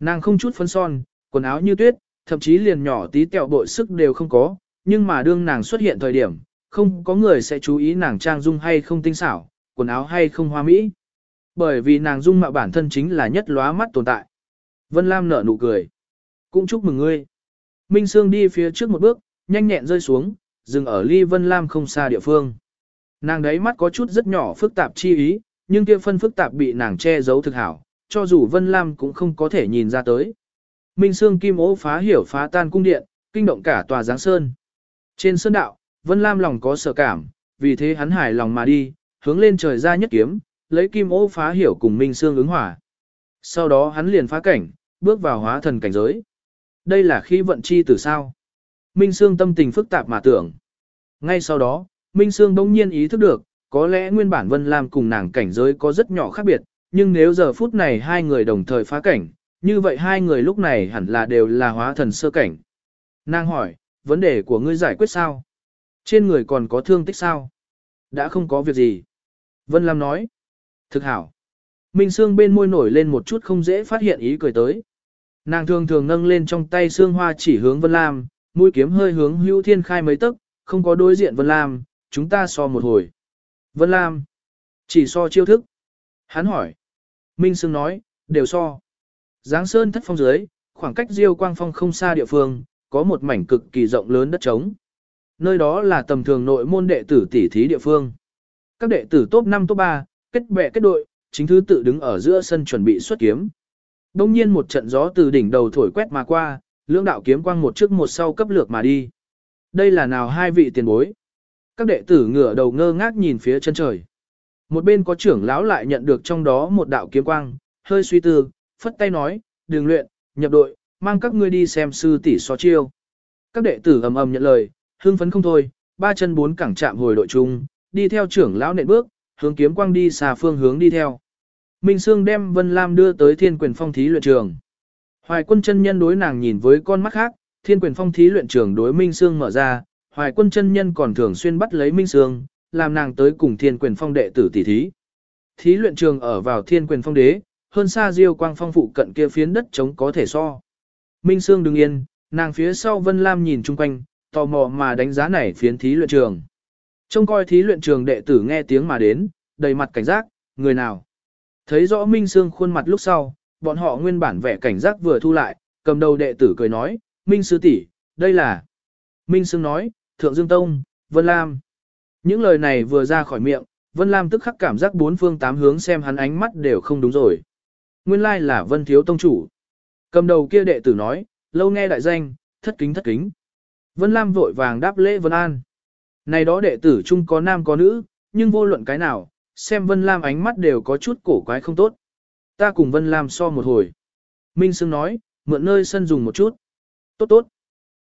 Nàng không chút phấn son, quần áo như tuyết, thậm chí liền nhỏ tí tẹo bội sức đều không có, nhưng mà đương nàng xuất hiện thời điểm, không có người sẽ chú ý nàng trang dung hay không tinh xảo, quần áo hay không hoa mỹ. Bởi vì nàng dung mạo bản thân chính là nhất lóa mắt tồn tại. Vân Lam nở nụ cười. Cũng chúc mừng ngươi. Minh Sương đi phía trước một bước, nhanh nhẹn rơi xuống, dừng ở ly Vân Lam không xa địa phương. Nàng đấy mắt có chút rất nhỏ phức tạp chi ý, nhưng kia phân phức tạp bị nàng che giấu thực hảo, cho dù Vân Lam cũng không có thể nhìn ra tới. Minh Sương Kim ố phá hiểu phá tan cung điện, kinh động cả tòa giáng sơn. Trên sơn đạo, Vân Lam lòng có sợ cảm, vì thế hắn hài lòng mà đi, hướng lên trời ra nhất kiếm, lấy kim ô phá hiểu cùng Minh Sương ứng hỏa. Sau đó hắn liền phá cảnh, bước vào hóa thần cảnh giới. Đây là khi vận chi từ sao. Minh Sương tâm tình phức tạp mà tưởng. Ngay sau đó, Minh Sương đông nhiên ý thức được, có lẽ nguyên bản Vân Lam cùng nàng cảnh giới có rất nhỏ khác biệt, nhưng nếu giờ phút này hai người đồng thời phá cảnh, như vậy hai người lúc này hẳn là đều là hóa thần sơ cảnh. Nàng hỏi, vấn đề của ngươi giải quyết sao? Trên người còn có thương tích sao? Đã không có việc gì. Vân Lam nói. Thực hảo. Minh Sương bên môi nổi lên một chút không dễ phát hiện ý cười tới. Nàng thường thường nâng lên trong tay sương hoa chỉ hướng Vân Lam, mũi kiếm hơi hướng hữu thiên khai mấy tấc, không có đối diện Vân Lam, chúng ta so một hồi. Vân Lam. Chỉ so chiêu thức. Hắn hỏi. Minh Sương nói, đều so. Giáng Sơn thất phong dưới, khoảng cách Diêu Quang Phong không xa địa phương, có một mảnh cực kỳ rộng lớn đất trống. Nơi đó là tầm thường nội môn đệ tử tỷ thí địa phương. Các đệ tử top 5 top 3, kết bè kết đội, chính thứ tự đứng ở giữa sân chuẩn bị xuất kiếm. Đông nhiên một trận gió từ đỉnh đầu thổi quét mà qua, lưỡng đạo kiếm quang một trước một sau cấp lược mà đi. Đây là nào hai vị tiền bối? Các đệ tử ngửa đầu ngơ ngác nhìn phía chân trời. Một bên có trưởng lão lại nhận được trong đó một đạo kiếm quang, hơi suy tư, phất tay nói, đường luyện, nhập đội, mang các ngươi đi xem sư tỷ so chiêu. Các đệ tử ầm ầm nhận lời, hưng phấn không thôi, ba chân bốn cẳng chạm hồi đội chung, đi theo trưởng lão nện bước, hướng kiếm quang đi xa phương hướng đi theo. Minh Sương đem Vân Lam đưa tới Thiên Quyền Phong thí luyện trường. Hoài Quân chân nhân đối nàng nhìn với con mắt khác, Thiên Quyền Phong thí luyện trường đối Minh Sương mở ra, Hoài Quân chân nhân còn thường xuyên bắt lấy Minh Sương, làm nàng tới cùng Thiên Quyền Phong đệ tử tỷ thí. Thí luyện trường ở vào Thiên Quyền Phong đế, hơn xa Diêu Quang Phong phụ cận kia phiến đất trống có thể so. Minh Sương đứng yên, nàng phía sau Vân Lam nhìn chung quanh, tò mò mà đánh giá này phiến thí luyện trường. Trông coi thí luyện trường đệ tử nghe tiếng mà đến, đầy mặt cảnh giác, người nào. Thấy rõ Minh Sương khuôn mặt lúc sau, bọn họ nguyên bản vẻ cảnh giác vừa thu lại, cầm đầu đệ tử cười nói, Minh Sư tỷ, đây là... Minh Sương nói, Thượng Dương Tông, Vân Lam. Những lời này vừa ra khỏi miệng, Vân Lam tức khắc cảm giác bốn phương tám hướng xem hắn ánh mắt đều không đúng rồi. Nguyên lai là Vân Thiếu Tông Chủ. Cầm đầu kia đệ tử nói, lâu nghe đại danh, thất kính thất kính. Vân Lam vội vàng đáp lễ Vân An. Này đó đệ tử chung có nam có nữ, nhưng vô luận cái nào, xem Vân Lam ánh mắt đều có chút cổ quái không tốt. Ta cùng Vân Lam so một hồi. Minh Sương nói, mượn nơi sân dùng một chút. Tốt tốt.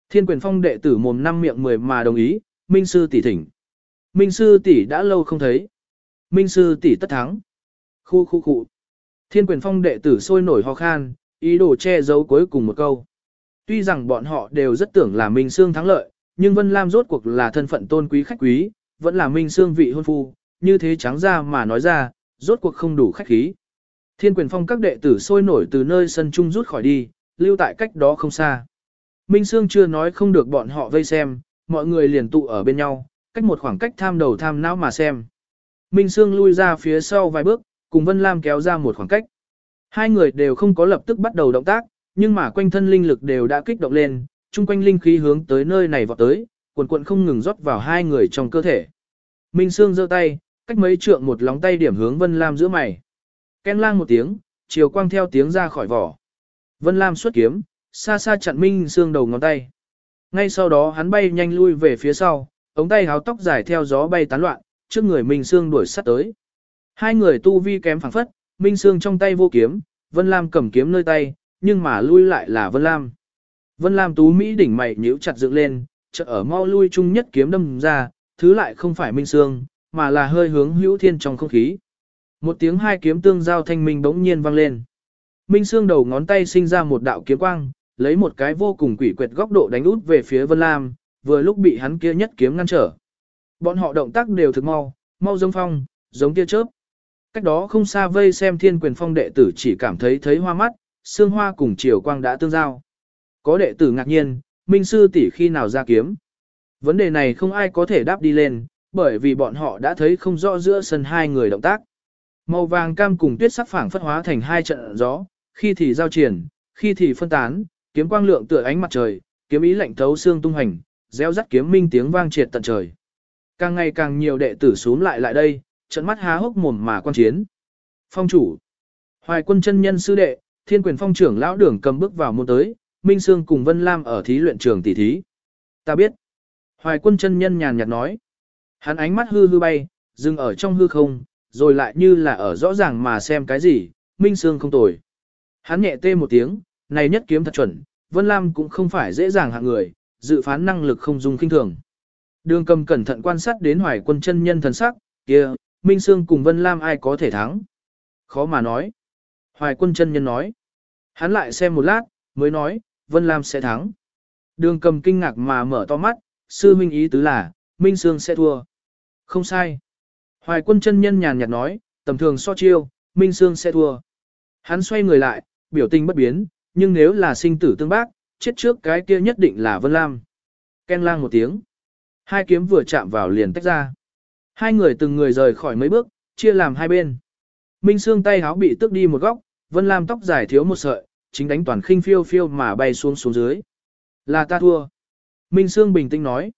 Thiên quyền phong đệ tử mồm năm miệng mười mà đồng ý, Minh Sư tỷ thỉnh. Minh Sư tỷ đã lâu không thấy. Minh Sư tỷ tất thắng. Khu khu khu. Thiên quyền phong đệ tử sôi nổi ho khan, ý đồ che giấu cuối cùng một câu. Tuy rằng bọn họ đều rất tưởng là Minh Sương thắng lợi, nhưng Vân Lam rốt cuộc là thân phận tôn quý khách quý, vẫn là Minh Sương vị hôn phu, như thế trắng ra mà nói ra, rốt cuộc không đủ khách khí. Thiên quyền phong các đệ tử sôi nổi từ nơi sân trung rút khỏi đi, lưu tại cách đó không xa. Minh Sương chưa nói không được bọn họ vây xem, mọi người liền tụ ở bên nhau, cách một khoảng cách tham đầu tham não mà xem. Minh Sương lui ra phía sau vài bước, cùng Vân Lam kéo ra một khoảng cách. Hai người đều không có lập tức bắt đầu động tác, nhưng mà quanh thân linh lực đều đã kích động lên, chung quanh linh khí hướng tới nơi này vọt tới, cuộn cuộn không ngừng rót vào hai người trong cơ thể. Minh Sương giơ tay, cách mấy trượng một lóng tay điểm hướng Vân Lam giữa mày. Ken lang một tiếng, chiều quang theo tiếng ra khỏi vỏ. Vân Lam xuất kiếm, xa xa chặn Minh Sương đầu ngón tay. Ngay sau đó hắn bay nhanh lui về phía sau, ống tay háo tóc dài theo gió bay tán loạn, trước người Minh Sương đuổi sát tới. Hai người tu vi kém phẳng phất, Minh Sương trong tay vô kiếm, Vân Lam cầm kiếm nơi tay, nhưng mà lui lại là Vân Lam. Vân Lam tú Mỹ đỉnh mày nhíu chặt dựng lên, chợ ở mau lui chung nhất kiếm đâm ra, thứ lại không phải Minh Sương, mà là hơi hướng hữu thiên trong không khí. Một tiếng hai kiếm tương giao thanh minh bỗng nhiên vang lên. Minh Sương đầu ngón tay sinh ra một đạo kiếm quang, lấy một cái vô cùng quỷ quyệt góc độ đánh út về phía Vân Lam, vừa lúc bị hắn kia nhất kiếm ngăn trở. Bọn họ động tác đều thực mau, mau giống phong, giống tia chớp. Cách đó không xa vây xem thiên quyền phong đệ tử chỉ cảm thấy thấy hoa mắt, xương hoa cùng chiều quang đã tương giao. Có đệ tử ngạc nhiên, Minh Sư tỷ khi nào ra kiếm. Vấn đề này không ai có thể đáp đi lên, bởi vì bọn họ đã thấy không rõ giữa sân hai người động tác. Màu vàng cam cùng tuyết sắc phảng phất hóa thành hai trận gió, khi thì giao triển, khi thì phân tán, kiếm quang lượng tựa ánh mặt trời, kiếm ý lạnh thấu xương tung hành, reo rắt kiếm minh tiếng vang triệt tận trời. Càng ngày càng nhiều đệ tử xuống lại lại đây, trận mắt há hốc mồm mà quan chiến. Phong chủ, Hoài Quân chân nhân sư đệ, Thiên Quyền Phong trưởng lão đường cầm bước vào môn tới, Minh Sương cùng Vân Lam ở thí luyện trường tỷ thí. Ta biết. Hoài Quân chân nhân nhàn nhạt nói. Hắn ánh mắt hư hư bay, dừng ở trong hư không, rồi lại như là ở rõ ràng mà xem cái gì, Minh Sương không tồi. Hắn nhẹ tê một tiếng, này nhất kiếm thật chuẩn, Vân Lam cũng không phải dễ dàng hạng người, dự phán năng lực không dùng kinh thường. Đường cầm cẩn thận quan sát đến hoài quân chân nhân thần sắc, kia, Minh Sương cùng Vân Lam ai có thể thắng. Khó mà nói. Hoài quân chân nhân nói. Hắn lại xem một lát, mới nói, Vân Lam sẽ thắng. Đường cầm kinh ngạc mà mở to mắt, sư minh ý tứ là, Minh Sương sẽ thua. Không sai. Hoài quân chân nhân nhàn nhạt nói, tầm thường so chiêu, Minh Sương sẽ thua. Hắn xoay người lại, biểu tình bất biến, nhưng nếu là sinh tử tương bác, chết trước cái kia nhất định là Vân Lam. Ken lang một tiếng. Hai kiếm vừa chạm vào liền tách ra. Hai người từng người rời khỏi mấy bước, chia làm hai bên. Minh Sương tay háo bị tước đi một góc, Vân Lam tóc dài thiếu một sợi, chính đánh toàn khinh phiêu phiêu mà bay xuống xuống dưới. Là ta thua. Minh Sương bình tĩnh nói.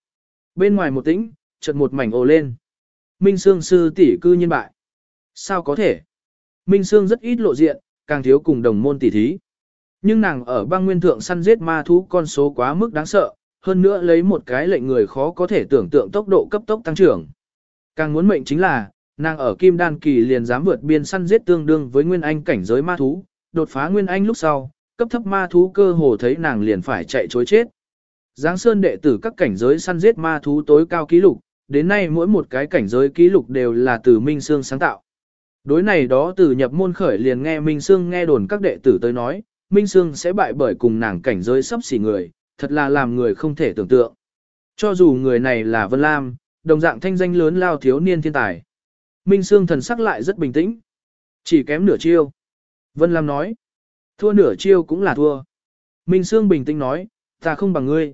Bên ngoài một tĩnh, chợt một mảnh ồ lên. Minh Sương sư tỷ cư nhiên bại. Sao có thể? Minh Sương rất ít lộ diện, càng thiếu cùng đồng môn tỷ thí. Nhưng nàng ở băng nguyên thượng săn giết ma thú con số quá mức đáng sợ, hơn nữa lấy một cái lệnh người khó có thể tưởng tượng tốc độ cấp tốc tăng trưởng. Càng muốn mệnh chính là, nàng ở kim đan kỳ liền dám vượt biên săn giết tương đương với nguyên anh cảnh giới ma thú, đột phá nguyên anh lúc sau, cấp thấp ma thú cơ hồ thấy nàng liền phải chạy chối chết. Giáng Sơn đệ tử các cảnh giới săn giết ma thú tối cao ký lục, đến nay mỗi một cái cảnh giới ký lục đều là từ Minh Sương sáng tạo. Đối này đó từ nhập môn khởi liền nghe Minh Sương nghe đồn các đệ tử tới nói, Minh Sương sẽ bại bởi cùng nàng cảnh giới sắp xỉ người, thật là làm người không thể tưởng tượng. Cho dù người này là Vân Lam, đồng dạng thanh danh lớn lao thiếu niên thiên tài. Minh Sương thần sắc lại rất bình tĩnh. Chỉ kém nửa chiêu. Vân Lam nói. Thua nửa chiêu cũng là thua. Minh Sương bình tĩnh nói, ta không bằng ngươi.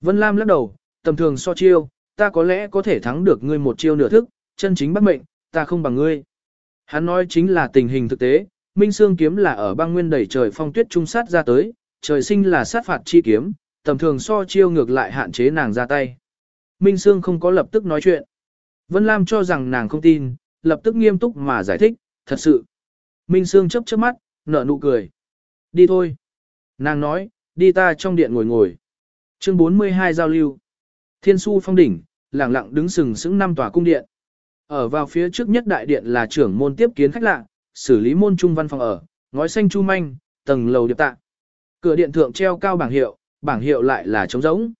Vân Lam lắc đầu, tầm thường so chiêu, ta có lẽ có thể thắng được ngươi một chiêu nửa thức, chân chính bắt mệnh, ta không bằng ngươi. Hắn nói chính là tình hình thực tế, Minh Sương kiếm là ở băng nguyên đầy trời phong tuyết trung sát ra tới, trời sinh là sát phạt chi kiếm, tầm thường so chiêu ngược lại hạn chế nàng ra tay. Minh Sương không có lập tức nói chuyện. Vân Lam cho rằng nàng không tin, lập tức nghiêm túc mà giải thích, thật sự. Minh Sương chấp chớp mắt, nở nụ cười. Đi thôi. Nàng nói, đi ta trong điện ngồi ngồi. Chương 42 giao lưu. Thiên su phong đỉnh, lặng lặng đứng sừng sững năm tòa cung điện. Ở vào phía trước nhất đại điện là trưởng môn tiếp kiến khách lạ, xử lý môn trung văn phòng ở, ngói xanh chu manh, tầng lầu điệp tạ. Cửa điện thượng treo cao bảng hiệu, bảng hiệu lại là trống rỗng.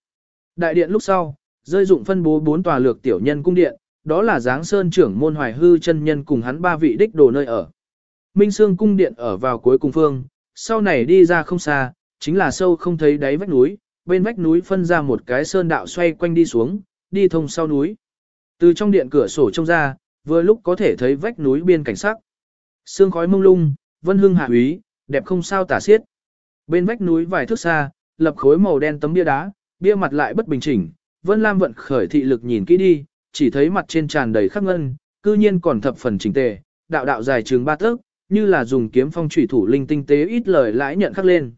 Đại điện lúc sau, rơi dụng phân bố bốn tòa lược tiểu nhân cung điện, đó là Giáng Sơn trưởng môn Hoài Hư chân nhân cùng hắn ba vị đích đồ nơi ở. Minh Sương cung điện ở vào cuối cùng phương, sau này đi ra không xa, chính là sâu không thấy đáy vách núi, bên vách núi phân ra một cái sơn đạo xoay quanh đi xuống, đi thông sau núi. Từ trong điện cửa sổ trông ra, vừa lúc có thể thấy vách núi biên cảnh sắc. Sương khói mông lung, vân hương hạ úy, đẹp không sao tả xiết. Bên vách núi vài thước xa, lập khối màu đen tấm bia đá, bia mặt lại bất bình chỉnh. Vân Lam vận khởi thị lực nhìn kỹ đi, chỉ thấy mặt trên tràn đầy khắc ngân, cư nhiên còn thập phần chỉnh tề, đạo đạo dài trường ba tấc, như là dùng kiếm phong thủy thủ linh tinh tế ít lời lãi nhận khắc lên.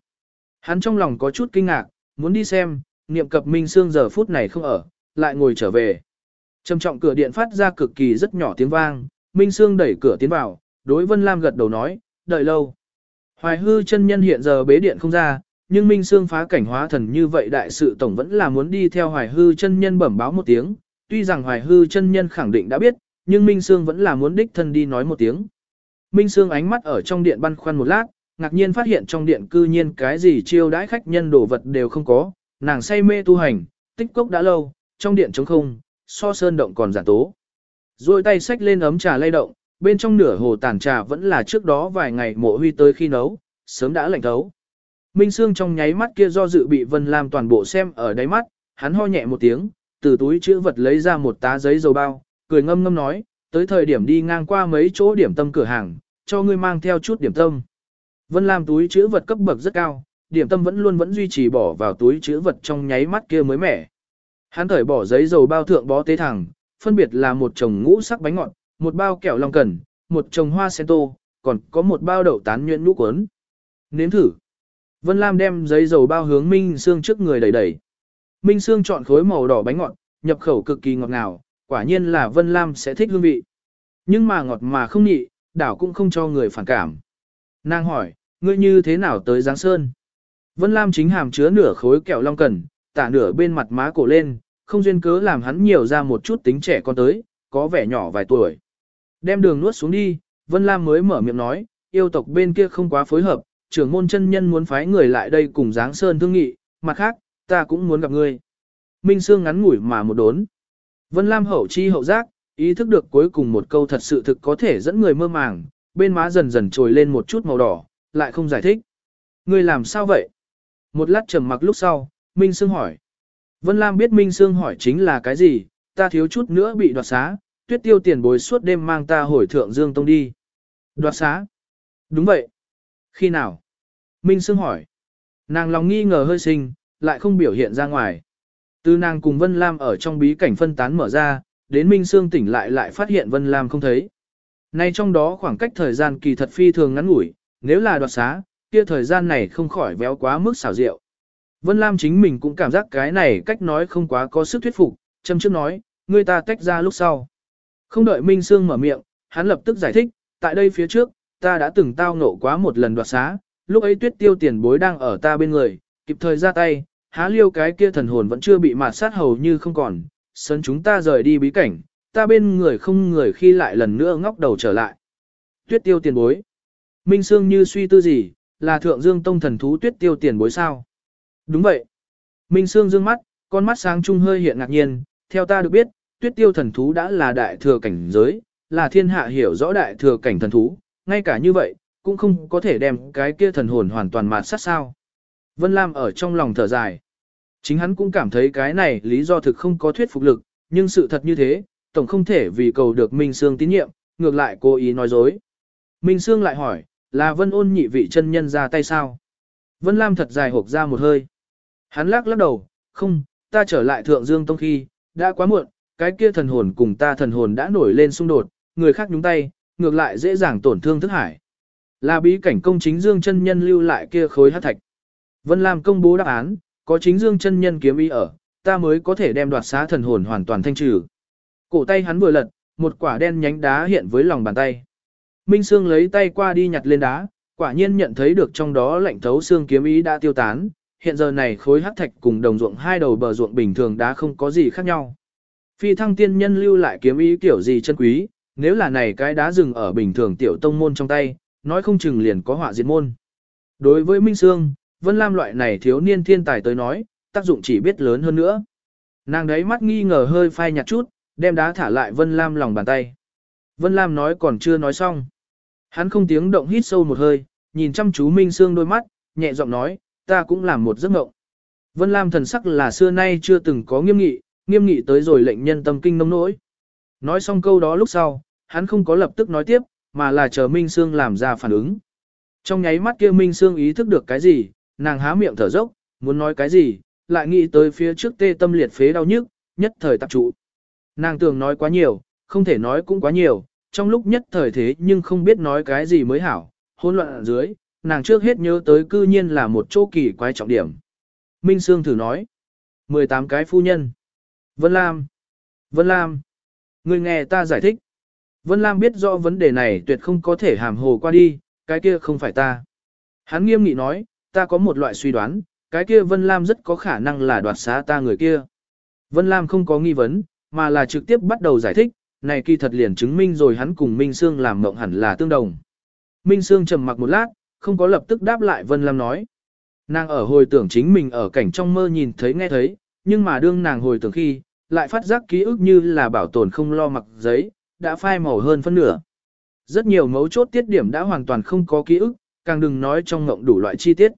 Hắn trong lòng có chút kinh ngạc, muốn đi xem, niệm cập Minh Sương giờ phút này không ở, lại ngồi trở về. Trầm trọng cửa điện phát ra cực kỳ rất nhỏ tiếng vang, Minh Sương đẩy cửa tiến vào, đối Vân Lam gật đầu nói, đợi lâu. Hoài hư chân nhân hiện giờ bế điện không ra, nhưng Minh Sương phá cảnh hóa thần như vậy đại sự tổng vẫn là muốn đi theo Hoài hư chân nhân bẩm báo một tiếng, tuy rằng Hoài hư chân nhân khẳng định đã biết, nhưng Minh Sương vẫn là muốn đích thân đi nói một tiếng. Minh Sương ánh mắt ở trong điện băn khoăn một lát, ngạc nhiên phát hiện trong điện cư nhiên cái gì chiêu đãi khách nhân đồ vật đều không có, nàng say mê tu hành, tích cốc đã lâu, trong điện trống không, so sơn động còn giả tố. Rồi tay xách lên ấm trà lay động, bên trong nửa hồ tàn trà vẫn là trước đó vài ngày mộ huy tới khi nấu, sớm đã lạnh thấu. Minh Sương trong nháy mắt kia do dự bị Vân Lam toàn bộ xem ở đáy mắt, hắn ho nhẹ một tiếng, từ túi chữ vật lấy ra một tá giấy dầu bao, cười ngâm ngâm nói, tới thời điểm đi ngang qua mấy chỗ điểm tâm cửa hàng, cho ngươi mang theo chút điểm tâm. Vân Lam túi chữ vật cấp bậc rất cao, điểm tâm vẫn luôn vẫn duy trì bỏ vào túi chữ vật trong nháy mắt kia mới mẻ. Hắn thởi bỏ giấy dầu bao thượng bó tế thẳng, phân biệt là một chồng ngũ sắc bánh ngọt, một bao kẹo long cần, một chồng hoa sen tô, còn có một bao đậu tán nhuyễn nhũ cuốn. Nếm thử. Vân Lam đem giấy dầu bao hướng Minh Sương trước người đẩy đẩy. Minh Sương chọn khối màu đỏ bánh ngọt, nhập khẩu cực kỳ ngọt ngào, quả nhiên là Vân Lam sẽ thích hương vị. Nhưng mà ngọt mà không nhị, đảo cũng không cho người phản cảm. Nàng hỏi, ngươi như thế nào tới Giáng Sơn? Vân Lam chính hàm chứa nửa khối kẹo long cần, tả nửa bên mặt má cổ lên, không duyên cớ làm hắn nhiều ra một chút tính trẻ con tới, có vẻ nhỏ vài tuổi. Đem đường nuốt xuống đi, Vân Lam mới mở miệng nói, yêu tộc bên kia không quá phối hợp, trưởng môn chân nhân muốn phái người lại đây cùng Giáng Sơn thương nghị, mặt khác, ta cũng muốn gặp ngươi. Minh Sương ngắn ngủi mà một đốn. Vân Lam hậu chi hậu giác, ý thức được cuối cùng một câu thật sự thực có thể dẫn người mơ màng, bên má dần dần trồi lên một chút màu đỏ, lại không giải thích. Ngươi làm sao vậy? Một lát trầm mặc lúc sau, Minh Sương hỏi. Vân Lam biết Minh Sương hỏi chính là cái gì, ta thiếu chút nữa bị đoạt xá, tuyết tiêu tiền bối suốt đêm mang ta hồi thượng Dương Tông đi. Đoạt xá? Đúng vậy. Khi nào? Minh Sương hỏi. Nàng lòng nghi ngờ hơi sinh, lại không biểu hiện ra ngoài. Từ nàng cùng Vân Lam ở trong bí cảnh phân tán mở ra, đến Minh Sương tỉnh lại lại phát hiện Vân Lam không thấy. Nay trong đó khoảng cách thời gian kỳ thật phi thường ngắn ngủi, nếu là đoạt xá, kia thời gian này không khỏi véo quá mức xảo diệu. Vân Lam chính mình cũng cảm giác cái này cách nói không quá có sức thuyết phục, châm trước nói, người ta tách ra lúc sau. Không đợi Minh Sương mở miệng, hắn lập tức giải thích, tại đây phía trước, ta đã từng tao ngộ quá một lần đoạt xá, lúc ấy tuyết tiêu tiền bối đang ở ta bên người, kịp thời ra tay, há liêu cái kia thần hồn vẫn chưa bị mạt sát hầu như không còn, sân chúng ta rời đi bí cảnh, ta bên người không người khi lại lần nữa ngóc đầu trở lại. Tuyết tiêu tiền bối. Minh Sương như suy tư gì, là thượng dương tông thần thú tuyết tiêu tiền bối sao? Đúng vậy. Minh Sương dương mắt, con mắt sáng trung hơi hiện ngạc nhiên, theo ta được biết, tuyết tiêu thần thú đã là đại thừa cảnh giới, là thiên hạ hiểu rõ đại thừa cảnh thần thú, ngay cả như vậy, cũng không có thể đem cái kia thần hồn hoàn toàn mạt sát sao. Vân Lam ở trong lòng thở dài. Chính hắn cũng cảm thấy cái này lý do thực không có thuyết phục lực, nhưng sự thật như thế, tổng không thể vì cầu được Minh Sương tín nhiệm, ngược lại cố ý nói dối. Minh Sương lại hỏi, là Vân ôn nhị vị chân nhân ra tay sao? Vân Lam thật dài hộp ra một hơi. Hắn lắc lắc đầu, không, ta trở lại Thượng Dương Tông khi, đã quá muộn, cái kia thần hồn cùng ta thần hồn đã nổi lên xung đột, người khác nhúng tay, ngược lại dễ dàng tổn thương thức hải. Là bí cảnh công chính Dương chân nhân lưu lại kia khối hát thạch. Vân Lam công bố đáp án, có chính Dương chân nhân kiếm ý ở, ta mới có thể đem đoạt xá thần hồn hoàn toàn thanh trừ. Cổ tay hắn vừa lật, một quả đen nhánh đá hiện với lòng bàn tay. Minh Sương lấy tay qua đi nhặt lên đá, quả nhiên nhận thấy được trong đó lạnh thấu xương kiếm ý đã tiêu tán, hiện giờ này khối hắc thạch cùng đồng ruộng hai đầu bờ ruộng bình thường đã không có gì khác nhau. Phi thăng tiên nhân lưu lại kiếm ý kiểu gì chân quý, nếu là này cái đá rừng ở bình thường tiểu tông môn trong tay, nói không chừng liền có họa diệt môn. Đối với Minh Sương, Vân Lam loại này thiếu niên thiên tài tới nói, tác dụng chỉ biết lớn hơn nữa. Nàng đấy mắt nghi ngờ hơi phai nhạt chút, đem đá thả lại Vân Lam lòng bàn tay. Vân Lam nói còn chưa nói xong. Hắn không tiếng động hít sâu một hơi, nhìn chăm chú Minh Sương đôi mắt, nhẹ giọng nói, ta cũng làm một giấc mộng. Vân Lam thần sắc là xưa nay chưa từng có nghiêm nghị, nghiêm nghị tới rồi lệnh nhân tâm kinh nông nỗi. Nói xong câu đó lúc sau, hắn không có lập tức nói tiếp, mà là chờ Minh Sương làm ra phản ứng. Trong nháy mắt kia Minh Sương ý thức được cái gì, nàng há miệng thở dốc, muốn nói cái gì, lại nghĩ tới phía trước tê tâm liệt phế đau nhức, nhất thời tập trụ. Nàng tưởng nói quá nhiều, không thể nói cũng quá nhiều, trong lúc nhất thời thế nhưng không biết nói cái gì mới hảo, hỗn loạn ở dưới, nàng trước hết nhớ tới cư nhiên là một chỗ kỳ quái trọng điểm. Minh Sương thử nói, 18 cái phu nhân. Vân Lam, Vân Lam, người nghe ta giải thích. Vân Lam biết rõ vấn đề này tuyệt không có thể hàm hồ qua đi, cái kia không phải ta. Hắn nghiêm nghị nói, ta có một loại suy đoán, cái kia Vân Lam rất có khả năng là đoạt xá ta người kia. Vân Lam không có nghi vấn, mà là trực tiếp bắt đầu giải thích, này kỳ thật liền chứng minh rồi hắn cùng Minh Sương làm mộng hẳn là tương đồng. Minh Sương trầm mặc một lát, không có lập tức đáp lại Vân Lam nói. Nàng ở hồi tưởng chính mình ở cảnh trong mơ nhìn thấy nghe thấy, nhưng mà đương nàng hồi tưởng khi, lại phát giác ký ức như là bảo tồn không lo mặc giấy, đã phai màu hơn phân nửa. Rất nhiều mấu chốt tiết điểm đã hoàn toàn không có ký ức, càng đừng nói trong ngộng đủ loại chi tiết.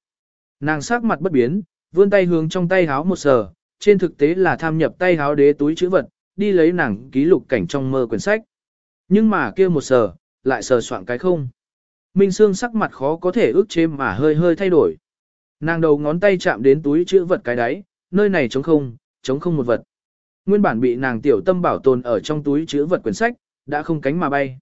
Nàng sắc mặt bất biến, vươn tay hướng trong tay háo một sờ, trên thực tế là tham nhập tay háo đế túi chữ vật, đi lấy nàng ký lục cảnh trong mơ quyển sách. Nhưng mà kia một sờ, lại sờ soạn cái không. Minh Sương sắc mặt khó có thể ước chế mà hơi hơi thay đổi. Nàng đầu ngón tay chạm đến túi chữ vật cái đáy, nơi này trống không, trống không một vật. Nguyên bản bị nàng tiểu tâm bảo tồn ở trong túi chữ vật quyển sách, đã không cánh mà bay.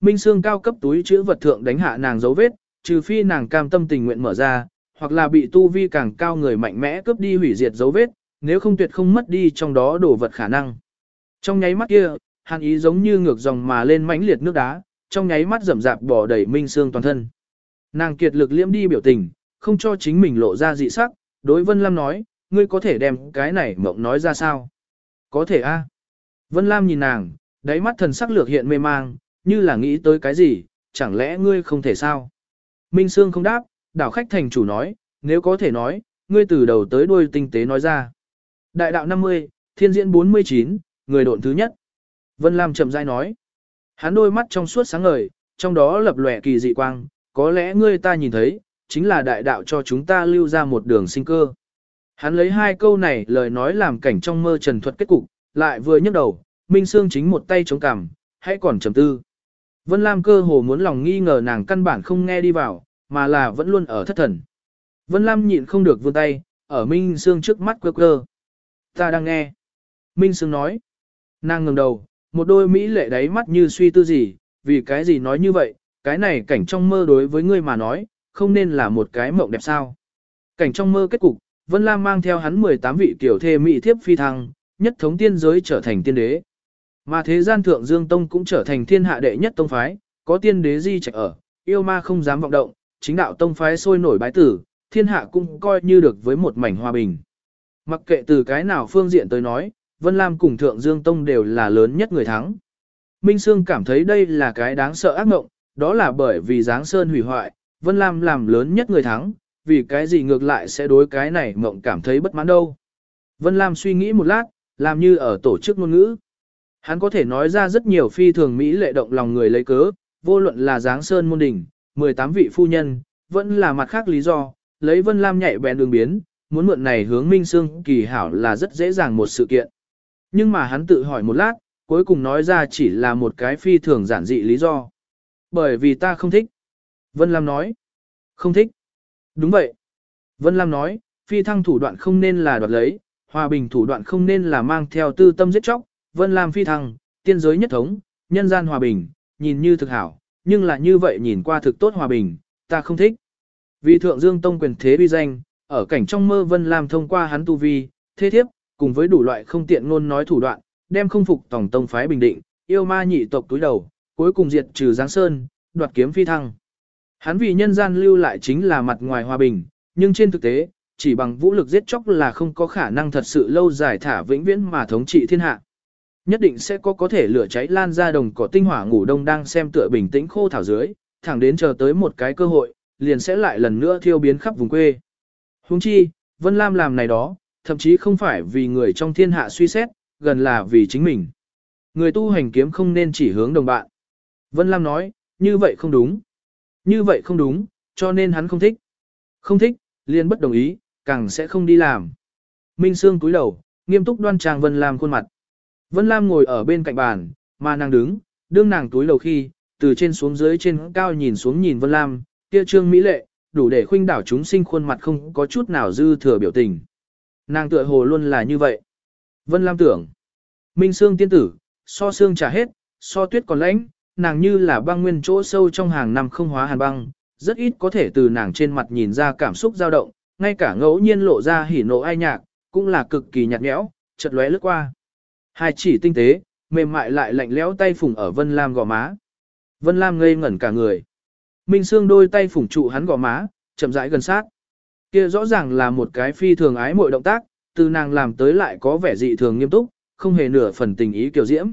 Minh Sương cao cấp túi chữ vật thượng đánh hạ nàng dấu vết, trừ phi nàng cam tâm tình nguyện mở ra, hoặc là bị tu vi càng cao người mạnh mẽ cướp đi hủy diệt dấu vết, nếu không tuyệt không mất đi trong đó đồ vật khả năng. Trong nháy mắt kia, hàn ý giống như ngược dòng mà lên mãnh liệt nước đá, trong nháy mắt rầm rạp bỏ đầy minh xương toàn thân. Nàng kiệt lực liễm đi biểu tình, không cho chính mình lộ ra dị sắc, đối Vân Lam nói, ngươi có thể đem cái này mộng nói ra sao. có thể a. Vân Lam nhìn nàng, đáy mắt thần sắc lược hiện mê mang, như là nghĩ tới cái gì, chẳng lẽ ngươi không thể sao? Minh Sương không đáp, đảo khách thành chủ nói, nếu có thể nói, ngươi từ đầu tới đuôi tinh tế nói ra. Đại đạo 50, thiên diễn 49, người độn thứ nhất. Vân Lam chậm rãi nói. Hắn đôi mắt trong suốt sáng ngời, trong đó lập lòe kỳ dị quang, có lẽ ngươi ta nhìn thấy, chính là đại đạo cho chúng ta lưu ra một đường sinh cơ. Hắn lấy hai câu này lời nói làm cảnh trong mơ trần thuật kết cục, lại vừa nhấc đầu, Minh Sương chính một tay chống cằm, hãy còn trầm tư. Vân Lam cơ hồ muốn lòng nghi ngờ nàng căn bản không nghe đi vào, mà là vẫn luôn ở thất thần. Vân Lam nhịn không được vươn tay, ở Minh Sương trước mắt quơ quơ. Ta đang nghe. Minh Sương nói. Nàng ngừng đầu, một đôi mỹ lệ đáy mắt như suy tư gì, vì cái gì nói như vậy, cái này cảnh trong mơ đối với ngươi mà nói, không nên là một cái mộng đẹp sao. Cảnh trong mơ kết cục, Vân Lam mang theo hắn 18 vị tiểu thê mỹ thiếp phi thăng, nhất thống tiên giới trở thành tiên đế. Mà thế gian thượng Dương Tông cũng trở thành thiên hạ đệ nhất tông phái, có tiên đế di trạch ở, yêu ma không dám vọng động, chính đạo tông phái sôi nổi bái tử, thiên hạ cũng coi như được với một mảnh hòa bình. Mặc kệ từ cái nào phương diện tới nói, Vân Lam cùng Thượng Dương Tông đều là lớn nhất người thắng. Minh Sương cảm thấy đây là cái đáng sợ ác mộng, đó là bởi vì Giáng Sơn hủy hoại, Vân Lam làm lớn nhất người thắng, vì cái gì ngược lại sẽ đối cái này mộng cảm thấy bất mãn đâu. Vân Lam suy nghĩ một lát, làm như ở tổ chức ngôn ngữ. Hắn có thể nói ra rất nhiều phi thường Mỹ lệ động lòng người lấy cớ, vô luận là Giáng Sơn môn đỉnh, 18 vị phu nhân, vẫn là mặt khác lý do, lấy Vân Lam nhạy bén đường biến, muốn mượn này hướng Minh Sương kỳ hảo là rất dễ dàng một sự kiện. Nhưng mà hắn tự hỏi một lát, cuối cùng nói ra chỉ là một cái phi thường giản dị lý do. Bởi vì ta không thích. Vân Lam nói. Không thích. Đúng vậy. Vân Lam nói, phi thăng thủ đoạn không nên là đoạt lấy, hòa bình thủ đoạn không nên là mang theo tư tâm giết chóc. Vân Lam phi thăng, tiên giới nhất thống, nhân gian hòa bình, nhìn như thực hảo, nhưng là như vậy nhìn qua thực tốt hòa bình, ta không thích. Vì thượng dương tông quyền thế uy danh, ở cảnh trong mơ Vân Lam thông qua hắn tu vi, thế thiếp, cùng với đủ loại không tiện ngôn nói thủ đoạn, đem không phục tổng tông phái bình định, yêu ma nhị tộc túi đầu, cuối cùng diệt trừ Giáng Sơn, đoạt kiếm phi thăng. Hắn vì nhân gian lưu lại chính là mặt ngoài hòa bình, nhưng trên thực tế, chỉ bằng vũ lực giết chóc là không có khả năng thật sự lâu dài thả vĩnh viễn mà thống trị thiên hạ. Nhất định sẽ có có thể lửa cháy lan ra đồng cỏ tinh hỏa ngủ đông đang xem tựa bình tĩnh khô thảo dưới, thẳng đến chờ tới một cái cơ hội, liền sẽ lại lần nữa thiêu biến khắp vùng quê. Huống chi, Vân Lam làm này đó, thậm chí không phải vì người trong thiên hạ suy xét, gần là vì chính mình. Người tu hành kiếm không nên chỉ hướng đồng bạn. Vân Lam nói, như vậy không đúng. Như vậy không đúng, cho nên hắn không thích. Không thích, liền bất đồng ý, càng sẽ không đi làm. Minh Sương cúi đầu, nghiêm túc đoan trang Vân Lam khuôn mặt. Vân Lam ngồi ở bên cạnh bàn, mà nàng đứng, đương nàng túi đầu khi, từ trên xuống dưới trên cao nhìn xuống nhìn Vân Lam, kia trương mỹ lệ, đủ để khuynh đảo chúng sinh khuôn mặt không có chút nào dư thừa biểu tình. Nàng tựa hồ luôn là như vậy. Vân Lam tưởng, Minh Sương tiên tử, so xương trả hết, so tuyết còn lãnh, nàng như là băng nguyên chỗ sâu trong hàng năm không hóa hàn băng, rất ít có thể từ nàng trên mặt nhìn ra cảm xúc dao động, ngay cả ngẫu nhiên lộ ra hỉ nộ ai nhạc, cũng là cực kỳ nhạt nhẽo, chợt lóe lướt qua. Hai chỉ tinh tế, mềm mại lại lạnh lẽo tay phủng ở Vân Lam gò má. Vân Lam ngây ngẩn cả người. Minh Sương đôi tay phủng trụ hắn gò má, chậm rãi gần sát. Kia rõ ràng là một cái phi thường ái muội động tác, từ nàng làm tới lại có vẻ dị thường nghiêm túc, không hề nửa phần tình ý kiều diễm.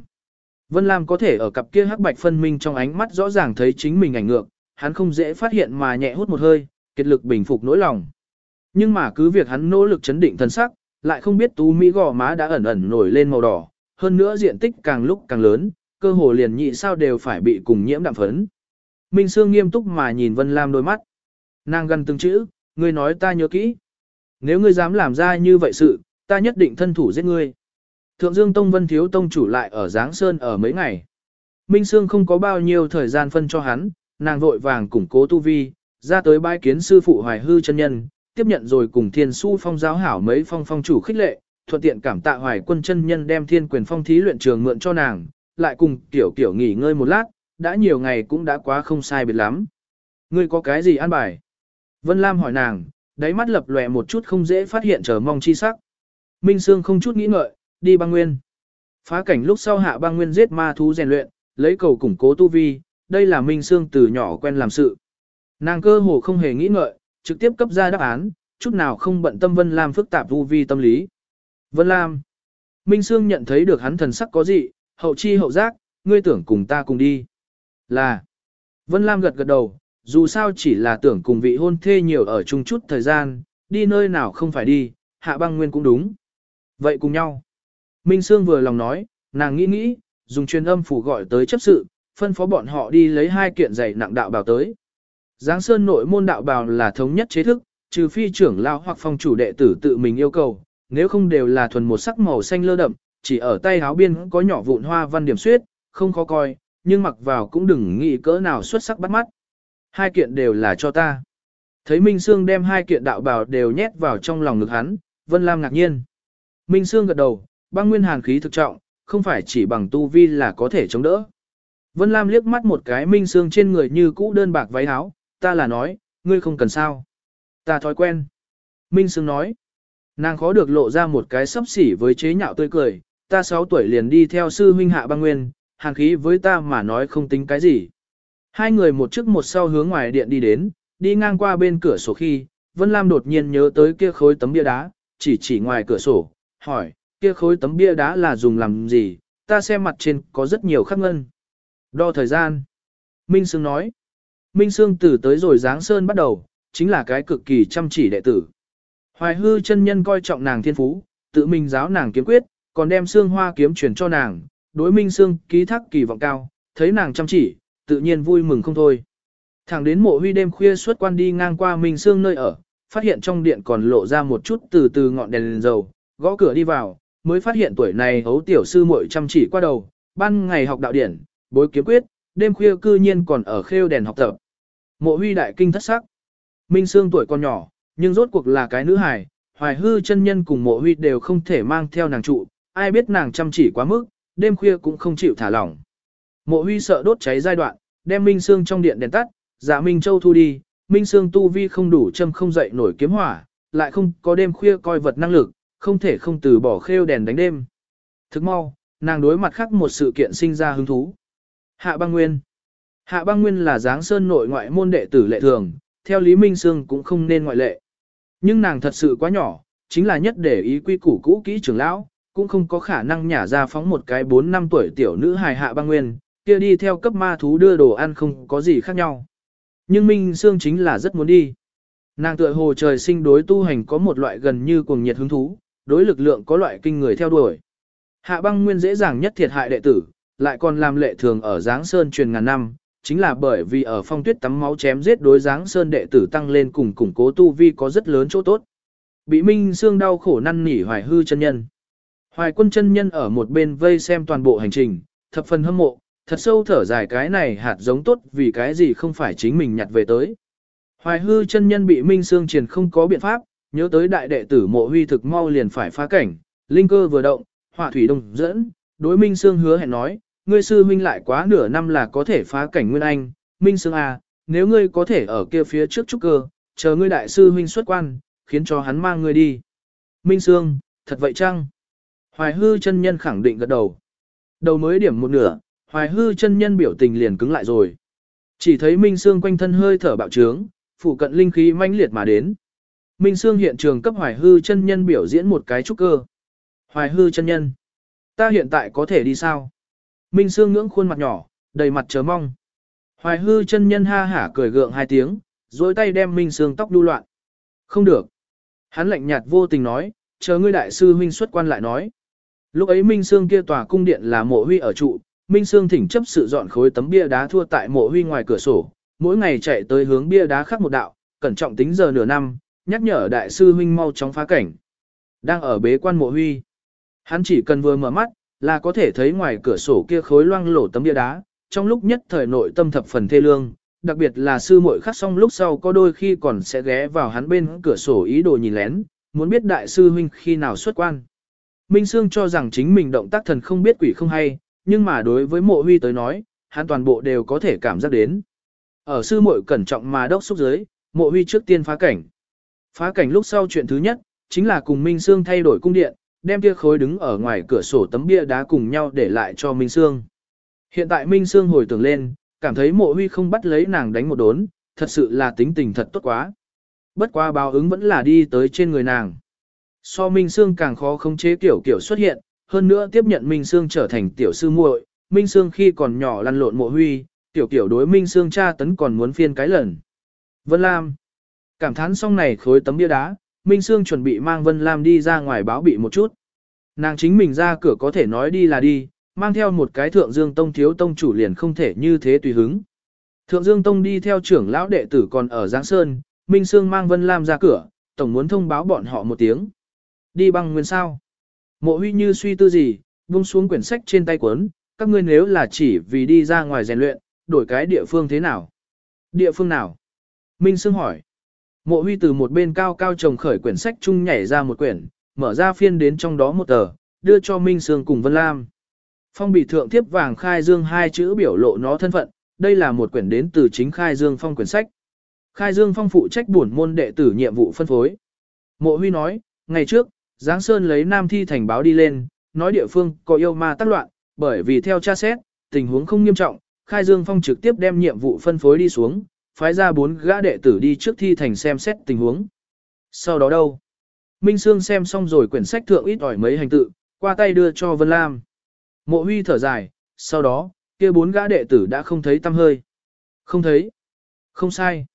Vân Lam có thể ở cặp kia hắc bạch phân minh trong ánh mắt rõ ràng thấy chính mình ảnh ngược, hắn không dễ phát hiện mà nhẹ hút một hơi, kết lực bình phục nỗi lòng. Nhưng mà cứ việc hắn nỗ lực chấn định thần sắc, lại không biết tú mỹ gò má đã ẩn ẩn nổi lên màu đỏ, hơn nữa diện tích càng lúc càng lớn, cơ hồ liền nhị sao đều phải bị cùng nhiễm đạm phấn. Minh Sương nghiêm túc mà nhìn Vân Lam đôi mắt. Nàng gần từng chữ, ngươi nói ta nhớ kỹ. Nếu ngươi dám làm ra như vậy sự, ta nhất định thân thủ giết ngươi. Thượng Dương Tông Vân Thiếu Tông chủ lại ở Giáng Sơn ở mấy ngày. Minh Sương không có bao nhiêu thời gian phân cho hắn, nàng vội vàng củng cố tu vi, ra tới bái kiến sư phụ Hoài Hư chân nhân, tiếp nhận rồi cùng Thiên Su Phong giáo hảo mấy phong phong chủ khích lệ, thuận tiện cảm tạ Hoài Quân chân nhân đem Thiên Quyền Phong thí luyện trường mượn cho nàng, lại cùng tiểu tiểu nghỉ ngơi một lát, đã nhiều ngày cũng đã quá không sai biệt lắm. Ngươi có cái gì an bài? Vân Lam hỏi nàng, đáy mắt lập lòe một chút không dễ phát hiện chờ mong chi sắc. Minh Sương không chút nghĩ ngợi, đi băng nguyên. Phá cảnh lúc sau hạ băng nguyên giết ma thú rèn luyện, lấy cầu củng cố tu vi, đây là Minh Sương từ nhỏ quen làm sự. Nàng cơ hồ không hề nghĩ ngợi, trực tiếp cấp ra đáp án, chút nào không bận tâm Vân Lam phức tạp tu vi tâm lý. Vân Lam. Minh Sương nhận thấy được hắn thần sắc có gì, hậu chi hậu giác, ngươi tưởng cùng ta cùng đi. Là. Vân Lam gật gật đầu, dù sao chỉ là tưởng cùng vị hôn thê nhiều ở chung chút thời gian, đi nơi nào không phải đi, hạ băng nguyên cũng đúng. Vậy cùng nhau. Minh Sương vừa lòng nói, nàng nghĩ nghĩ, dùng truyền âm phủ gọi tới chấp sự, phân phó bọn họ đi lấy hai kiện giày nặng đạo bào tới. Giáng Sơn nội môn đạo bào là thống nhất chế thức, trừ phi trưởng lao hoặc phong chủ đệ tử tự mình yêu cầu, nếu không đều là thuần một sắc màu xanh lơ đậm, chỉ ở tay áo biên có nhỏ vụn hoa văn điểm xuyết, không khó coi, nhưng mặc vào cũng đừng nghĩ cỡ nào xuất sắc bắt mắt. Hai kiện đều là cho ta. Thấy Minh Sương đem hai kiện đạo bào đều nhét vào trong lòng ngực hắn, Vân Lam ngạc nhiên. Minh Sương gật đầu, băng nguyên hàn khí thực trọng, không phải chỉ bằng tu vi là có thể chống đỡ. Vân Lam liếc mắt một cái Minh Sương trên người như cũ đơn bạc váy áo, ta là nói, ngươi không cần sao. Ta thói quen. Minh Sương nói, nàng khó được lộ ra một cái sấp xỉ với chế nhạo tươi cười, ta 6 tuổi liền đi theo sư huynh hạ băng nguyên, hàng khí với ta mà nói không tính cái gì. Hai người một trước một sau hướng ngoài điện đi đến, đi ngang qua bên cửa sổ khi, Vân Lam đột nhiên nhớ tới kia khối tấm bia đá, chỉ chỉ ngoài cửa sổ, hỏi, kia khối tấm bia đá là dùng làm gì, ta xem mặt trên có rất nhiều khắc ngân. Đo thời gian. Minh Sương nói, Minh Sương từ tới rồi Giáng Sơn bắt đầu, chính là cái cực kỳ chăm chỉ đệ tử. Hoài hư chân nhân coi trọng nàng thiên phú, tự mình giáo nàng kiếm quyết, còn đem xương hoa kiếm truyền cho nàng, đối Minh Sương ký thác kỳ vọng cao, thấy nàng chăm chỉ, tự nhiên vui mừng không thôi. Thẳng đến mộ huy đêm khuya suốt quan đi ngang qua Minh Sương nơi ở, phát hiện trong điện còn lộ ra một chút từ từ ngọn đèn, đèn dầu, gõ cửa đi vào, mới phát hiện tuổi này hấu tiểu sư muội chăm chỉ qua đầu, ban ngày học đạo điển, bối kiếm quyết, đêm khuya cư nhiên còn ở khêu đèn học tập. Mộ huy đại kinh thất sắc. Minh Sương tuổi còn nhỏ, nhưng rốt cuộc là cái nữ hài, hoài hư chân nhân cùng mộ huy đều không thể mang theo nàng trụ, ai biết nàng chăm chỉ quá mức, đêm khuya cũng không chịu thả lỏng. Mộ huy sợ đốt cháy giai đoạn, đem Minh Sương trong điện đèn tắt, giả Minh Châu thu đi, Minh Sương tu vi không đủ châm không dậy nổi kiếm hỏa, lại không có đêm khuya coi vật năng lực, không thể không từ bỏ khêu đèn đánh đêm. Thức mau, nàng đối mặt khác một sự kiện sinh ra hứng thú. Hạ băng nguyên. Hạ băng nguyên là giáng sơn nội ngoại môn đệ tử lệ thường, theo Lý Minh Sương cũng không nên ngoại lệ. Nhưng nàng thật sự quá nhỏ, chính là nhất để ý quy củ cũ kỹ trưởng lão, cũng không có khả năng nhả ra phóng một cái 4 năm tuổi tiểu nữ hài hạ băng nguyên, kia đi theo cấp ma thú đưa đồ ăn không có gì khác nhau. Nhưng Minh Sương chính là rất muốn đi. Nàng tựa hồ trời sinh đối tu hành có một loại gần như cuồng nhiệt hứng thú, đối lực lượng có loại kinh người theo đuổi. Hạ băng nguyên dễ dàng nhất thiệt hại đệ tử, lại còn làm lệ thường ở Giáng Sơn truyền ngàn năm, chính là bởi vì ở phong tuyết tắm máu chém giết đối dáng Sơn đệ tử tăng lên cùng củng cố tu vi có rất lớn chỗ tốt. Bị Minh xương đau khổ năn nỉ hoài hư chân nhân. Hoài quân chân nhân ở một bên vây xem toàn bộ hành trình, thập phần hâm mộ, thật sâu thở dài cái này hạt giống tốt vì cái gì không phải chính mình nhặt về tới. Hoài hư chân nhân bị Minh xương Triền không có biện pháp, nhớ tới đại đệ tử mộ huy thực mau liền phải phá cảnh, linh cơ vừa động, hỏa thủy đông dẫn, đối Minh xương hứa hẹn nói, ngươi sư huynh lại quá nửa năm là có thể phá cảnh nguyên anh, Minh Sương à, nếu ngươi có thể ở kia phía trước trúc cơ, chờ ngươi đại sư huynh xuất quan, khiến cho hắn mang ngươi đi. Minh Sương, thật vậy chăng? Hoài hư chân nhân khẳng định gật đầu. Đầu mới điểm một nửa, hoài hư chân nhân biểu tình liền cứng lại rồi. Chỉ thấy Minh Sương quanh thân hơi thở bạo trướng, phụ cận linh khí mãnh liệt mà đến. Minh Sương hiện trường cấp hoài hư chân nhân biểu diễn một cái trúc cơ. Hoài hư chân nhân. Ta hiện tại có thể đi sao? Minh Sương ngưỡng khuôn mặt nhỏ, đầy mặt chờ mong. Hoài hư chân nhân ha hả cười gượng hai tiếng, dối tay đem Minh Sương tóc đu loạn. Không được. Hắn lạnh nhạt vô tình nói, chờ ngươi đại sư huynh xuất quan lại nói. Lúc ấy Minh Sương kia tòa cung điện là mộ huy ở trụ, Minh Sương thỉnh chấp sự dọn khối tấm bia đá thua tại mộ huy ngoài cửa sổ, mỗi ngày chạy tới hướng bia đá khắc một đạo, cẩn trọng tính giờ nửa năm, nhắc nhở đại sư huynh mau chóng phá cảnh. Đang ở bế quan mộ huy. Hắn chỉ cần vừa mở mắt, là có thể thấy ngoài cửa sổ kia khối loang lổ tấm bia đá, trong lúc nhất thời nội tâm thập phần thê lương, đặc biệt là sư muội khắc xong lúc sau có đôi khi còn sẽ ghé vào hắn bên cửa sổ ý đồ nhìn lén, muốn biết đại sư huynh khi nào xuất quan. Minh Sương cho rằng chính mình động tác thần không biết quỷ không hay, nhưng mà đối với mộ huy tới nói, hắn toàn bộ đều có thể cảm giác đến. Ở sư muội cẩn trọng mà đốc xúc dưới, mộ huy trước tiên phá cảnh. Phá cảnh lúc sau chuyện thứ nhất, chính là cùng Minh Sương thay đổi cung điện, đem kia khối đứng ở ngoài cửa sổ tấm bia đá cùng nhau để lại cho Minh Sương. Hiện tại Minh Sương hồi tưởng lên, cảm thấy mộ huy không bắt lấy nàng đánh một đốn, thật sự là tính tình thật tốt quá. Bất quá báo ứng vẫn là đi tới trên người nàng. So Minh Sương càng khó khống chế kiểu kiểu xuất hiện, hơn nữa tiếp nhận Minh Sương trở thành tiểu sư muội, Minh Sương khi còn nhỏ lăn lộn mộ huy, tiểu kiểu đối Minh Sương cha tấn còn muốn phiên cái lần. Vân Lam. Cảm thán xong này khối tấm bia đá, Minh Sương chuẩn bị mang Vân Lam đi ra ngoài báo bị một chút. Nàng chính mình ra cửa có thể nói đi là đi, mang theo một cái thượng dương tông thiếu tông chủ liền không thể như thế tùy hứng. Thượng dương tông đi theo trưởng lão đệ tử còn ở Giáng Sơn, Minh Sương mang Vân Lam ra cửa, tổng muốn thông báo bọn họ một tiếng. Đi băng nguyên sao. Mộ huy như suy tư gì, buông xuống quyển sách trên tay cuốn, các ngươi nếu là chỉ vì đi ra ngoài rèn luyện, đổi cái địa phương thế nào? Địa phương nào? Minh Sương hỏi. Mộ huy từ một bên cao cao trồng khởi quyển sách chung nhảy ra một quyển, mở ra phiên đến trong đó một tờ, đưa cho Minh Sương cùng Vân Lam. Phong bị thượng tiếp vàng khai dương hai chữ biểu lộ nó thân phận, đây là một quyển đến từ chính khai dương phong quyển sách. Khai dương phong phụ trách bổn môn đệ tử nhiệm vụ phân phối. Mộ huy nói, ngày trước, Giáng Sơn lấy Nam Thi thành báo đi lên, nói địa phương có yêu ma tác loạn, bởi vì theo tra xét, tình huống không nghiêm trọng, khai dương phong trực tiếp đem nhiệm vụ phân phối đi xuống, phái ra bốn gã đệ tử đi trước Thi thành xem xét tình huống. Sau đó đâu? Minh Sương xem xong rồi quyển sách thượng ít ỏi mấy hành tự, qua tay đưa cho Vân Lam. Mộ huy thở dài, sau đó, kia bốn gã đệ tử đã không thấy tâm hơi. Không thấy. Không sai.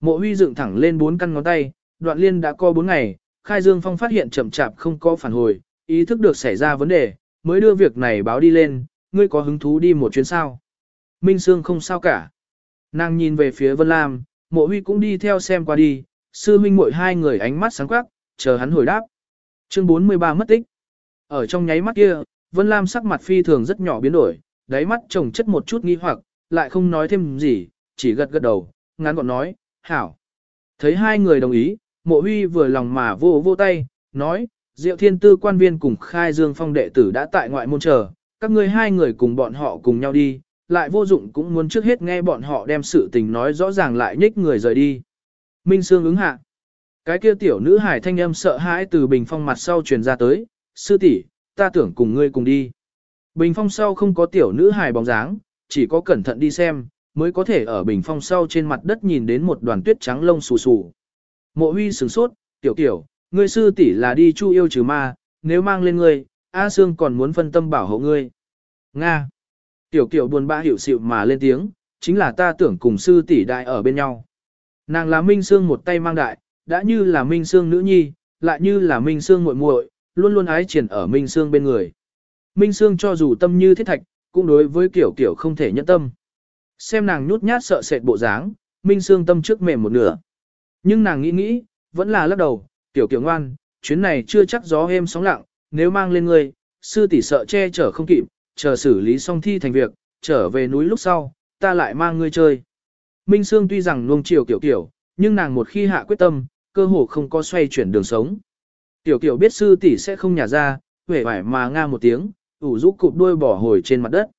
Mộ huy dựng thẳng lên bốn căn ngón tay, đoạn liên đã co bốn ngày, Khai Dương Phong phát hiện chậm chạp không có phản hồi, ý thức được xảy ra vấn đề, mới đưa việc này báo đi lên, ngươi có hứng thú đi một chuyến sao. Minh Sương không sao cả. Nàng nhìn về phía Vân Lam, mộ huy cũng đi theo xem qua đi, sư minh muội hai người ánh mắt sáng quắc, chờ hắn hồi đáp. Chương 43 mất tích. Ở trong nháy mắt kia, Vân Lam sắc mặt phi thường rất nhỏ biến đổi, đáy mắt trồng chất một chút nghi hoặc, lại không nói thêm gì, chỉ gật gật đầu, ngắn gọn nói, hảo. Thấy hai người đồng ý, mộ huy vừa lòng mà vô vô tay, nói, Diệu Thiên Tư quan viên cùng khai dương phong đệ tử đã tại ngoại môn chờ, các ngươi hai người cùng bọn họ cùng nhau đi, lại vô dụng cũng muốn trước hết nghe bọn họ đem sự tình nói rõ ràng lại nhích người rời đi. Minh Sương ứng hạ. Cái kia tiểu nữ hải thanh âm sợ hãi từ bình phong mặt sau truyền ra tới, sư tỷ, ta tưởng cùng ngươi cùng đi. Bình phong sau không có tiểu nữ hải bóng dáng, chỉ có cẩn thận đi xem, mới có thể ở bình phong sau trên mặt đất nhìn đến một đoàn tuyết trắng lông xù xù. Mộ huy sửng sốt, tiểu tiểu, ngươi sư tỷ là đi chu yêu trừ ma, nếu mang lên ngươi, A Sương còn muốn phân tâm bảo hộ ngươi. Nga. Tiểu kiểu buồn bã hiểu xịu mà lên tiếng, chính là ta tưởng cùng sư tỷ đại ở bên nhau. Nàng là Minh Sương một tay mang đại, đã như là Minh Sương nữ nhi, lại như là Minh Sương muội muội, luôn luôn ái triển ở Minh Sương bên người. Minh Sương cho dù tâm như thiết thạch, cũng đối với kiểu kiểu không thể nhẫn tâm. Xem nàng nhút nhát sợ sệt bộ dáng, Minh Sương tâm trước mềm một nửa. Nhưng nàng nghĩ nghĩ, vẫn là lắc đầu, tiểu kiểu ngoan, chuyến này chưa chắc gió êm sóng lặng, nếu mang lên ngươi, sư tỷ sợ che chở không kịp, chờ xử lý xong thi thành việc, trở về núi lúc sau, ta lại mang ngươi chơi. Minh Sương tuy rằng nuông chiều kiểu kiểu, nhưng nàng một khi hạ quyết tâm, cơ hồ không có xoay chuyển đường sống. Tiểu kiểu biết sư tỷ sẽ không nhả ra, vẻ vải mà nga một tiếng, ủ rũ cụp đuôi bỏ hồi trên mặt đất.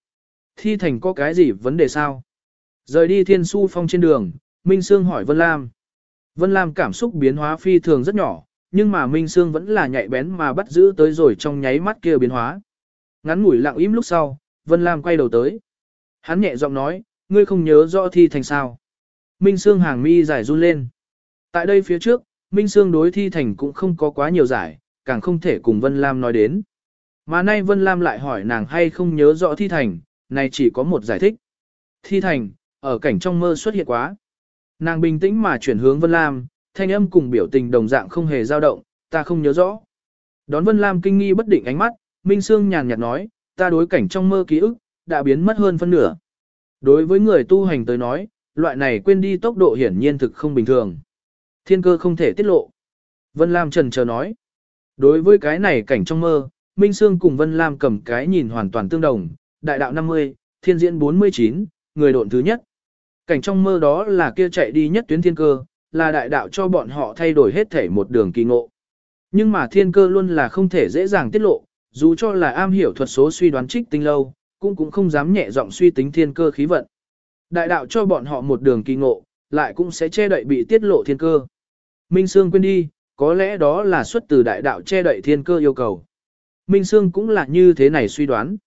Thi thành có cái gì vấn đề sao? Rời đi thiên su phong trên đường, Minh Sương hỏi Vân Lam. Vân Lam cảm xúc biến hóa phi thường rất nhỏ, nhưng mà Minh Sương vẫn là nhạy bén mà bắt giữ tới rồi trong nháy mắt kia biến hóa. Ngắn ngủi lặng im lúc sau, Vân Lam quay đầu tới. Hắn nhẹ giọng nói, ngươi không nhớ rõ thi thành sao. Minh Sương hàng mi giải run lên. Tại đây phía trước, Minh Sương đối thi thành cũng không có quá nhiều giải, càng không thể cùng Vân Lam nói đến. Mà nay Vân Lam lại hỏi nàng hay không nhớ rõ thi thành, này chỉ có một giải thích. Thi thành, ở cảnh trong mơ xuất hiện quá. Nàng bình tĩnh mà chuyển hướng Vân Lam, thanh âm cùng biểu tình đồng dạng không hề dao động, ta không nhớ rõ. Đón Vân Lam kinh nghi bất định ánh mắt, Minh Sương nhàn nhạt nói, ta đối cảnh trong mơ ký ức, đã biến mất hơn phân nửa. Đối với người tu hành tới nói, loại này quên đi tốc độ hiển nhiên thực không bình thường. Thiên cơ không thể tiết lộ. Vân Lam trần chờ nói. Đối với cái này cảnh trong mơ, Minh Sương cùng Vân Lam cầm cái nhìn hoàn toàn tương đồng, đại đạo 50, thiên diễn 49, người độn thứ nhất. Cảnh trong mơ đó là kia chạy đi nhất tuyến thiên cơ, là đại đạo cho bọn họ thay đổi hết thể một đường kỳ ngộ. Nhưng mà thiên cơ luôn là không thể dễ dàng tiết lộ, dù cho là am hiểu thuật số suy đoán trích tinh lâu, cũng cũng không dám nhẹ giọng suy tính thiên cơ khí vận. Đại đạo cho bọn họ một đường kỳ ngộ, lại cũng sẽ che đậy bị tiết lộ thiên cơ. Minh Sương quên đi, có lẽ đó là xuất từ đại đạo che đậy thiên cơ yêu cầu. Minh Sương cũng là như thế này suy đoán.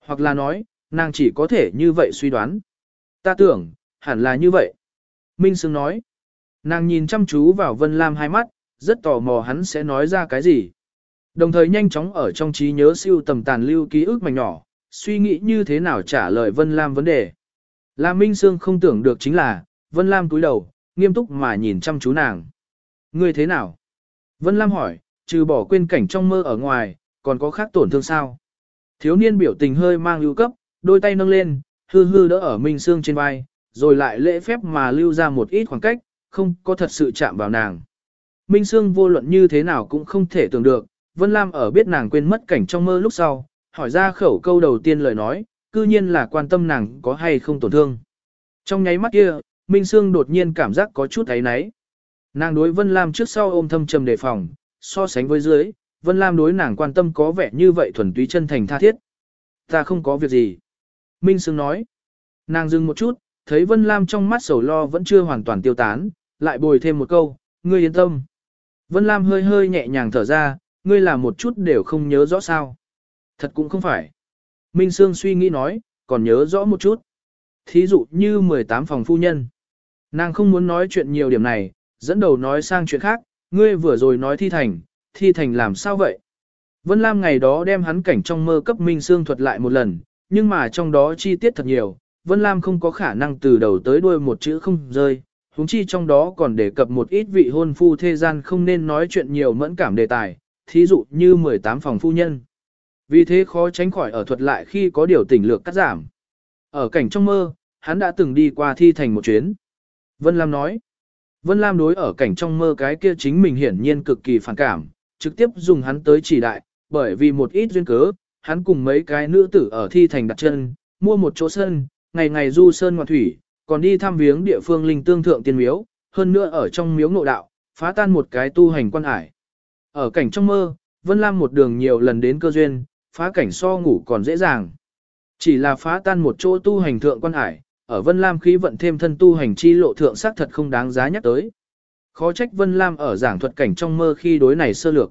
Hoặc là nói, nàng chỉ có thể như vậy suy đoán. Ta tưởng, hẳn là như vậy. Minh Sương nói. Nàng nhìn chăm chú vào Vân Lam hai mắt, rất tò mò hắn sẽ nói ra cái gì. Đồng thời nhanh chóng ở trong trí nhớ siêu tầm tàn lưu ký ức mảnh nhỏ, suy nghĩ như thế nào trả lời Vân Lam vấn đề. Lam Minh Sương không tưởng được chính là, Vân Lam cúi đầu, nghiêm túc mà nhìn chăm chú nàng. Ngươi thế nào? Vân Lam hỏi, trừ bỏ quên cảnh trong mơ ở ngoài, còn có khác tổn thương sao? Thiếu niên biểu tình hơi mang ưu cấp, đôi tay nâng lên, hư hư đỡ ở Minh Sương trên vai, rồi lại lễ phép mà lưu ra một ít khoảng cách, không có thật sự chạm vào nàng. Minh Sương vô luận như thế nào cũng không thể tưởng được, Vân Lam ở biết nàng quên mất cảnh trong mơ lúc sau, hỏi ra khẩu câu đầu tiên lời nói, cư nhiên là quan tâm nàng có hay không tổn thương. Trong nháy mắt kia, Minh Sương đột nhiên cảm giác có chút thấy náy. Nàng đối Vân Lam trước sau ôm thâm trầm đề phòng, so sánh với dưới, Vân Lam đối nàng quan tâm có vẻ như vậy thuần túy chân thành tha thiết. Ta không có việc gì. Minh Sương nói. Nàng dừng một chút, thấy Vân Lam trong mắt sầu lo vẫn chưa hoàn toàn tiêu tán, lại bồi thêm một câu, ngươi yên tâm. Vân Lam hơi hơi nhẹ nhàng thở ra, ngươi làm một chút đều không nhớ rõ sao. Thật cũng không phải. Minh Sương suy nghĩ nói, còn nhớ rõ một chút. Thí dụ như 18 phòng phu nhân. Nàng không muốn nói chuyện nhiều điểm này, dẫn đầu nói sang chuyện khác, ngươi vừa rồi nói thi thành, thi thành làm sao vậy? Vân Lam ngày đó đem hắn cảnh trong mơ cấp Minh Sương thuật lại một lần, nhưng mà trong đó chi tiết thật nhiều, Vân Lam không có khả năng từ đầu tới đuôi một chữ không rơi, huống chi trong đó còn đề cập một ít vị hôn phu thế gian không nên nói chuyện nhiều mẫn cảm đề tài, thí dụ như 18 phòng phu nhân. Vì thế khó tránh khỏi ở thuật lại khi có điều tỉnh lược cắt giảm. Ở cảnh trong mơ, hắn đã từng đi qua thi thành một chuyến. Vân Lam nói, Vân Lam đối ở cảnh trong mơ cái kia chính mình hiển nhiên cực kỳ phản cảm, trực tiếp dùng hắn tới chỉ đại, bởi vì một ít duyên cớ, hắn cùng mấy cái nữ tử ở thi thành đặt chân, mua một chỗ sơn, ngày ngày du sơn ngoạn thủy, còn đi thăm viếng địa phương linh tương thượng tiên miếu, hơn nữa ở trong miếu ngộ đạo, phá tan một cái tu hành quan hải. Ở cảnh trong mơ, Vân Lam một đường nhiều lần đến cơ duyên, phá cảnh so ngủ còn dễ dàng. Chỉ là phá tan một chỗ tu hành thượng quan hải, ở Vân Lam khí vận thêm thân tu hành chi lộ thượng xác thật không đáng giá nhắc tới. Khó trách Vân Lam ở giảng thuật cảnh trong mơ khi đối này sơ lược.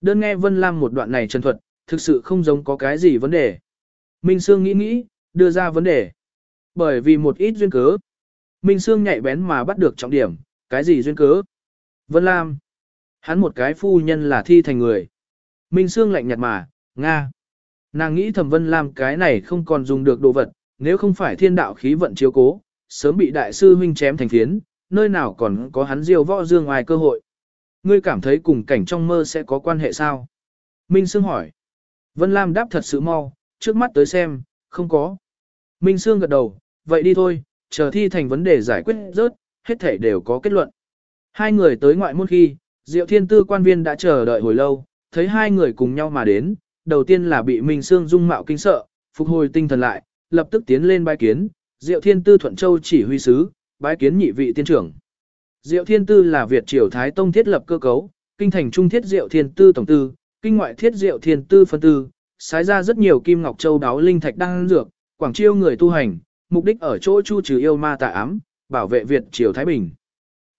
Đơn nghe Vân Lam một đoạn này chân thuật, thực sự không giống có cái gì vấn đề. Minh Sương nghĩ nghĩ, đưa ra vấn đề. Bởi vì một ít duyên cớ. Minh Sương nhạy bén mà bắt được trọng điểm, cái gì duyên cớ? Vân Lam. Hắn một cái phu nhân là thi thành người. Minh Sương lạnh nhạt mà, Nga. Nàng nghĩ thẩm Vân Lam cái này không còn dùng được đồ vật, nếu không phải thiên đạo khí vận chiếu cố, sớm bị đại sư huynh chém thành phiến, nơi nào còn có hắn diêu võ dương ngoài cơ hội. Ngươi cảm thấy cùng cảnh trong mơ sẽ có quan hệ sao? Minh Sương hỏi. Vân Lam đáp thật sự mau, trước mắt tới xem, không có. Minh Sương gật đầu, vậy đi thôi, chờ thi thành vấn đề giải quyết rớt, hết thể đều có kết luận. Hai người tới ngoại môn khi, Diệu Thiên Tư quan viên đã chờ đợi hồi lâu, thấy hai người cùng nhau mà đến, đầu tiên là bị Minh Sương dung mạo kinh sợ, phục hồi tinh thần lại, lập tức tiến lên bái kiến, Diệu Thiên Tư Thuận Châu chỉ huy sứ, bái kiến nhị vị tiên trưởng. Diệu Thiên Tư là Việt Triều Thái Tông thiết lập cơ cấu, kinh thành trung thiết Diệu Thiên Tư tổng tư, kinh ngoại thiết Diệu Thiên Tư phân tư, sái ra rất nhiều kim ngọc châu đáo linh thạch đang dược, quảng chiêu người tu hành, mục đích ở chỗ chu trừ yêu ma tà ám, bảo vệ Việt Triều Thái Bình.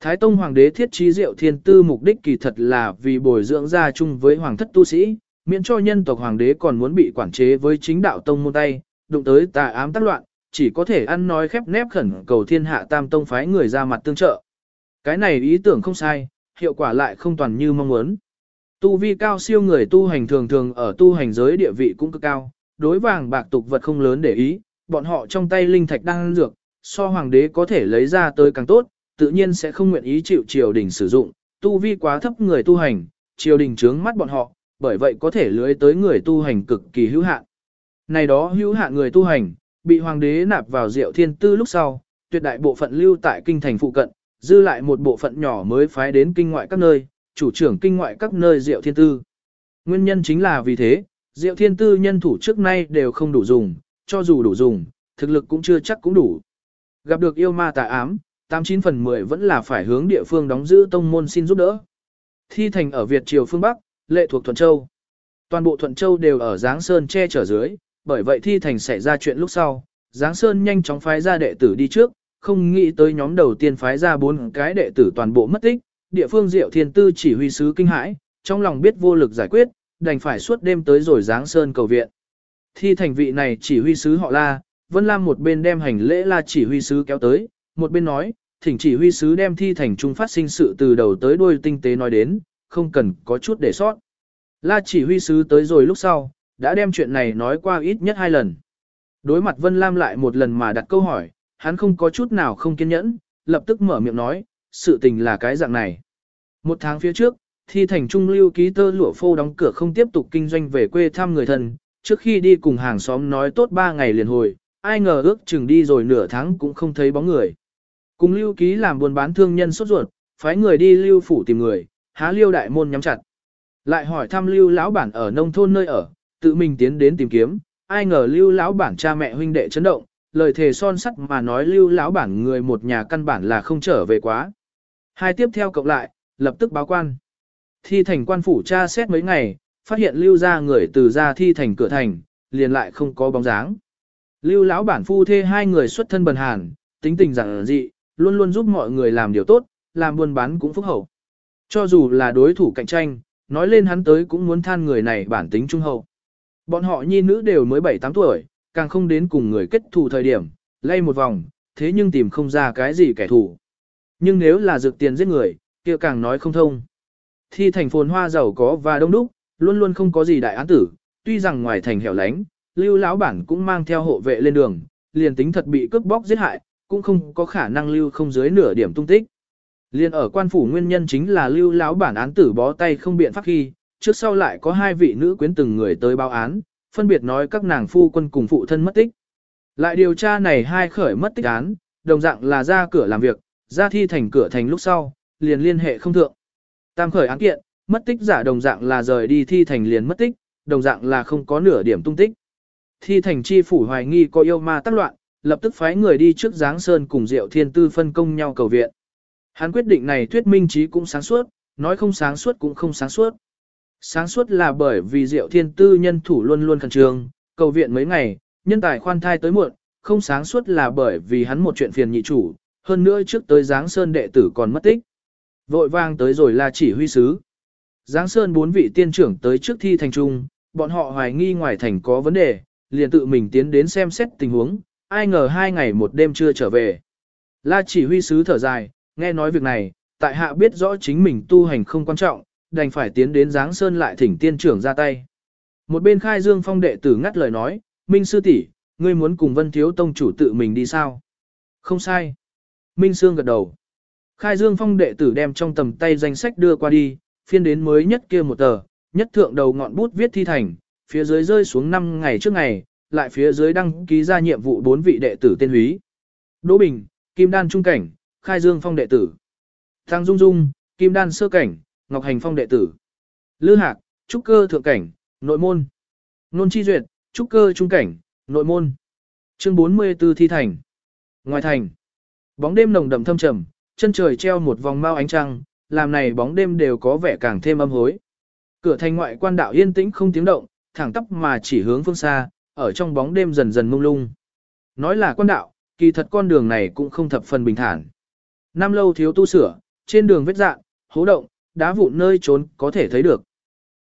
Thái Tông Hoàng đế thiết trí Diệu Thiên Tư mục đích kỳ thật là vì bồi dưỡng ra chung với hoàng thất tu sĩ, miễn cho nhân tộc hoàng đế còn muốn bị quản chế với chính đạo tông môn tay, đụng tới tà ám tác loạn, chỉ có thể ăn nói khép nép khẩn cầu thiên hạ tam tông phái người ra mặt tương trợ. Cái này ý tưởng không sai, hiệu quả lại không toàn như mong muốn. Tu vi cao siêu người tu hành thường thường ở tu hành giới địa vị cũng cực cao, đối vàng bạc tục vật không lớn để ý, bọn họ trong tay linh thạch đang dược, so hoàng đế có thể lấy ra tới càng tốt, tự nhiên sẽ không nguyện ý chịu triều đình sử dụng, tu vi quá thấp người tu hành, triều đình trướng mắt bọn họ, bởi vậy có thể lưới tới người tu hành cực kỳ hữu hạn. Này đó hữu hạn người tu hành, bị hoàng đế nạp vào diệu thiên tư lúc sau, tuyệt đại bộ phận lưu tại kinh thành phụ cận, dư lại một bộ phận nhỏ mới phái đến kinh ngoại các nơi, chủ trưởng kinh ngoại các nơi diệu thiên tư. Nguyên nhân chính là vì thế, diệu thiên tư nhân thủ trước nay đều không đủ dùng, cho dù đủ dùng, thực lực cũng chưa chắc cũng đủ. Gặp được yêu ma tà ám, 89 phần 10 vẫn là phải hướng địa phương đóng giữ tông môn xin giúp đỡ. Thi thành ở Việt Triều phương Bắc, lệ thuộc Thuận Châu. Toàn bộ Thuận Châu đều ở Giáng Sơn che chở dưới, bởi vậy thi thành xảy ra chuyện lúc sau, Giáng Sơn nhanh chóng phái ra đệ tử đi trước, không nghĩ tới nhóm đầu tiên phái ra bốn cái đệ tử toàn bộ mất tích, địa phương Diệu Thiên Tư chỉ huy sứ kinh hãi, trong lòng biết vô lực giải quyết, đành phải suốt đêm tới rồi Giáng Sơn cầu viện. Thi thành vị này chỉ huy sứ họ La, Vân Lam một bên đem hành lễ La chỉ huy sứ kéo tới, một bên nói, thỉnh chỉ huy sứ đem thi thành trung phát sinh sự từ đầu tới đuôi tinh tế nói đến, không cần có chút để sót. La chỉ huy sứ tới rồi lúc sau, đã đem chuyện này nói qua ít nhất hai lần. Đối mặt Vân Lam lại một lần mà đặt câu hỏi, hắn không có chút nào không kiên nhẫn, lập tức mở miệng nói, sự tình là cái dạng này. Một tháng phía trước, thi thành trung lưu ký tơ lụa phô đóng cửa không tiếp tục kinh doanh về quê thăm người thân, trước khi đi cùng hàng xóm nói tốt ba ngày liền hồi, ai ngờ ước chừng đi rồi nửa tháng cũng không thấy bóng người. Cùng lưu ký làm buôn bán thương nhân sốt ruột, phái người đi lưu phủ tìm người, há lưu đại môn nhắm chặt. Lại hỏi thăm lưu lão bản ở nông thôn nơi ở, tự mình tiến đến tìm kiếm, ai ngờ lưu lão bản cha mẹ huynh đệ chấn động, lời thề son sắt mà nói lưu lão bản người một nhà căn bản là không trở về quá. Hai tiếp theo cộng lại, lập tức báo quan. Thi thành quan phủ tra xét mấy ngày, phát hiện lưu ra người từ ra thi thành cửa thành, liền lại không có bóng dáng. Lưu lão bản phu thê hai người xuất thân bần hàn, tính tình rằng dị, luôn luôn giúp mọi người làm điều tốt, làm buôn bán cũng phúc hậu. Cho dù là đối thủ cạnh tranh, nói lên hắn tới cũng muốn than người này bản tính trung hậu. Bọn họ nhi nữ đều mới 7-8 tuổi, càng không đến cùng người kết thù thời điểm, lay một vòng, thế nhưng tìm không ra cái gì kẻ thù. Nhưng nếu là dược tiền giết người, kia càng nói không thông. Thi thành phồn hoa giàu có và đông đúc, luôn luôn không có gì đại án tử, tuy rằng ngoài thành hẻo lánh, lưu lão bản cũng mang theo hộ vệ lên đường, liền tính thật bị cướp bóc giết hại, cũng không có khả năng lưu không dưới nửa điểm tung tích. Liên ở quan phủ nguyên nhân chính là lưu lão bản án tử bó tay không biện pháp khi, trước sau lại có hai vị nữ quyến từng người tới báo án, phân biệt nói các nàng phu quân cùng phụ thân mất tích. Lại điều tra này hai khởi mất tích án, đồng dạng là ra cửa làm việc, ra thi thành cửa thành lúc sau, liền liên hệ không thượng. Tam khởi án kiện, mất tích giả đồng dạng là rời đi thi thành liền mất tích, đồng dạng là không có nửa điểm tung tích. Thi thành chi phủ hoài nghi có yêu ma tác loạn, lập tức phái người đi trước giáng sơn cùng Diệu Thiên Tư phân công nhau cầu viện. Hắn quyết định này thuyết minh trí cũng sáng suốt, nói không sáng suốt cũng không sáng suốt. Sáng suốt là bởi vì Diệu Thiên Tư nhân thủ luôn luôn khẩn trương, cầu viện mấy ngày, nhân tài khoan thai tới muộn, không sáng suốt là bởi vì hắn một chuyện phiền nhị chủ, hơn nữa trước tới Giáng Sơn đệ tử còn mất tích. Vội vang tới rồi là chỉ huy sứ. Giáng Sơn bốn vị tiên trưởng tới trước thi thành trung, bọn họ hoài nghi ngoài thành có vấn đề, liền tự mình tiến đến xem xét tình huống, ai ngờ hai ngày một đêm chưa trở về. La chỉ huy sứ thở dài, nghe nói việc này, tại hạ biết rõ chính mình tu hành không quan trọng, đành phải tiến đến Giáng Sơn lại thỉnh tiên trưởng ra tay. Một bên khai dương phong đệ tử ngắt lời nói, Minh sư tỷ, ngươi muốn cùng vân thiếu tông chủ tự mình đi sao? Không sai. Minh Sương gật đầu. Khai dương phong đệ tử đem trong tầm tay danh sách đưa qua đi, phiên đến mới nhất kia một tờ, nhất thượng đầu ngọn bút viết thi thành, phía dưới rơi xuống 5 ngày trước ngày, lại phía dưới đăng ký ra nhiệm vụ bốn vị đệ tử tên húy. Đỗ Bình, Kim Đan Trung Cảnh, Khai Dương Phong đệ tử. Thăng Dung Dung, Kim Đan Sơ Cảnh, Ngọc Hành Phong đệ tử. Lư Hạc, Trúc Cơ Thượng Cảnh, Nội Môn. Nôn Chi Duyệt, Trúc Cơ Trung Cảnh, Nội Môn. Chương 44 Thi Thành. Ngoài thành, bóng đêm nồng đậm thâm trầm, chân trời treo một vòng mau ánh trăng, làm này bóng đêm đều có vẻ càng thêm âm hối. Cửa thành ngoại quan đạo yên tĩnh không tiếng động, thẳng tắp mà chỉ hướng phương xa, ở trong bóng đêm dần dần mông lung. Nói là quan đạo, kỳ thật con đường này cũng không thập phần bình thản. Năm lâu thiếu tu sửa, trên đường vết dạng, hố động, đá vụn nơi trốn có thể thấy được.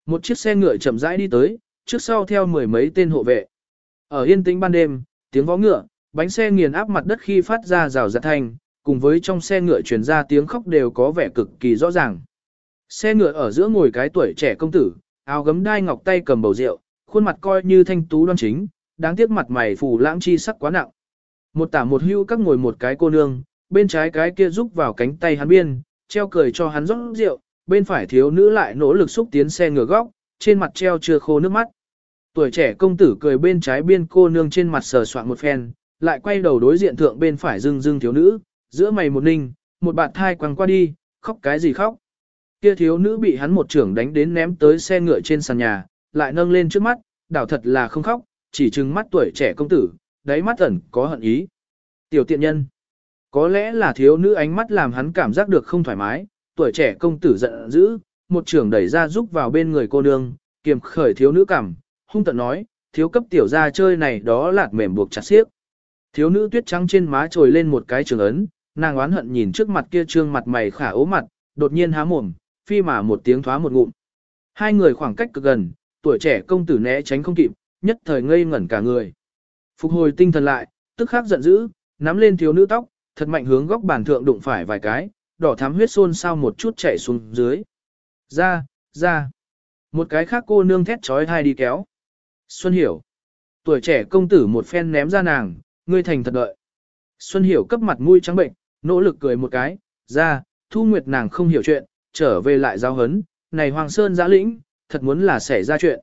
Một chiếc xe ngựa chậm rãi đi tới, trước sau theo mười mấy tên hộ vệ. Ở yên tĩnh ban đêm, tiếng vó ngựa, bánh xe nghiền áp mặt đất khi phát ra rào rạt thanh, cùng với trong xe ngựa truyền ra tiếng khóc đều có vẻ cực kỳ rõ ràng. Xe ngựa ở giữa ngồi cái tuổi trẻ công tử, áo gấm đai ngọc tay cầm bầu rượu, khuôn mặt coi như thanh tú đoan chính, đáng tiếc mặt mày phù lãng chi sắc quá nặng. Một tả một hưu các ngồi một cái cô nương, bên trái cái kia rúc vào cánh tay hắn biên, treo cười cho hắn rót rượu, bên phải thiếu nữ lại nỗ lực xúc tiến xe ngựa góc, trên mặt treo chưa khô nước mắt. Tuổi trẻ công tử cười bên trái biên cô nương trên mặt sờ soạn một phen, lại quay đầu đối diện thượng bên phải dưng dưng thiếu nữ, giữa mày một ninh, một bạn thai quăng qua đi, khóc cái gì khóc. Kia thiếu nữ bị hắn một trưởng đánh đến ném tới xe ngựa trên sàn nhà, lại nâng lên trước mắt, đảo thật là không khóc, chỉ trừng mắt tuổi trẻ công tử, đáy mắt ẩn có hận ý. Tiểu tiện nhân. Có lẽ là thiếu nữ ánh mắt làm hắn cảm giác được không thoải mái, tuổi trẻ công tử giận dữ, một trưởng đẩy ra giúp vào bên người cô nương, kiềm khởi thiếu nữ cảm, hung tận nói, thiếu cấp tiểu ra chơi này đó lạt mềm buộc chặt xiếc. Thiếu nữ tuyết trắng trên má trồi lên một cái trường ấn, nàng oán hận nhìn trước mặt kia trương mặt mày khả ố mặt, đột nhiên há mồm, phi mà một tiếng thoá một ngụm. Hai người khoảng cách cực gần, tuổi trẻ công tử né tránh không kịp, nhất thời ngây ngẩn cả người. Phục hồi tinh thần lại, tức khắc giận dữ, nắm lên thiếu nữ tóc, thật mạnh hướng góc bàn thượng đụng phải vài cái, đỏ thắm huyết xôn sao một chút chảy xuống dưới. Ra, ra. Một cái khác cô nương thét trói thai đi kéo. Xuân Hiểu. Tuổi trẻ công tử một phen ném ra nàng, ngươi thành thật đợi. Xuân Hiểu cấp mặt mũi trắng bệnh, nỗ lực cười một cái, ra, Thu Nguyệt nàng không hiểu chuyện, trở về lại giao hấn, này Hoàng Sơn giã lĩnh, thật muốn là xảy ra chuyện.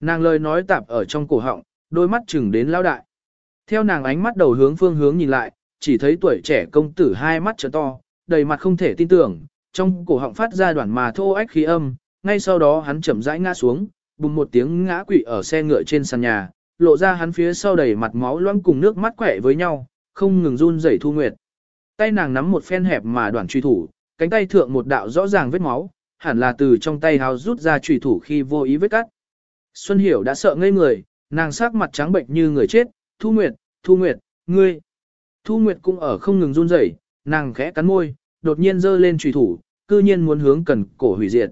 Nàng lời nói tạp ở trong cổ họng, đôi mắt chừng đến lao đại. Theo nàng ánh mắt đầu hướng phương hướng nhìn lại, chỉ thấy tuổi trẻ công tử hai mắt trợn to, đầy mặt không thể tin tưởng, trong cổ họng phát ra đoạn mà thô ách khí âm, ngay sau đó hắn chậm rãi ngã xuống, bùng một tiếng ngã quỵ ở xe ngựa trên sàn nhà, lộ ra hắn phía sau đầy mặt máu loãng cùng nước mắt quẻ với nhau, không ngừng run rẩy Thu Nguyệt. Tay nàng nắm một phen hẹp mà đoạn truy thủ, cánh tay thượng một đạo rõ ràng vết máu, hẳn là từ trong tay háo rút ra trùy thủ khi vô ý vết cắt. Xuân Hiểu đã sợ ngây người, nàng sắc mặt trắng bệnh như người chết, Thu Nguyệt, Thu Nguyệt, ngươi. Thu Nguyệt cũng ở không ngừng run rẩy, nàng khẽ cắn môi, đột nhiên giơ lên trùy thủ, cư nhiên muốn hướng cần cổ hủy diệt.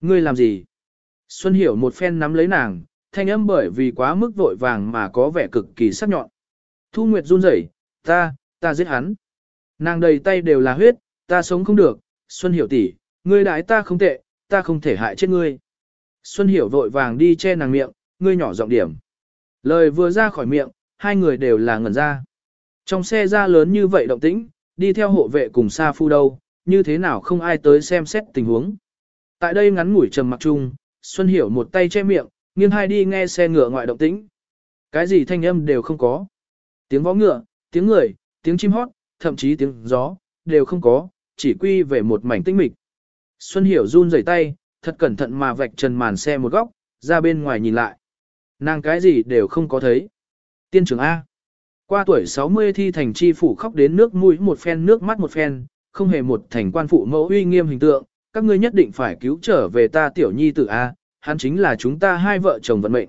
Ngươi làm gì? Xuân Hiểu một phen nắm lấy nàng, thanh âm bởi vì quá mức vội vàng mà có vẻ cực kỳ sắc nhọn. Thu Nguyệt run rẩy, ta, ta giết hắn. Nàng đầy tay đều là huyết, ta sống không được, Xuân Hiểu tỷ, ngươi đại ta không tệ, ta không thể hại chết ngươi. Xuân Hiểu vội vàng đi che nàng miệng, ngươi nhỏ giọng điểm. Lời vừa ra khỏi miệng, hai người đều là ngẩn ra. Trong xe ra lớn như vậy động tĩnh, đi theo hộ vệ cùng Sa Phu đâu, như thế nào không ai tới xem xét tình huống. Tại đây ngắn ngủi trầm mặc chung, Xuân Hiểu một tay che miệng, nghiêng hai đi nghe xe ngựa ngoại động tĩnh. Cái gì thanh âm đều không có. Tiếng vó ngựa, tiếng người, tiếng chim hót, thậm chí tiếng gió, đều không có, chỉ quy về một mảnh tĩnh mịch. Xuân Hiểu run rẩy tay, thật cẩn thận mà vạch trần màn xe một góc, ra bên ngoài nhìn lại. Nàng cái gì đều không có thấy. Tiên trưởng A. Qua tuổi 60 thi thành chi phủ khóc đến nước mũi một phen nước mắt một phen, không hề một thành quan phụ mẫu uy nghiêm hình tượng, các ngươi nhất định phải cứu trở về ta tiểu nhi tử A, hắn chính là chúng ta hai vợ chồng vận mệnh.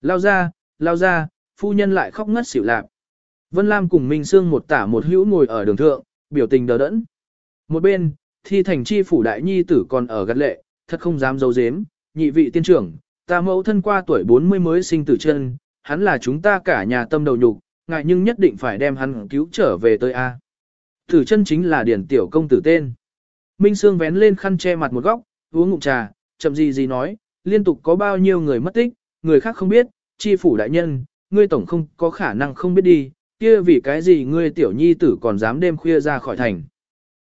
Lao ra, lao ra, phu nhân lại khóc ngất xỉu lạp. Vân Lam cùng Minh Sương một tả một hữu ngồi ở đường thượng, biểu tình đờ đẫn. Một bên, thi thành chi phủ đại nhi tử còn ở gắt lệ, thật không dám giấu giếm, nhị vị tiên trưởng, ta mẫu thân qua tuổi 40 mới sinh tử chân, hắn là chúng ta cả nhà tâm đầu nhục, ngại nhưng nhất định phải đem hắn cứu trở về tới A. Tử chân chính là điển tiểu công tử tên. Minh Sương vén lên khăn che mặt một góc, uống ngụm trà, chậm gì gì nói, liên tục có bao nhiêu người mất tích, người khác không biết, chi phủ đại nhân, ngươi tổng không có khả năng không biết đi, kia vì cái gì ngươi tiểu nhi tử còn dám đêm khuya ra khỏi thành.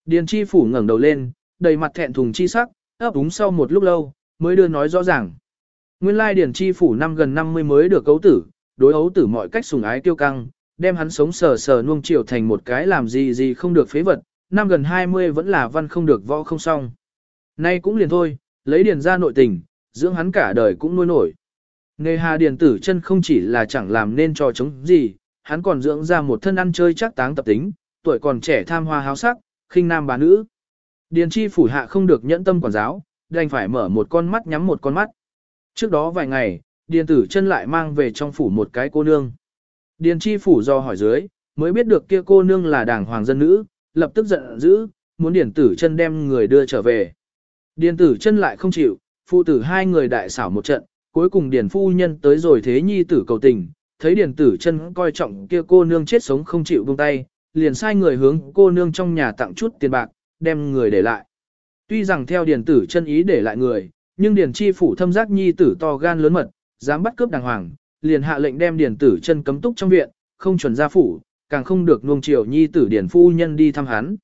Điền chi phủ ngẩng đầu lên, đầy mặt thẹn thùng chi sắc, ấp úng sau một lúc lâu, mới đưa nói rõ ràng. Nguyên lai điền chi phủ năm gần 50 mới được cấu tử, đối ấu tử mọi cách sùng ái tiêu căng, đem hắn sống sờ sờ nuông chiều thành một cái làm gì gì không được phế vật, năm gần 20 vẫn là văn không được võ không xong. Nay cũng liền thôi, lấy điền ra nội tình, dưỡng hắn cả đời cũng nuôi nổi. Nề hà điền tử chân không chỉ là chẳng làm nên trò chống gì, hắn còn dưỡng ra một thân ăn chơi chắc táng tập tính, tuổi còn trẻ tham hoa háo sắc, khinh nam bà nữ. Điền chi phủ hạ không được nhẫn tâm quản giáo, đành phải mở một con mắt nhắm một con mắt. Trước đó vài ngày, điền tử chân lại mang về trong phủ một cái cô nương. Điền chi phủ do hỏi dưới, mới biết được kia cô nương là đảng hoàng dân nữ, lập tức giận dữ, muốn điền tử chân đem người đưa trở về. Điền tử chân lại không chịu, phụ tử hai người đại xảo một trận, cuối cùng điền phu nhân tới rồi thế nhi tử cầu tình, thấy điền tử chân coi trọng kia cô nương chết sống không chịu buông tay, liền sai người hướng cô nương trong nhà tặng chút tiền bạc, đem người để lại. Tuy rằng theo điền tử chân ý để lại người, nhưng điền chi phủ thâm giác nhi tử to gan lớn mật, dám bắt cướp đàng hoàng, liền hạ lệnh đem điền tử chân cấm túc trong viện, không chuẩn ra phủ, càng không được nuông chiều nhi tử điền phu nhân đi thăm hắn.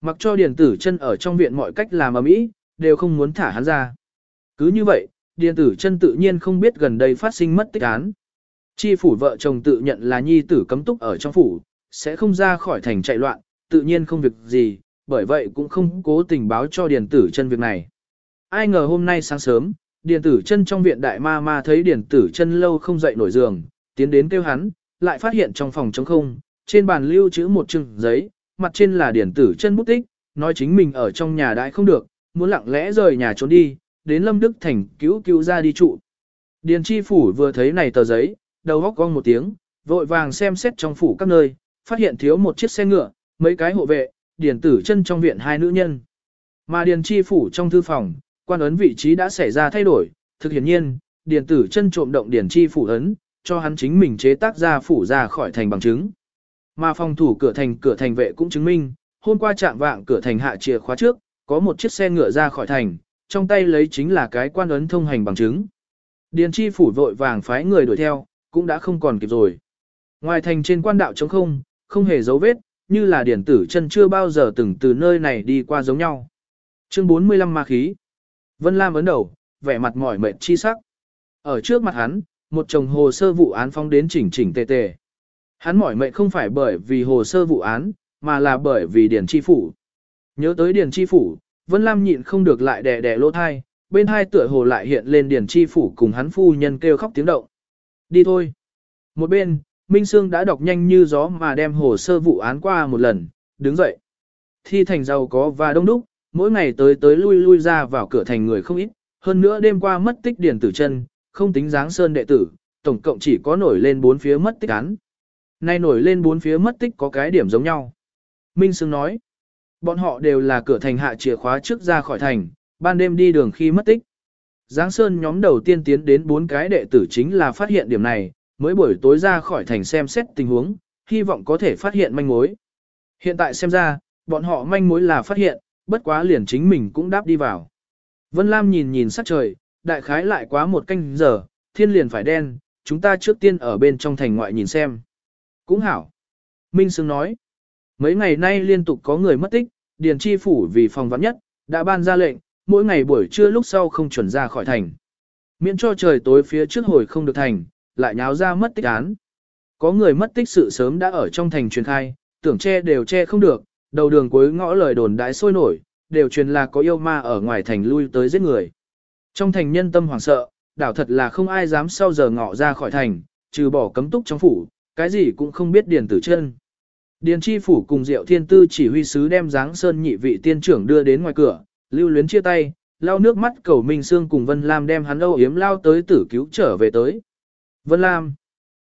Mặc cho điền tử chân ở trong viện mọi cách làm ở mỹ, đều không muốn thả hắn ra. Cứ như vậy, điền tử chân tự nhiên không biết gần đây phát sinh mất tích án. Chi phủ vợ chồng tự nhận là nhi tử cấm túc ở trong phủ, sẽ không ra khỏi thành chạy loạn, tự nhiên không việc gì, bởi vậy cũng không cố tình báo cho điền tử chân việc này. Ai ngờ hôm nay sáng sớm, điền tử chân trong viện đại ma ma thấy điền tử chân lâu không dậy nổi giường, tiến đến kêu hắn, lại phát hiện trong phòng trống không, trên bàn lưu trữ một chừng giấy, mặt trên là điền tử chân bút tích, nói chính mình ở trong nhà đại không được, muốn lặng lẽ rời nhà trốn đi, đến Lâm Đức Thành cứu cứu ra đi trụ. Điền chi phủ vừa thấy này tờ giấy, đầu góc cong một tiếng, vội vàng xem xét trong phủ các nơi, phát hiện thiếu một chiếc xe ngựa, mấy cái hộ vệ, điền tử chân trong viện hai nữ nhân. Mà điền chi phủ trong thư phòng, quan ấn vị trí đã xảy ra thay đổi, thực hiển nhiên, điền tử chân trộm động điền chi phủ ấn, cho hắn chính mình chế tác ra phủ ra khỏi thành bằng chứng. Mà phòng thủ cửa thành cửa thành vệ cũng chứng minh, hôm qua chạm vạng cửa thành hạ chìa khóa trước, có một chiếc xe ngựa ra khỏi thành, trong tay lấy chính là cái quan ấn thông hành bằng chứng. Điền chi phủ vội vàng phái người đuổi theo, cũng đã không còn kịp rồi. Ngoài thành trên quan đạo trống không, không hề dấu vết, như là điển tử chân chưa bao giờ từng từ nơi này đi qua giống nhau. Chương 45 ma khí. Vân Lam ấn đầu, vẻ mặt mỏi mệt chi sắc. Ở trước mặt hắn, một chồng hồ sơ vụ án phong đến chỉnh chỉnh tề tề. Hắn mỏi mệt không phải bởi vì hồ sơ vụ án, mà là bởi vì điển chi phủ. Nhớ tới điển chi phủ, Vân Lam nhịn không được lại đè đè lỗ thai, bên hai tựa hồ lại hiện lên điển chi phủ cùng hắn phu nhân kêu khóc tiếng động. Đi thôi. Một bên, Minh Sương đã đọc nhanh như gió mà đem hồ sơ vụ án qua một lần, đứng dậy. Thi thành giàu có và đông đúc, mỗi ngày tới tới lui lui ra vào cửa thành người không ít, hơn nữa đêm qua mất tích điển tử chân, không tính dáng sơn đệ tử, tổng cộng chỉ có nổi lên bốn phía mất tích án. Nay nổi lên bốn phía mất tích có cái điểm giống nhau. Minh Sương nói, bọn họ đều là cửa thành hạ chìa khóa trước ra khỏi thành, ban đêm đi đường khi mất tích. Giáng Sơn nhóm đầu tiên tiến đến bốn cái đệ tử chính là phát hiện điểm này, mới buổi tối ra khỏi thành xem xét tình huống, hy vọng có thể phát hiện manh mối. Hiện tại xem ra, bọn họ manh mối là phát hiện, bất quá liền chính mình cũng đáp đi vào. Vân Lam nhìn nhìn sắc trời, đại khái lại quá một canh giờ, thiên liền phải đen, chúng ta trước tiên ở bên trong thành ngoại nhìn xem. Cũng hảo. Minh Sương nói, mấy ngày nay liên tục có người mất tích, Điền Chi Phủ vì phòng vắng nhất, đã ban ra lệnh, mỗi ngày buổi trưa lúc sau không chuẩn ra khỏi thành. Miễn cho trời tối phía trước hồi không được thành, lại nháo ra mất tích án. Có người mất tích sự sớm đã ở trong thành truyền khai, tưởng che đều che không được, đầu đường cuối ngõ lời đồn đãi sôi nổi, đều truyền là có yêu ma ở ngoài thành lui tới giết người. Trong thành nhân tâm hoảng sợ, đảo thật là không ai dám sau giờ ngọ ra khỏi thành, trừ bỏ cấm túc trong phủ, cái gì cũng không biết điền tử chân. Điền chi phủ cùng Diệu Thiên Tư chỉ huy sứ đem dáng sơn nhị vị tiên trưởng đưa đến ngoài cửa, lưu luyến chia tay, lau nước mắt cầu Minh Sương cùng Vân Lam đem hắn âu yếm lao tới tử cứu trở về tới. Vân Lam.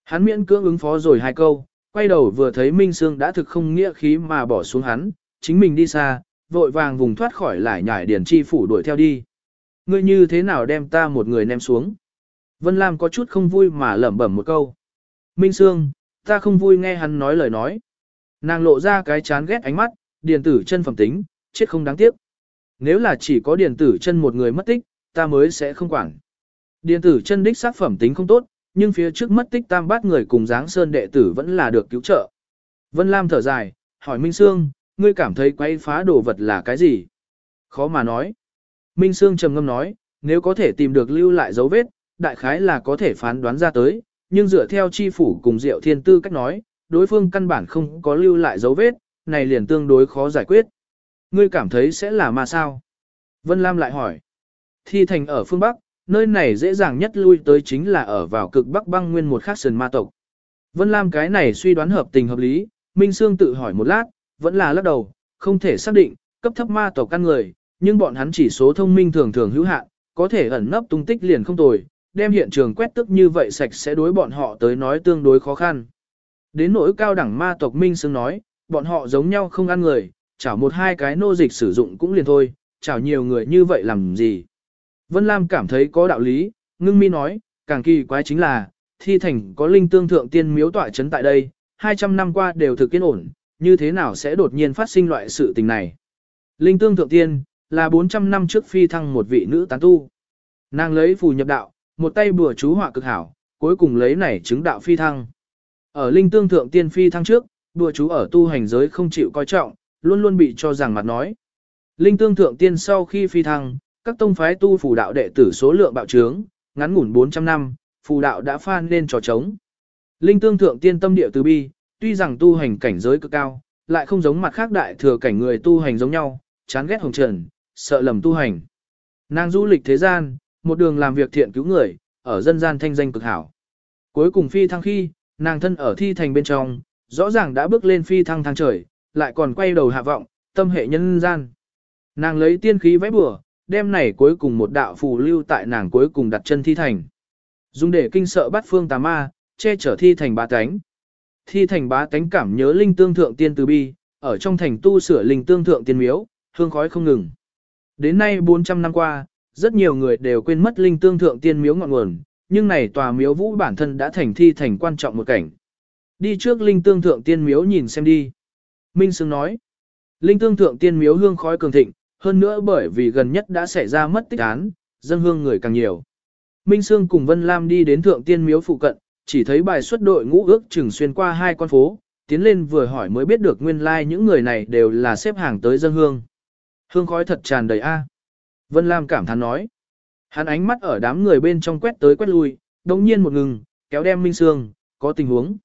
Hắn miễn cưỡng ứng phó rồi hai câu, quay đầu vừa thấy Minh Sương đã thực không nghĩa khí mà bỏ xuống hắn, chính mình đi xa, vội vàng vùng thoát khỏi lại nhảy điển chi phủ đuổi theo đi. Ngươi như thế nào đem ta một người ném xuống? Vân Lam có chút không vui mà lẩm bẩm một câu. Minh Sương, ta không vui nghe hắn nói lời nói. Nàng lộ ra cái chán ghét ánh mắt, điền tử chân phẩm tính, chết không đáng tiếc. Nếu là chỉ có điền tử chân một người mất tích, ta mới sẽ không quản. Điền tử chân đích xác phẩm tính không tốt, nhưng phía trước mất tích tam bát người cùng dáng sơn đệ tử vẫn là được cứu trợ. Vân Lam thở dài, hỏi Minh Sương, ngươi cảm thấy quay phá đồ vật là cái gì? Khó mà nói. Minh Sương trầm ngâm nói, nếu có thể tìm được lưu lại dấu vết, đại khái là có thể phán đoán ra tới, nhưng dựa theo chi phủ cùng Diệu Thiên Tư cách nói, đối phương căn bản không có lưu lại dấu vết, này liền tương đối khó giải quyết. Ngươi cảm thấy sẽ là ma sao? Vân Lam lại hỏi. Thi thành ở phương Bắc, nơi này dễ dàng nhất lui tới chính là ở vào cực Bắc băng nguyên một khắc sườn ma tộc. Vân Lam cái này suy đoán hợp tình hợp lý, Minh Sương tự hỏi một lát, vẫn là lắc đầu, không thể xác định, cấp thấp ma tộc căn người, nhưng bọn hắn chỉ số thông minh thường thường hữu hạn, có thể ẩn nấp tung tích liền không tồi, đem hiện trường quét tức như vậy sạch sẽ đối bọn họ tới nói tương đối khó khăn. Đến nỗi cao đẳng ma tộc Minh Sương nói, bọn họ giống nhau không ăn người, chảo một hai cái nô dịch sử dụng cũng liền thôi, chảo nhiều người như vậy làm gì. Vân Lam cảm thấy có đạo lý, ngưng mi nói, càng kỳ quái chính là, thi thành có linh tương thượng tiên miếu tọa chấn tại đây, 200 năm qua đều thực kiên ổn, như thế nào sẽ đột nhiên phát sinh loại sự tình này. Linh tương thượng tiên, là 400 năm trước phi thăng một vị nữ tán tu. Nàng lấy phù nhập đạo, một tay bùa chú họa cực hảo, cuối cùng lấy này chứng đạo phi thăng. Ở linh tương thượng tiên phi thăng trước, đùa chú ở tu hành giới không chịu coi trọng, luôn luôn bị cho rằng mặt nói. Linh tương thượng tiên sau khi phi thăng, các tông phái tu phù đạo đệ tử số lượng bạo trướng, ngắn ngủn 400 năm, phù đạo đã phan lên trò trống. Linh tương thượng tiên tâm địa từ bi, tuy rằng tu hành cảnh giới cực cao, lại không giống mặt khác đại thừa cảnh người tu hành giống nhau, chán ghét hồng trần, sợ lầm tu hành. Nàng du lịch thế gian, một đường làm việc thiện cứu người, ở dân gian thanh danh cực hảo. Cuối cùng phi thăng khi, nàng thân ở thi thành bên trong, rõ ràng đã bước lên phi thăng thang trời, lại còn quay đầu hạ vọng, tâm hệ nhân gian. Nàng lấy tiên khí vẽ bừa, đem này cuối cùng một đạo phù lưu tại nàng cuối cùng đặt chân thi thành. Dùng để kinh sợ bắt phương tà ma, che chở thi thành bá tánh. Thi thành bá tánh cảm nhớ linh tương thượng tiên từ bi, ở trong thành tu sửa linh tương thượng tiên miếu, hương khói không ngừng. Đến nay 400 năm qua, rất nhiều người đều quên mất linh tương thượng tiên miếu ngọn nguồn, nhưng này tòa miếu vũ bản thân đã thành thi thành quan trọng một cảnh. Đi trước linh tương thượng tiên miếu nhìn xem đi. Minh Sương nói, linh tương thượng tiên miếu hương khói cường thịnh, hơn nữa bởi vì gần nhất đã xảy ra mất tích án, dân hương người càng nhiều. Minh Sương cùng Vân Lam đi đến thượng tiên miếu phụ cận, chỉ thấy bài xuất đội ngũ ước chừng xuyên qua hai con phố, tiến lên vừa hỏi mới biết được nguyên lai like những người này đều là xếp hàng tới dân hương. Hương khói thật tràn đầy a. Vân Lam cảm thán nói. Hắn ánh mắt ở đám người bên trong quét tới quét lui, đồng nhiên một ngừng, kéo đem Minh Sương, có tình huống.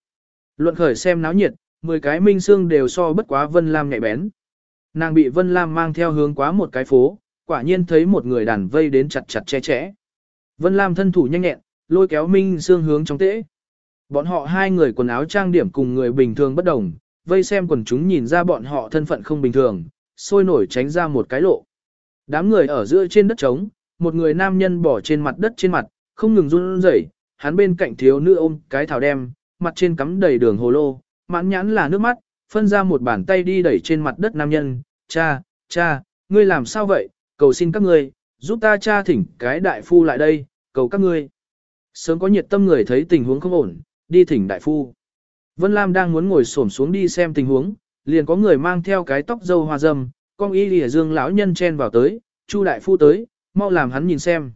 Luận khởi xem náo nhiệt, 10 cái Minh Sương đều so bất quá Vân Lam nhạy bén. Nàng bị Vân Lam mang theo hướng quá một cái phố, quả nhiên thấy một người đàn vây đến chặt chặt che chẽ. Vân Lam thân thủ nhanh nhẹn, lôi kéo Minh Sương hướng trong tễ. Bọn họ hai người quần áo trang điểm cùng người bình thường bất đồng, vây xem quần chúng nhìn ra bọn họ thân phận không bình thường, sôi nổi tránh ra một cái lộ. Đám người ở giữa trên đất trống, một người nam nhân bỏ trên mặt đất trên mặt, không ngừng run rẩy, hắn bên cạnh thiếu nữ ôm cái thảo đem, mặt trên cắm đầy đường hồ lô, mãn nhãn là nước mắt, phân ra một bàn tay đi đẩy trên mặt đất nam nhân, cha, cha, ngươi làm sao vậy, cầu xin các ngươi, giúp ta cha thỉnh cái đại phu lại đây, cầu các ngươi. Sớm có nhiệt tâm người thấy tình huống không ổn, đi thỉnh đại phu. Vân Lam đang muốn ngồi xổm xuống đi xem tình huống, liền có người mang theo cái tóc dâu hoa dâm, con y lìa dương lão nhân chen vào tới, chu đại phu tới, mau làm hắn nhìn xem.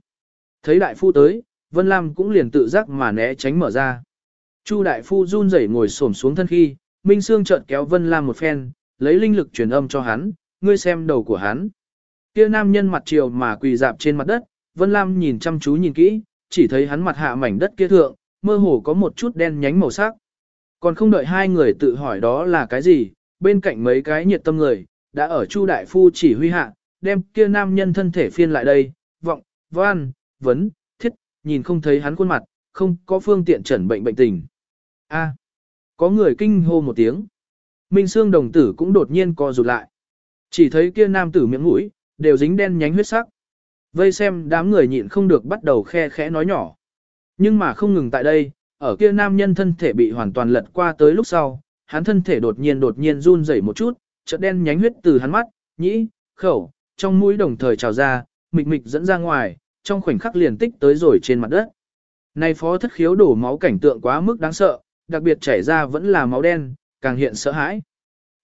Thấy đại phu tới, Vân Lam cũng liền tự giác mà né tránh mở ra. Chu đại phu run rẩy ngồi xổm xuống thân khi, Minh Sương chợt kéo Vân Lam một phen, lấy linh lực truyền âm cho hắn, ngươi xem đầu của hắn. Kia nam nhân mặt chiều mà quỳ dạp trên mặt đất, Vân Lam nhìn chăm chú nhìn kỹ, chỉ thấy hắn mặt hạ mảnh đất kia thượng, mơ hồ có một chút đen nhánh màu sắc. Còn không đợi hai người tự hỏi đó là cái gì, bên cạnh mấy cái nhiệt tâm người, đã ở Chu đại phu chỉ huy hạ, đem kia nam nhân thân thể phiên lại đây, vọng, văn, vấn, thiết, nhìn không thấy hắn khuôn mặt, không có phương tiện chẩn bệnh bệnh tình. A, có người kinh hô một tiếng. Minh Sương đồng tử cũng đột nhiên co rụt lại. Chỉ thấy kia nam tử miệng mũi, đều dính đen nhánh huyết sắc. Vây xem đám người nhịn không được bắt đầu khe khẽ nói nhỏ. Nhưng mà không ngừng tại đây, ở kia nam nhân thân thể bị hoàn toàn lật qua tới lúc sau, hắn thân thể đột nhiên đột nhiên run rẩy một chút, chợt đen nhánh huyết từ hắn mắt, nhĩ, khẩu, trong mũi đồng thời trào ra, mịch mịch dẫn ra ngoài, trong khoảnh khắc liền tích tới rồi trên mặt đất. Này phó thất khiếu đổ máu cảnh tượng quá mức đáng sợ, đặc biệt chảy ra vẫn là máu đen, càng hiện sợ hãi.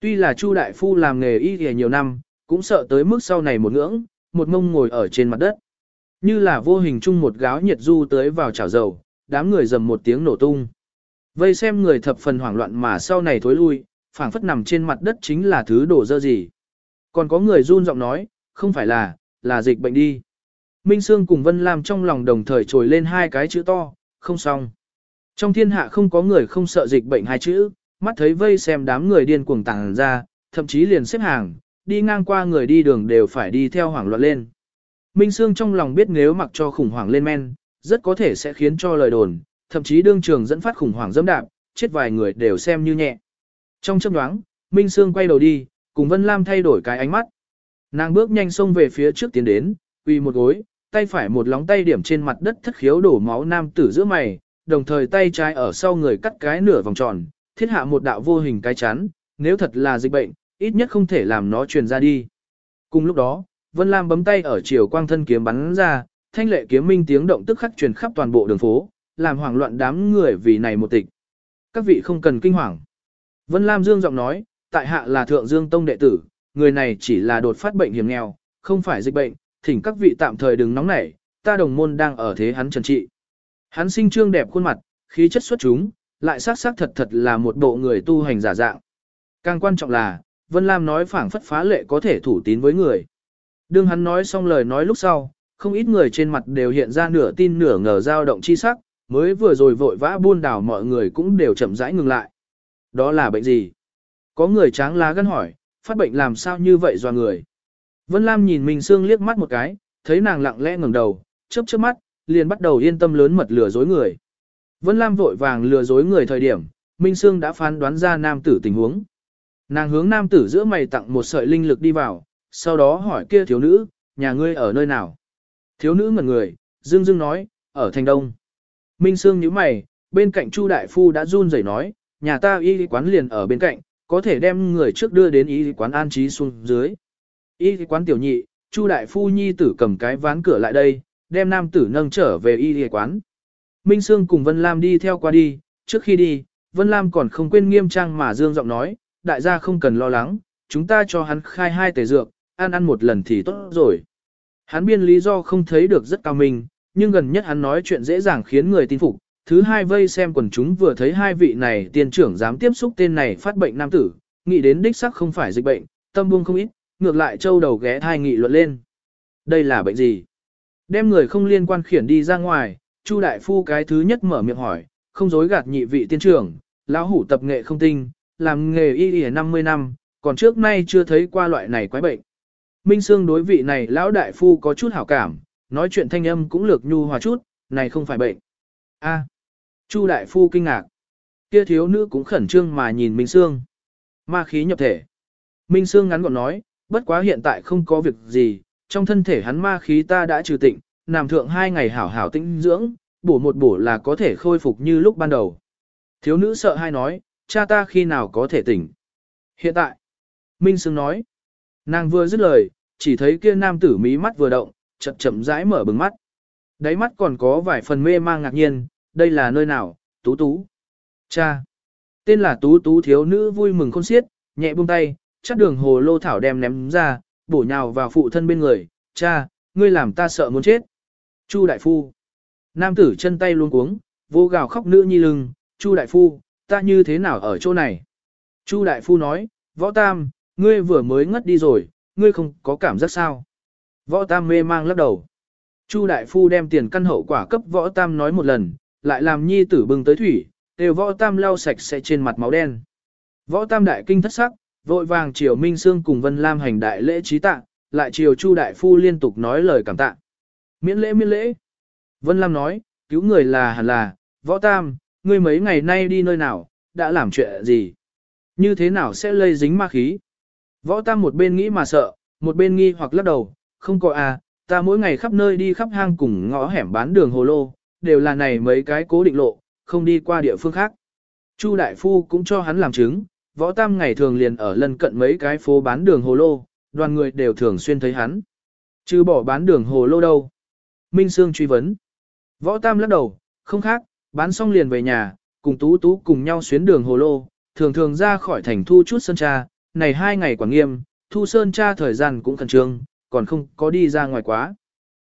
Tuy là Chu đại phu làm nghề y thì nhiều năm, cũng sợ tới mức sau này một ngưỡng, một mông ngồi ở trên mặt đất. Như là vô hình chung một gáo nhiệt du tới vào chảo dầu, đám người dầm một tiếng nổ tung. Vây xem người thập phần hoảng loạn mà sau này thối lui, phảng phất nằm trên mặt đất chính là thứ đổ dơ gì. Còn có người run giọng nói, không phải là, là dịch bệnh đi. Minh Sương cùng Vân Lam trong lòng đồng thời trồi lên hai cái chữ to, không xong. Trong thiên hạ không có người không sợ dịch bệnh hai chữ, mắt thấy vây xem đám người điên cuồng tàng ra, thậm chí liền xếp hàng, đi ngang qua người đi đường đều phải đi theo hoảng loạn lên. Minh Sương trong lòng biết nếu mặc cho khủng hoảng lên men, rất có thể sẽ khiến cho lời đồn, thậm chí đương trường dẫn phát khủng hoảng dẫm đạp, chết vài người đều xem như nhẹ. Trong chấp đoáng, Minh Sương quay đầu đi, cùng Vân Lam thay đổi cái ánh mắt. Nàng bước nhanh xông về phía trước tiến đến, quỳ một gối, tay phải một lóng tay điểm trên mặt đất thất khiếu đổ máu nam tử giữa mày, đồng thời tay trái ở sau người cắt cái nửa vòng tròn, thiết hạ một đạo vô hình cái chắn, nếu thật là dịch bệnh, ít nhất không thể làm nó truyền ra đi. Cùng lúc đó, Vân Lam bấm tay ở chiều quang thân kiếm bắn ra, thanh lệ kiếm minh tiếng động tức khắc truyền khắp toàn bộ đường phố, làm hoảng loạn đám người vì này một tịch. Các vị không cần kinh hoàng. Vân Lam Dương giọng nói, tại hạ là Thượng Dương Tông đệ tử, người này chỉ là đột phát bệnh hiểm nghèo, không phải dịch bệnh, thỉnh các vị tạm thời đừng nóng nảy, ta đồng môn đang ở thế hắn trần trị. Hắn sinh trương đẹp khuôn mặt, khí chất xuất chúng, lại sắc sắc thật thật là một bộ người tu hành giả dạng. Càng quan trọng là, Vân Lam nói phảng phất phá lệ có thể thủ tín với người. Đương hắn nói xong lời nói lúc sau, không ít người trên mặt đều hiện ra nửa tin nửa ngờ dao động chi sắc, mới vừa rồi vội vã buôn đảo mọi người cũng đều chậm rãi ngừng lại. Đó là bệnh gì? Có người tráng lá gân hỏi, phát bệnh làm sao như vậy do người? Vân Lam nhìn mình Sương liếc mắt một cái, thấy nàng lặng lẽ ngẩng đầu, chớp chớp mắt, liền bắt đầu yên tâm lớn mật lừa dối người. Vân Lam vội vàng lừa dối người thời điểm, Minh Sương đã phán đoán ra nam tử tình huống. Nàng hướng nam tử giữa mày tặng một sợi linh lực đi vào, sau đó hỏi kia thiếu nữ, nhà ngươi ở nơi nào? Thiếu nữ ngẩn người, dương dương nói, ở thành đông. Minh Sương nhíu mày, bên cạnh Chu Đại Phu đã run rẩy nói, nhà ta y quán liền ở bên cạnh, có thể đem người trước đưa đến y quán an trí xuống dưới. Y quán tiểu nhị, Chu Đại Phu nhi tử cầm cái ván cửa lại đây, đem nam tử nâng trở về y quán. Minh Sương cùng Vân Lam đi theo qua đi, trước khi đi, Vân Lam còn không quên nghiêm trang mà dương giọng nói, đại gia không cần lo lắng, chúng ta cho hắn khai hai tề dược, ăn ăn một lần thì tốt rồi. Hắn biên lý do không thấy được rất cao minh, nhưng gần nhất hắn nói chuyện dễ dàng khiến người tin phục. Thứ hai vây xem quần chúng vừa thấy hai vị này tiền trưởng dám tiếp xúc tên này phát bệnh nam tử, nghĩ đến đích sắc không phải dịch bệnh, tâm buông không ít, ngược lại châu đầu ghé thai nghị luận lên. Đây là bệnh gì? Đem người không liên quan khiển đi ra ngoài, Chu đại phu cái thứ nhất mở miệng hỏi, không dối gạt nhị vị tiên trưởng, lão hủ tập nghệ không tinh, làm nghề y y 50 năm, còn trước nay chưa thấy qua loại này quái bệnh. Minh Sương đối vị này lão đại phu có chút hảo cảm, nói chuyện thanh âm cũng lược nhu hòa chút, này không phải bệnh. A. Chu đại phu kinh ngạc. Kia thiếu nữ cũng khẩn trương mà nhìn Minh Sương. Ma khí nhập thể. Minh Sương ngắn gọn nói, bất quá hiện tại không có việc gì, trong thân thể hắn ma khí ta đã trừ tịnh, nằm thượng hai ngày hảo hảo tĩnh dưỡng, bổ một bổ là có thể khôi phục như lúc ban đầu. Thiếu nữ sợ hai nói, cha ta khi nào có thể tỉnh. Hiện tại, Minh Sương nói, nàng vừa dứt lời, chỉ thấy kia nam tử mí mắt vừa động, chậm chậm rãi mở bừng mắt. Đáy mắt còn có vài phần mê mang ngạc nhiên, đây là nơi nào, tú tú. Cha. Tên là tú tú thiếu nữ vui mừng khôn xiết, nhẹ buông tay, chắc đường hồ lô thảo đem ném ra, bổ nhào vào phụ thân bên người, cha, ngươi làm ta sợ muốn chết. Chu đại phu. Nam tử chân tay luôn cuống, vô gào khóc nữ nhi lưng, Chu đại phu, ta như thế nào ở chỗ này? Chu đại phu nói, võ tam, ngươi vừa mới ngất đi rồi, ngươi không có cảm giác sao? Võ tam mê mang lắc đầu. Chu đại phu đem tiền căn hậu quả cấp võ tam nói một lần, lại làm nhi tử bưng tới thủy, đều võ tam lau sạch sẽ trên mặt máu đen. Võ tam đại kinh thất sắc, vội vàng triều Minh Sương cùng Vân Lam hành đại lễ trí tạ, lại triều Chu đại phu liên tục nói lời cảm tạ. Miễn lễ miễn lễ. Vân Lam nói, cứu người là hẳn là, võ tam, ngươi mấy ngày nay đi nơi nào, đã làm chuyện gì? Như thế nào sẽ lây dính ma khí? Võ tam một bên nghĩ mà sợ, một bên nghi hoặc lắc đầu, không có à, ta mỗi ngày khắp nơi đi khắp hang cùng ngõ hẻm bán đường hồ lô, đều là này mấy cái cố định lộ, không đi qua địa phương khác. Chu đại phu cũng cho hắn làm chứng, võ tam ngày thường liền ở lân cận mấy cái phố bán đường hồ lô, đoàn người đều thường xuyên thấy hắn. Chứ bỏ bán đường hồ lô đâu. Minh Sương truy vấn. Võ tam lắc đầu, không khác, bán xong liền về nhà, cùng tú tú cùng nhau xuyến đường hồ lô, thường thường ra khỏi thành thu chút sơn cha, này hai ngày quản nghiêm, thu sơn cha thời gian cũng khẩn trương, còn không có đi ra ngoài quá.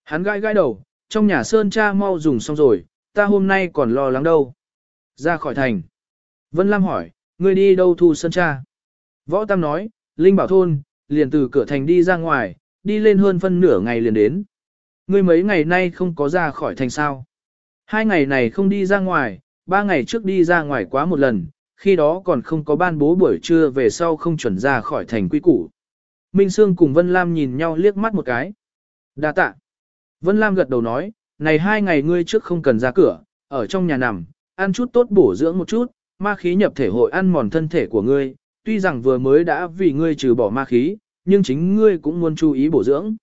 Hắn gãi gãi đầu, trong nhà sơn cha mau dùng xong rồi, ta hôm nay còn lo lắng đâu. Ra khỏi thành. Vân Lam hỏi, ngươi đi đâu thu sơn cha? Võ Tam nói, Linh bảo thôn, liền từ cửa thành đi ra ngoài, đi lên hơn phân nửa ngày liền đến. Ngươi mấy ngày nay không có ra khỏi thành sao? Hai ngày này không đi ra ngoài, ba ngày trước đi ra ngoài quá một lần, khi đó còn không có ban bố buổi trưa về sau không chuẩn ra khỏi thành quy củ. Minh Sương cùng Vân Lam nhìn nhau liếc mắt một cái. Đa tạ. Vân Lam gật đầu nói, này hai ngày ngươi trước không cần ra cửa, ở trong nhà nằm, ăn chút tốt bổ dưỡng một chút, ma khí nhập thể hội ăn mòn thân thể của ngươi, tuy rằng vừa mới đã vì ngươi trừ bỏ ma khí, nhưng chính ngươi cũng muốn chú ý bổ dưỡng.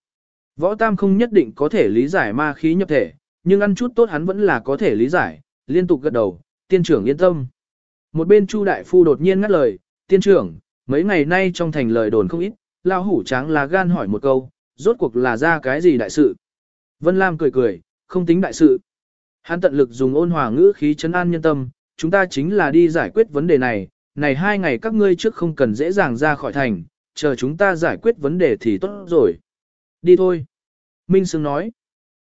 Võ Tam không nhất định có thể lý giải ma khí nhập thể, nhưng ăn chút tốt hắn vẫn là có thể lý giải, liên tục gật đầu, tiên trưởng yên tâm. Một bên Chu đại phu đột nhiên ngắt lời, tiên trưởng, mấy ngày nay trong thành lời đồn không ít, lao hủ tráng là gan hỏi một câu, rốt cuộc là ra cái gì đại sự. Vân Lam cười cười, không tính đại sự. Hắn tận lực dùng ôn hòa ngữ khí chấn an nhân tâm, chúng ta chính là đi giải quyết vấn đề này, này hai ngày các ngươi trước không cần dễ dàng ra khỏi thành, chờ chúng ta giải quyết vấn đề thì tốt rồi. Đi thôi. Minh Sương nói.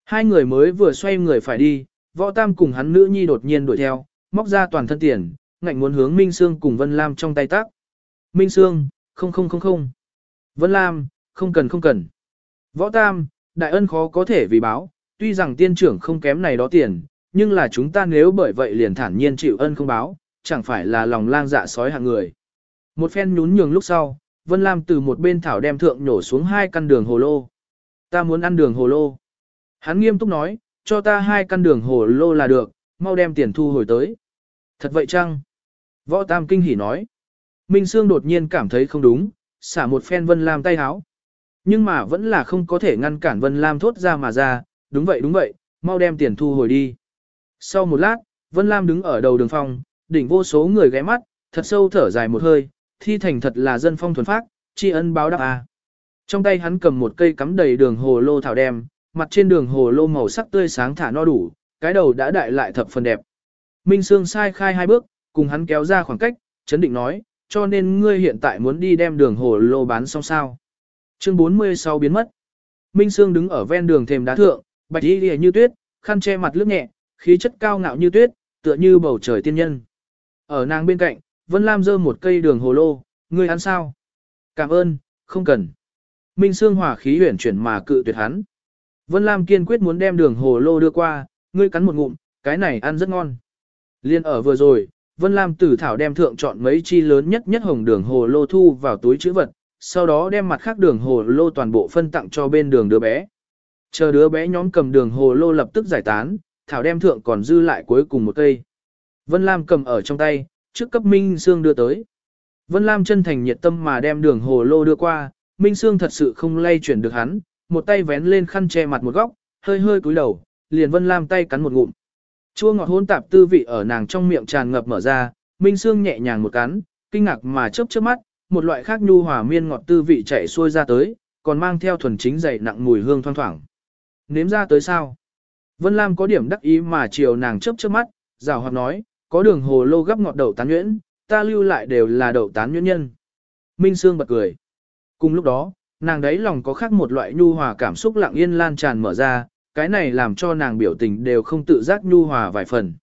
Hai người mới vừa xoay người phải đi, võ tam cùng hắn nữ nhi đột nhiên đuổi theo, móc ra toàn thân tiền, ngạnh muốn hướng Minh Sương cùng Vân Lam trong tay tác. Minh Sương, không không không không. Vân Lam, không cần không cần. Võ tam, đại ân khó có thể vì báo, tuy rằng tiên trưởng không kém này đó tiền, nhưng là chúng ta nếu bởi vậy liền thản nhiên chịu ân không báo, chẳng phải là lòng lang dạ sói hạng người. Một phen nhún nhường lúc sau, Vân Lam từ một bên thảo đem thượng nhổ xuống hai căn đường hồ lô. Ta muốn ăn đường hồ lô. Hắn nghiêm túc nói, cho ta hai căn đường hồ lô là được, mau đem tiền thu hồi tới. Thật vậy chăng? Võ Tam kinh hỉ nói. Minh Sương đột nhiên cảm thấy không đúng, xả một phen Vân Lam tay háo. Nhưng mà vẫn là không có thể ngăn cản Vân Lam thốt ra mà ra, đúng vậy đúng vậy, mau đem tiền thu hồi đi. Sau một lát, Vân Lam đứng ở đầu đường phong, đỉnh vô số người ghé mắt, thật sâu thở dài một hơi, thi thành thật là dân phong thuần phác, tri ân báo đáp à. Trong tay hắn cầm một cây cắm đầy đường hồ lô thảo đem, mặt trên đường hồ lô màu sắc tươi sáng thả no đủ, cái đầu đã đại lại thập phần đẹp. Minh Sương sai khai hai bước, cùng hắn kéo ra khoảng cách, chấn định nói, cho nên ngươi hiện tại muốn đi đem đường hồ lô bán xong sao. Chương 46 biến mất. Minh Sương đứng ở ven đường thềm đá thượng, bạch y liễu như tuyết, khăn che mặt lướt nhẹ, khí chất cao ngạo như tuyết, tựa như bầu trời tiên nhân. Ở nàng bên cạnh, Vân Lam giơ một cây đường hồ lô, ngươi ăn sao? Cảm ơn, không cần. Minh Sương hỏa khí huyển chuyển mà cự tuyệt hắn. Vân Lam kiên quyết muốn đem đường hồ lô đưa qua, ngươi cắn một ngụm, cái này ăn rất ngon. Liên ở vừa rồi, Vân Lam tử thảo đem thượng chọn mấy chi lớn nhất nhất hồng đường hồ lô thu vào túi chữ vật, sau đó đem mặt khác đường hồ lô toàn bộ phân tặng cho bên đường đứa bé. Chờ đứa bé nhóm cầm đường hồ lô lập tức giải tán, thảo đem thượng còn dư lại cuối cùng một cây. Vân Lam cầm ở trong tay, trước cấp Minh Sương đưa tới. Vân Lam chân thành nhiệt tâm mà đem đường hồ lô đưa qua, Minh Sương thật sự không lay chuyển được hắn, một tay vén lên khăn che mặt một góc, hơi hơi cúi đầu, liền Vân Lam tay cắn một ngụm. Chua ngọt hôn tạp tư vị ở nàng trong miệng tràn ngập mở ra, Minh Sương nhẹ nhàng một cắn, kinh ngạc mà chớp chớp mắt, một loại khác nhu hòa miên ngọt tư vị chảy xuôi ra tới, còn mang theo thuần chính dày nặng mùi hương thoang thoảng. Nếm ra tới sao? Vân Lam có điểm đắc ý mà chiều nàng chớp chớp mắt, rào hoạt nói, có đường hồ lô gấp ngọt đậu tán nhuyễn, ta lưu lại đều là đậu tán nhuyễn nhân. Minh Sương bật cười. Cùng lúc đó, nàng đấy lòng có khác một loại nhu hòa cảm xúc lặng yên lan tràn mở ra, cái này làm cho nàng biểu tình đều không tự giác nhu hòa vài phần.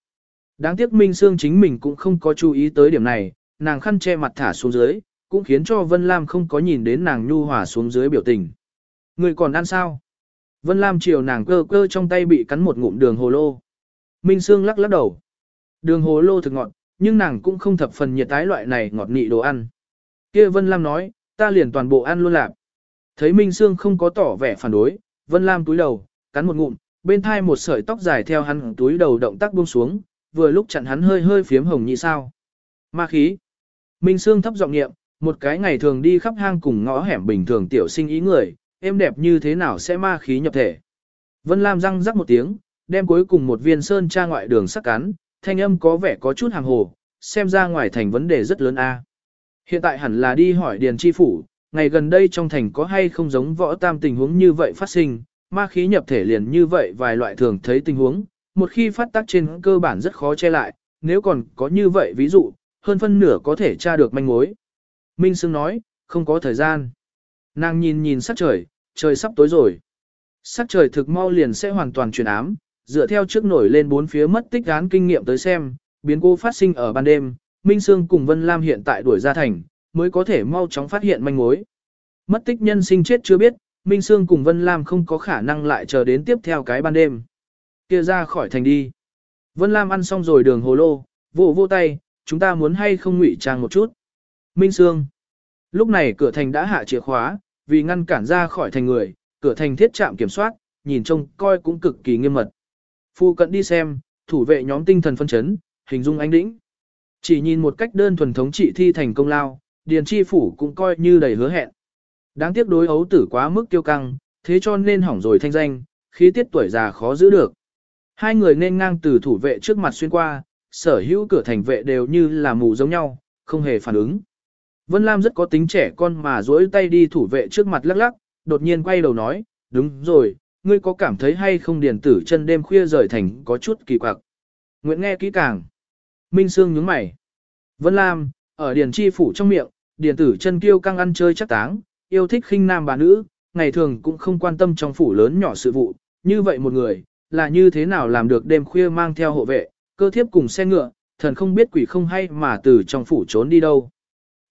Đáng tiếc Minh Sương chính mình cũng không có chú ý tới điểm này, nàng khăn che mặt thả xuống dưới, cũng khiến cho Vân Lam không có nhìn đến nàng nhu hòa xuống dưới biểu tình. Người còn ăn sao? Vân Lam chiều nàng cơ cơ trong tay bị cắn một ngụm đường hồ lô. Minh Sương lắc lắc đầu. Đường hồ lô thực ngọt, nhưng nàng cũng không thập phần nhiệt tái loại này ngọt nị đồ ăn. Kia Vân Lam nói, ta liền toàn bộ ăn luôn lạc. Thấy Minh Sương không có tỏ vẻ phản đối, Vân Lam túi đầu, cắn một ngụm, bên thai một sợi tóc dài theo hắn túi đầu động tác buông xuống, vừa lúc chặn hắn hơi hơi phiếm hồng nhị sao. Ma khí. Minh Sương thấp giọng niệm, một cái ngày thường đi khắp hang cùng ngõ hẻm bình thường tiểu sinh ý người, em đẹp như thế nào sẽ ma khí nhập thể. Vân Lam răng rắc một tiếng, đem cuối cùng một viên sơn tra ngoại đường sắc cắn, thanh âm có vẻ có chút hàng hồ, xem ra ngoài thành vấn đề rất lớn a. Hiện tại hẳn là đi hỏi Điền Chi Phủ, ngày gần đây trong thành có hay không giống võ tam tình huống như vậy phát sinh, ma khí nhập thể liền như vậy vài loại thường thấy tình huống, một khi phát tác trên cơ bản rất khó che lại, nếu còn có như vậy ví dụ, hơn phân nửa có thể tra được manh mối. Minh Sương nói, không có thời gian. Nàng nhìn nhìn sắc trời, trời sắp tối rồi. Sắc trời thực mau liền sẽ hoàn toàn chuyển ám, dựa theo trước nổi lên bốn phía mất tích án kinh nghiệm tới xem, biến cố phát sinh ở ban đêm, Minh Sương cùng Vân Lam hiện tại đuổi ra thành, mới có thể mau chóng phát hiện manh mối. Mất tích nhân sinh chết chưa biết, Minh Sương cùng Vân Lam không có khả năng lại chờ đến tiếp theo cái ban đêm. kia ra khỏi thành đi. Vân Lam ăn xong rồi đường hồ lô, vỗ vô tay, chúng ta muốn hay không ngụy trang một chút. Minh Sương. Lúc này cửa thành đã hạ chìa khóa, vì ngăn cản ra khỏi thành người, cửa thành thiết trạm kiểm soát, nhìn trông coi cũng cực kỳ nghiêm mật. Phu cận đi xem, thủ vệ nhóm tinh thần phân chấn, hình dung ánh đĩnh. Chỉ nhìn một cách đơn thuần thống trị thi thành công lao, Điền Chi Phủ cũng coi như đầy hứa hẹn. Đáng tiếc đối ấu tử quá mức tiêu căng, thế cho nên hỏng rồi thanh danh, khí tiết tuổi già khó giữ được. Hai người nên ngang từ thủ vệ trước mặt xuyên qua, sở hữu cửa thành vệ đều như là mù giống nhau, không hề phản ứng. Vân Lam rất có tính trẻ con mà duỗi tay đi thủ vệ trước mặt lắc lắc, đột nhiên quay đầu nói, đúng rồi, ngươi có cảm thấy hay không điền tử chân đêm khuya rời thành có chút kỳ quặc. Nguyện nghe kỹ càng. Minh Sương nhướng mày. Vân Lam, ở điền chi phủ trong miệng, điền tử chân kiêu căng ăn chơi chắc táng, yêu thích khinh nam bà nữ, ngày thường cũng không quan tâm trong phủ lớn nhỏ sự vụ, như vậy một người, là như thế nào làm được đêm khuya mang theo hộ vệ, cơ thiếp cùng xe ngựa, thần không biết quỷ không hay mà từ trong phủ trốn đi đâu.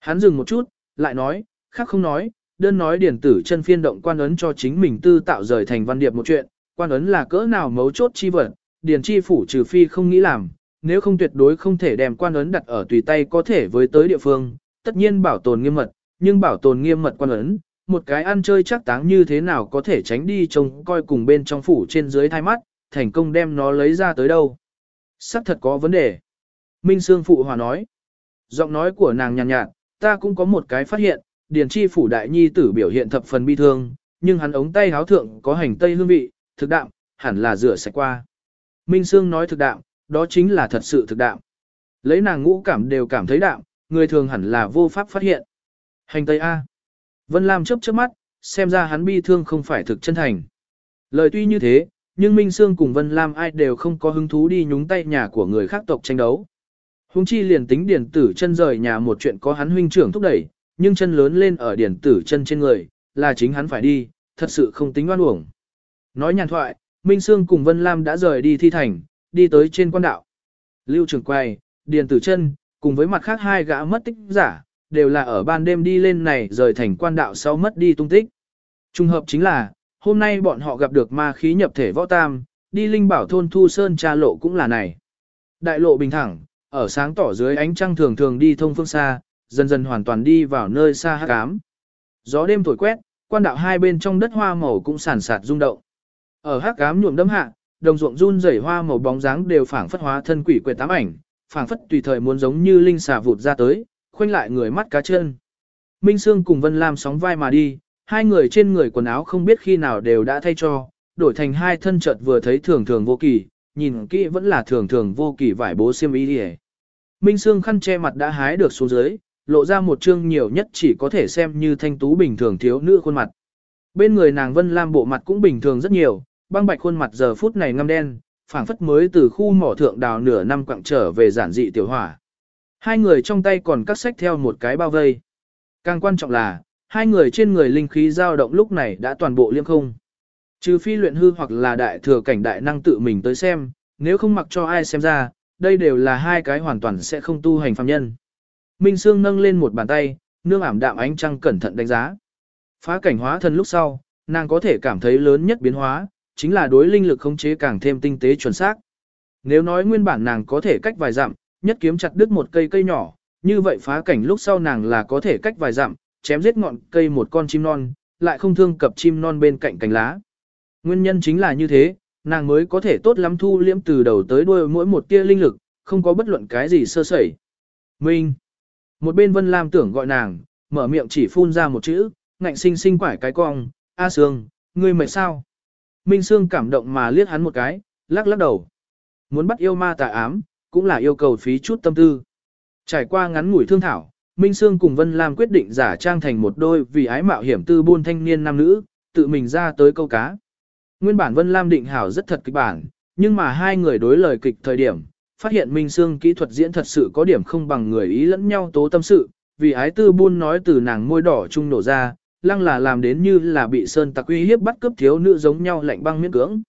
Hắn dừng một chút, lại nói, khác không nói, đơn nói điển tử chân phiên động quan ấn cho chính mình tư tạo rời thành văn điệp một chuyện, quan ấn là cỡ nào mấu chốt chi vật, điển chi phủ trừ phi không nghĩ làm, nếu không tuyệt đối không thể đem quan ấn đặt ở tùy tay có thể với tới địa phương, tất nhiên bảo tồn nghiêm mật, nhưng bảo tồn nghiêm mật quan ấn, một cái ăn chơi chắc táng như thế nào có thể tránh đi trông coi cùng bên trong phủ trên dưới thai mắt, thành công đem nó lấy ra tới đâu. Sắc thật có vấn đề. Minh Sương Phụ Hòa nói. Giọng nói của nàng nhàn nhạt, nhạt, ta cũng có một cái phát hiện, Điền Chi Phủ Đại Nhi tử biểu hiện thập phần bi thương, nhưng hắn ống tay háo thượng có hành tây hương vị, thực đạm, hẳn là rửa sạch qua. Minh Sương nói thực đạm, đó chính là thật sự thực đạm. Lấy nàng ngũ cảm đều cảm thấy đạm, người thường hẳn là vô pháp phát hiện. Hành tây A. Vân Lam chớp chớp mắt, xem ra hắn bi thương không phải thực chân thành. Lời tuy như thế, nhưng Minh Sương cùng Vân Lam ai đều không có hứng thú đi nhúng tay nhà của người khác tộc tranh đấu. Hùng chi liền tính điển tử chân rời nhà một chuyện có hắn huynh trưởng thúc đẩy, nhưng chân lớn lên ở điển tử chân trên người, là chính hắn phải đi, thật sự không tính oan uổng. Nói nhàn thoại, Minh Sương cùng Vân Lam đã rời đi thi thành, đi tới trên quan đạo. Lưu Trường Quay, Điền Tử Chân cùng với mặt khác hai gã mất tích giả, đều là ở ban đêm đi lên này rời thành quan đạo sau mất đi tung tích. Trùng hợp chính là, hôm nay bọn họ gặp được ma khí nhập thể võ tam, đi linh bảo thôn Thu Sơn tra lộ cũng là này. Đại lộ bình thẳng, ở sáng tỏ dưới ánh trăng thường thường đi thông phương xa, dần dần hoàn toàn đi vào nơi xa hắc ám. Gió đêm thổi quét, quan đạo hai bên trong đất hoa màu cũng sản sạt rung động. Ở hắc ám nhuộm đẫm hạ, đồng ruộng run rẩy hoa màu bóng dáng đều phảng phất hóa thân quỷ quệt tám ảnh, phảng phất tùy thời muốn giống như linh xà vụt ra tới, khoanh lại người mắt cá chân. Minh Sương cùng Vân Lam sóng vai mà đi, hai người trên người quần áo không biết khi nào đều đã thay cho, đổi thành hai thân chợt vừa thấy thường thường vô kỳ, nhìn kỹ vẫn là thường thường vô kỳ vải bố xiêm y đi Minh Sương khăn che mặt đã hái được xuống dưới, lộ ra một chương nhiều nhất chỉ có thể xem như thanh tú bình thường thiếu nữ khuôn mặt. Bên người nàng Vân Lam bộ mặt cũng bình thường rất nhiều, băng bạch khuôn mặt giờ phút này ngăm đen, phảng phất mới từ khu mỏ thượng đào nửa năm quặng trở về giản dị tiểu hỏa. Hai người trong tay còn cắt sách theo một cái bao vây. Càng quan trọng là, hai người trên người linh khí dao động lúc này đã toàn bộ liêm không. Trừ phi luyện hư hoặc là đại thừa cảnh đại năng tự mình tới xem, nếu không mặc cho ai xem ra, đây đều là hai cái hoàn toàn sẽ không tu hành phàm nhân. Minh Sương nâng lên một bàn tay, nương ảm đạm ánh trăng cẩn thận đánh giá. Phá cảnh hóa thân lúc sau, nàng có thể cảm thấy lớn nhất biến hóa, chính là đối linh lực khống chế càng thêm tinh tế chuẩn xác. Nếu nói nguyên bản nàng có thể cách vài dặm, nhất kiếm chặt đứt một cây cây nhỏ, như vậy phá cảnh lúc sau nàng là có thể cách vài dặm, chém giết ngọn cây một con chim non, lại không thương cập chim non bên cạnh cành lá. Nguyên nhân chính là như thế, nàng mới có thể tốt lắm thu liễm từ đầu tới đuôi mỗi một tia linh lực, không có bất luận cái gì sơ sẩy. Minh. Một bên Vân Lam tưởng gọi nàng, mở miệng chỉ phun ra một chữ, ngạnh sinh sinh quải cái cong, A Sương, ngươi mệt sao? Minh Sương cảm động mà liếc hắn một cái, lắc lắc đầu. Muốn bắt yêu ma tà ám, cũng là yêu cầu phí chút tâm tư. Trải qua ngắn ngủi thương thảo, Minh Sương cùng Vân Lam quyết định giả trang thành một đôi vì ái mạo hiểm tư buôn thanh niên nam nữ, tự mình ra tới câu cá. Nguyên bản Vân Lam định hảo rất thật kịch bản, nhưng mà hai người đối lời kịch thời điểm, phát hiện Minh Sương kỹ thuật diễn thật sự có điểm không bằng người ý lẫn nhau tố tâm sự, vì ái tư buôn nói từ nàng môi đỏ trung nổ ra, lăng là làm đến như là bị sơn tặc uy hiếp bắt cướp thiếu nữ giống nhau lạnh băng miễn cưỡng.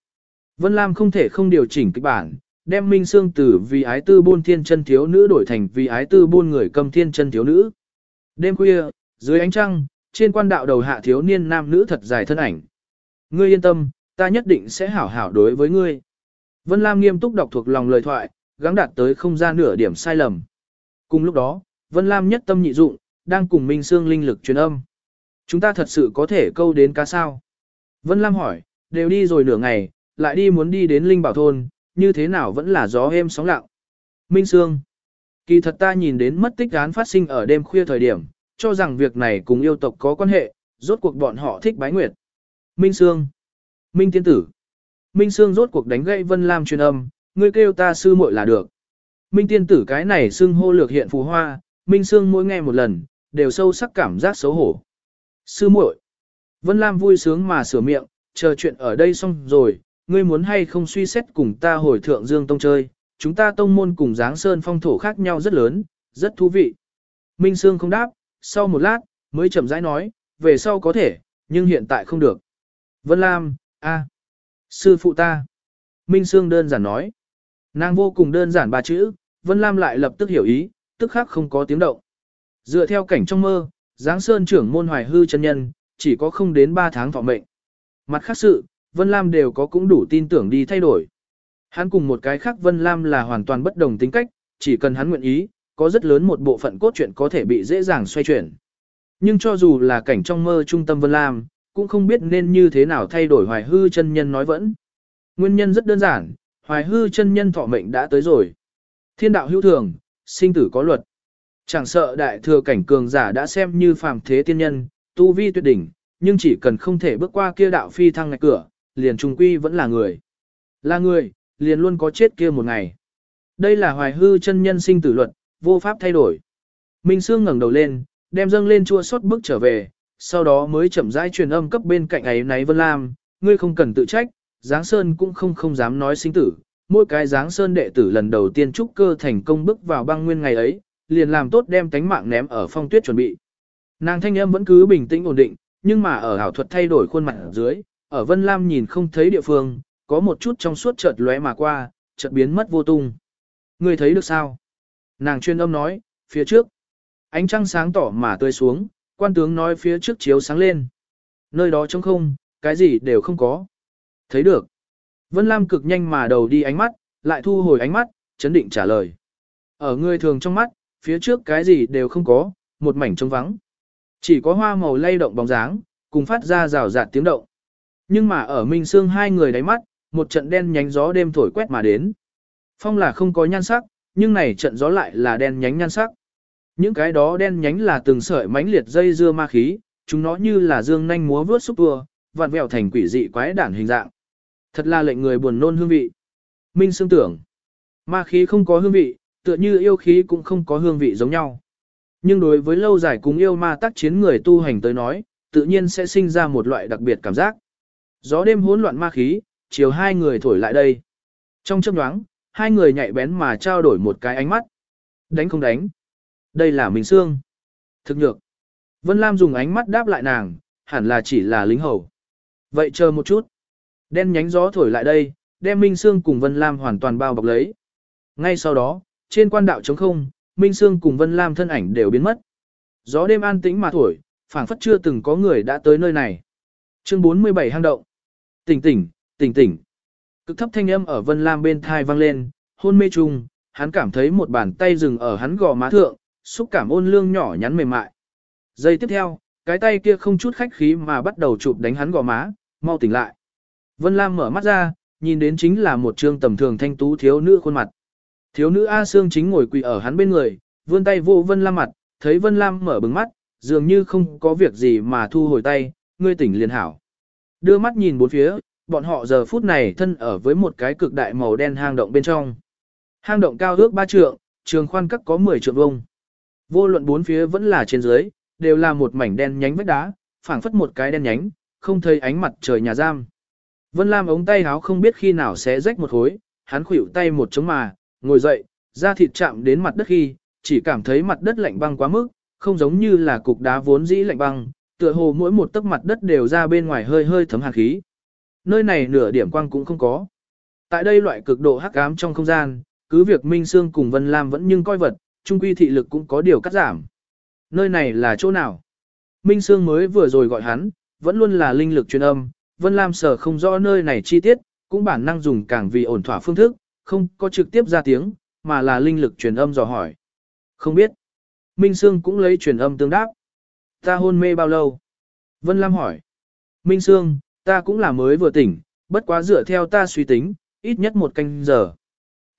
Vân Lam không thể không điều chỉnh kịch bản, đem Minh Sương từ vì ái tư buôn thiên chân thiếu nữ đổi thành vì ái tư buôn người cầm thiên chân thiếu nữ. Đêm khuya, dưới ánh trăng, trên quan đạo đầu hạ thiếu niên nam nữ thật dài thân ảnh. Ngươi yên tâm, ta nhất định sẽ hảo hảo đối với ngươi. Vân Lam nghiêm túc đọc thuộc lòng lời thoại, gắng đạt tới không ra nửa điểm sai lầm. Cùng lúc đó, Vân Lam nhất tâm nhị dụng, đang cùng Minh Sương linh lực truyền âm. Chúng ta thật sự có thể câu đến cá sao? Vân Lam hỏi, đều đi rồi nửa ngày, lại đi muốn đi đến Linh Bảo Thôn, như thế nào vẫn là gió êm sóng lặng. Minh Sương, kỳ thật ta nhìn đến mất tích án phát sinh ở đêm khuya thời điểm, cho rằng việc này cùng yêu tộc có quan hệ, rốt cuộc bọn họ thích bái nguyệt. Minh Sương, Minh Tiên Tử, Minh Sương rốt cuộc đánh gậy Vân Lam truyền âm, ngươi kêu ta sư muội là được. Minh Tiên Tử cái này xưng hô lược hiện phù hoa, Minh Sương mỗi nghe một lần, đều sâu sắc cảm giác xấu hổ. Sư muội, Vân Lam vui sướng mà sửa miệng, chờ chuyện ở đây xong rồi, ngươi muốn hay không suy xét cùng ta hồi thượng dương tông chơi, chúng ta tông môn cùng dáng sơn phong thổ khác nhau rất lớn, rất thú vị. Minh Sương không đáp, sau một lát, mới chậm rãi nói, về sau có thể, nhưng hiện tại không được. Vân Lam, a, sư phụ ta. Minh Sương đơn giản nói. Nàng vô cùng đơn giản ba chữ, Vân Lam lại lập tức hiểu ý, tức khắc không có tiếng động. Dựa theo cảnh trong mơ, Giáng Sơn trưởng môn hoài hư chân nhân, chỉ có không đến 3 tháng thọ mệnh. Mặt khác sự, Vân Lam đều có cũng đủ tin tưởng đi thay đổi. Hắn cùng một cái khác Vân Lam là hoàn toàn bất đồng tính cách, chỉ cần hắn nguyện ý, có rất lớn một bộ phận cốt truyện có thể bị dễ dàng xoay chuyển. Nhưng cho dù là cảnh trong mơ trung tâm Vân Lam, cũng không biết nên như thế nào thay đổi hoài hư chân nhân nói vẫn. Nguyên nhân rất đơn giản, hoài hư chân nhân thọ mệnh đã tới rồi. Thiên đạo hữu thường, sinh tử có luật. Chẳng sợ đại thừa cảnh cường giả đã xem như phàm thế tiên nhân, tu vi tuyệt đỉnh, nhưng chỉ cần không thể bước qua kia đạo phi thăng ngạch cửa, liền trung quy vẫn là người. Là người, liền luôn có chết kia một ngày. Đây là hoài hư chân nhân sinh tử luật, vô pháp thay đổi. Minh Sương ngẩng đầu lên, đem dâng lên chua xót bước trở về, sau đó mới chậm rãi truyền âm cấp bên cạnh ấy náy Vân Lam, ngươi không cần tự trách, Giáng Sơn cũng không không dám nói sinh tử. Mỗi cái Giáng Sơn đệ tử lần đầu tiên trúc cơ thành công bước vào băng nguyên ngày ấy, liền làm tốt đem tánh mạng ném ở phong tuyết chuẩn bị. Nàng thanh âm vẫn cứ bình tĩnh ổn định, nhưng mà ở ảo thuật thay đổi khuôn mặt ở dưới, ở Vân Lam nhìn không thấy địa phương, có một chút trong suốt chợt lóe mà qua, chợt biến mất vô tung. Ngươi thấy được sao? Nàng chuyên âm nói, phía trước. Ánh trăng sáng tỏ mà tươi xuống, quan tướng nói phía trước chiếu sáng lên. Nơi đó trống không, cái gì đều không có. Thấy được. Vân Lam cực nhanh mà đầu đi ánh mắt, lại thu hồi ánh mắt, chấn định trả lời. Ở người thường trong mắt, phía trước cái gì đều không có, một mảnh trống vắng. Chỉ có hoa màu lay động bóng dáng, cùng phát ra rào rạt tiếng động. Nhưng mà ở Minh Sương hai người đáy mắt, một trận đen nhánh gió đêm thổi quét mà đến. Phong là không có nhan sắc, nhưng này trận gió lại là đen nhánh nhan sắc. Những cái đó đen nhánh là từng sợi mánh liệt dây dưa ma khí, chúng nó như là dương nhanh múa vướt xúc tua, vặn vẹo thành quỷ dị quái đản hình dạng. Thật là lệnh người buồn nôn hương vị. Minh Sương tưởng, ma khí không có hương vị, tựa như yêu khí cũng không có hương vị giống nhau. Nhưng đối với lâu dài cùng yêu ma tác chiến người tu hành tới nói, tự nhiên sẽ sinh ra một loại đặc biệt cảm giác. Gió đêm hỗn loạn ma khí, chiều hai người thổi lại đây. Trong chớp nhoáng, hai người nhạy bén mà trao đổi một cái ánh mắt. Đánh không đánh. Đây là Minh Sương. Thực nhược. Vân Lam dùng ánh mắt đáp lại nàng, hẳn là chỉ là lính hầu. Vậy chờ một chút. Đen nhánh gió thổi lại đây, đem Minh Sương cùng Vân Lam hoàn toàn bao bọc lấy. Ngay sau đó, trên quan đạo trống không, Minh Sương cùng Vân Lam thân ảnh đều biến mất. Gió đêm an tĩnh mà thổi, phảng phất chưa từng có người đã tới nơi này. Chương 47 hang động. Tỉnh tỉnh, tỉnh tỉnh. Cực thấp thanh âm ở Vân Lam bên thai vang lên, hôn mê chung, hắn cảm thấy một bàn tay dừng ở hắn gò má thượng, xúc cảm ôn lương nhỏ nhắn mềm mại. Giây tiếp theo, cái tay kia không chút khách khí mà bắt đầu chụp đánh hắn gò má, mau tỉnh lại. Vân Lam mở mắt ra, nhìn đến chính là một trương tầm thường thanh tú thiếu nữ khuôn mặt. Thiếu nữ A Sương chính ngồi quỳ ở hắn bên người, vươn tay vô Vân Lam mặt, thấy Vân Lam mở bừng mắt, dường như không có việc gì mà thu hồi tay, ngươi tỉnh liền hảo. Đưa mắt nhìn bốn phía, bọn họ giờ phút này thân ở với một cái cực đại màu đen hang động bên trong. Hang động cao ước ba trượng, trường khoan các có 10 trượng vông. Vô luận bốn phía vẫn là trên dưới, đều là một mảnh đen nhánh vách đá, phảng phất một cái đen nhánh, không thấy ánh mặt trời nhà giam. Vân Lam ống tay háo không biết khi nào sẽ rách một khối, hắn khuỷu tay một chống mà, ngồi dậy, da thịt chạm đến mặt đất khi, chỉ cảm thấy mặt đất lạnh băng quá mức, không giống như là cục đá vốn dĩ lạnh băng, tựa hồ mỗi một tấc mặt đất đều ra bên ngoài hơi hơi thấm hàn khí. Nơi này nửa điểm quang cũng không có. Tại đây loại cực độ hắc ám trong không gian, cứ việc Minh Sương cùng Vân Lam vẫn nhưng coi vật, trung quy thị lực cũng có điều cắt giảm. Nơi này là chỗ nào? Minh Sương mới vừa rồi gọi hắn, vẫn luôn là linh lực truyền âm, Vân Lam sở không rõ nơi này chi tiết, cũng bản năng dùng càng vì ổn thỏa phương thức, không có trực tiếp ra tiếng, mà là linh lực truyền âm dò hỏi. Không biết. Minh Sương cũng lấy truyền âm tương đáp. Ta hôn mê bao lâu? Vân Lam hỏi. Minh Sương, ta cũng là mới vừa tỉnh, bất quá dựa theo ta suy tính, ít nhất một canh giờ.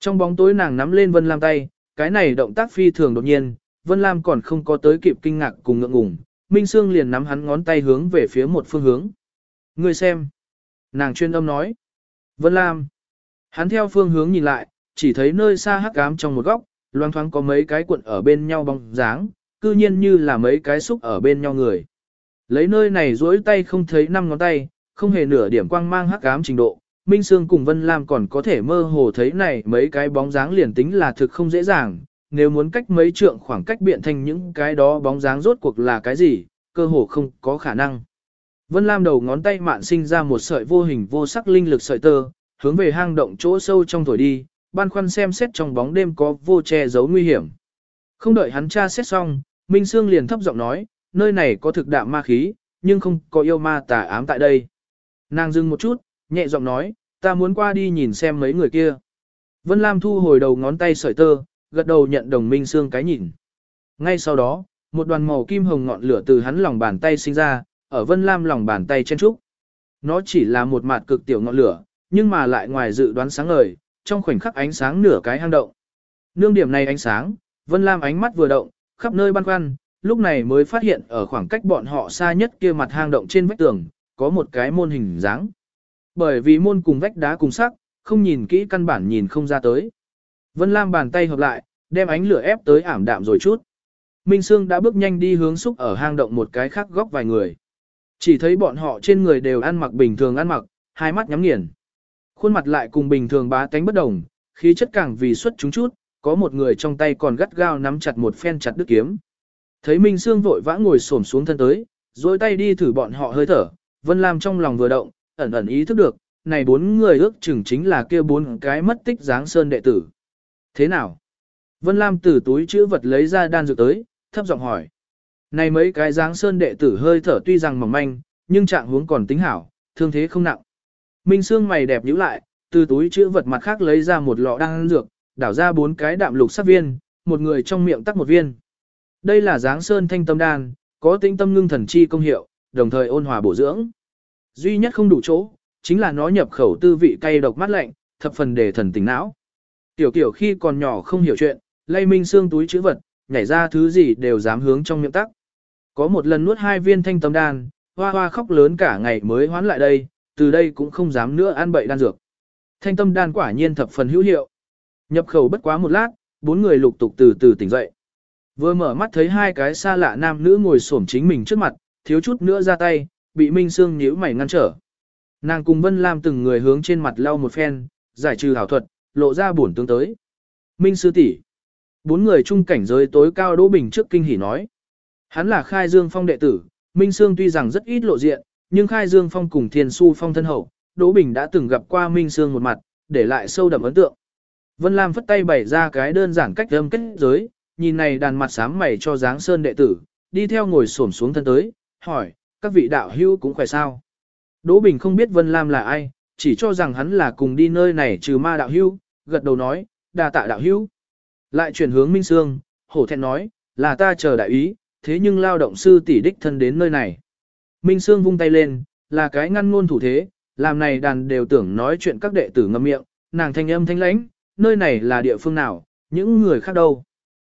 Trong bóng tối nàng nắm lên Vân Lam tay, cái này động tác phi thường đột nhiên, Vân Lam còn không có tới kịp kinh ngạc cùng ngượng ngùng, Minh Sương liền nắm hắn ngón tay hướng về phía một phương hướng. người xem. Nàng chuyên âm nói. Vân Lam. Hắn theo phương hướng nhìn lại, chỉ thấy nơi xa hắc ám trong một góc, loang thoáng có mấy cái cuộn ở bên nhau bóng dáng, cư nhiên như là mấy cái xúc ở bên nhau người. Lấy nơi này duỗi tay không thấy năm ngón tay, không hề nửa điểm quang mang hắc ám trình độ. Minh Sương cùng Vân Lam còn có thể mơ hồ thấy này mấy cái bóng dáng liền tính là thực không dễ dàng, nếu muốn cách mấy trượng khoảng cách biện thành những cái đó bóng dáng rốt cuộc là cái gì, cơ hồ không có khả năng. Vân Lam đầu ngón tay mạn sinh ra một sợi vô hình vô sắc linh lực sợi tơ, hướng về hang động chỗ sâu trong thổi đi, ban khoăn xem xét trong bóng đêm có vô che giấu nguy hiểm. Không đợi hắn tra xét xong, Minh Sương liền thấp giọng nói, nơi này có thực đạm ma khí, nhưng không có yêu ma tà ám tại đây. Nàng dừng một chút, nhẹ giọng nói, ta muốn qua đi nhìn xem mấy người kia. Vân Lam thu hồi đầu ngón tay sợi tơ, gật đầu nhận đồng Minh Sương cái nhìn. Ngay sau đó, một đoàn màu kim hồng ngọn lửa từ hắn lòng bàn tay sinh ra, ở Vân Lam lòng bàn tay chen trúc. Nó chỉ là một mạt cực tiểu ngọn lửa, nhưng mà lại ngoài dự đoán sáng ngời, trong khoảnh khắc ánh sáng nửa cái hang động. Nương điểm này ánh sáng, Vân Lam ánh mắt vừa động, khắp nơi băn khoăn, lúc này mới phát hiện ở khoảng cách bọn họ xa nhất kia mặt hang động trên vách tường, có một cái môn hình dáng. Bởi vì môn cùng vách đá cùng sắc, không nhìn kỹ căn bản nhìn không ra tới. Vân Lam bàn tay hợp lại, đem ánh lửa ép tới ảm đạm rồi chút. Minh Sương đã bước nhanh đi hướng xúc ở hang động một cái khác góc vài người. Chỉ thấy bọn họ trên người đều ăn mặc bình thường ăn mặc, hai mắt nhắm nghiền. Khuôn mặt lại cùng bình thường bá tánh bất đồng, khí chất càng vì xuất chúng chút, có một người trong tay còn gắt gao nắm chặt một phen chặt đứt kiếm. Thấy Minh Sương vội vã ngồi xổm xuống thân tới, Rồi tay đi thử bọn họ hơi thở, Vân Lam trong lòng vừa động, ẩn ẩn ý thức được, này bốn người ước chừng chính là kia bốn cái mất tích dáng sơn đệ tử. Thế nào? Vân Lam từ túi chữ vật lấy ra đan dược tới, thấp giọng hỏi. Này mấy cái dáng sơn đệ tử hơi thở tuy rằng mỏng manh, nhưng trạng huống còn tính hảo, thương thế không nặng. Minh Sương mày đẹp nhíu lại, từ túi chữ vật mặt khác lấy ra một lọ đan dược, đảo ra bốn cái đạm lục sắc viên, một người trong miệng tắc một viên. Đây là dáng sơn thanh tâm đan, có tinh tâm ngưng thần chi công hiệu, đồng thời ôn hòa bổ dưỡng. Duy nhất không đủ chỗ, chính là nó nhập khẩu tư vị cay độc mát lạnh, thập phần để thần tình não. Tiểu kiểu khi còn nhỏ không hiểu chuyện, lay minh xương túi chữ vật, nhảy ra thứ gì đều dám hướng trong miệng tắc. Có một lần nuốt hai viên thanh tâm đan, hoa hoa khóc lớn cả ngày mới hoán lại đây, từ đây cũng không dám nữa ăn bậy đan dược. Thanh tâm đan quả nhiên thập phần hữu hiệu. Nhập khẩu bất quá một lát, bốn người lục tục từ từ tỉnh dậy. Vừa mở mắt thấy hai cái xa lạ nam nữ ngồi xổm chính mình trước mặt, thiếu chút nữa ra tay, bị Minh Sương nhíu mày ngăn trở. Nàng cùng Vân Lam từng người hướng trên mặt lau một phen, giải trừ hảo thuật, lộ ra buồn tương tới. Minh sư tỷ, bốn người chung cảnh giới tối cao Đỗ Bình trước kinh hỉ nói. Hắn là Khai Dương Phong đệ tử, Minh Sương tuy rằng rất ít lộ diện, nhưng Khai Dương Phong cùng Thiên Su Phong thân hậu, Đỗ Bình đã từng gặp qua Minh Sương một mặt, để lại sâu đậm ấn tượng. Vân Lam phất tay bày ra cái đơn giản cách âm kết giới, nhìn này đàn mặt sám mày cho dáng sơn đệ tử, đi theo ngồi xổm xuống thân tới, hỏi, các vị đạo hữu cũng khỏe sao? Đỗ Bình không biết Vân Lam là ai, chỉ cho rằng hắn là cùng đi nơi này trừ ma đạo hữu, gật đầu nói, đà tạ đạo hữu. Lại chuyển hướng Minh Sương, hổ thẹn nói, là ta chờ đại ý, thế nhưng lao động sư tỷ đích thân đến nơi này. Minh Sương vung tay lên, là cái ngăn ngôn thủ thế, làm này đàn đều tưởng nói chuyện các đệ tử ngâm miệng, nàng thanh âm thanh lãnh, nơi này là địa phương nào, những người khác đâu.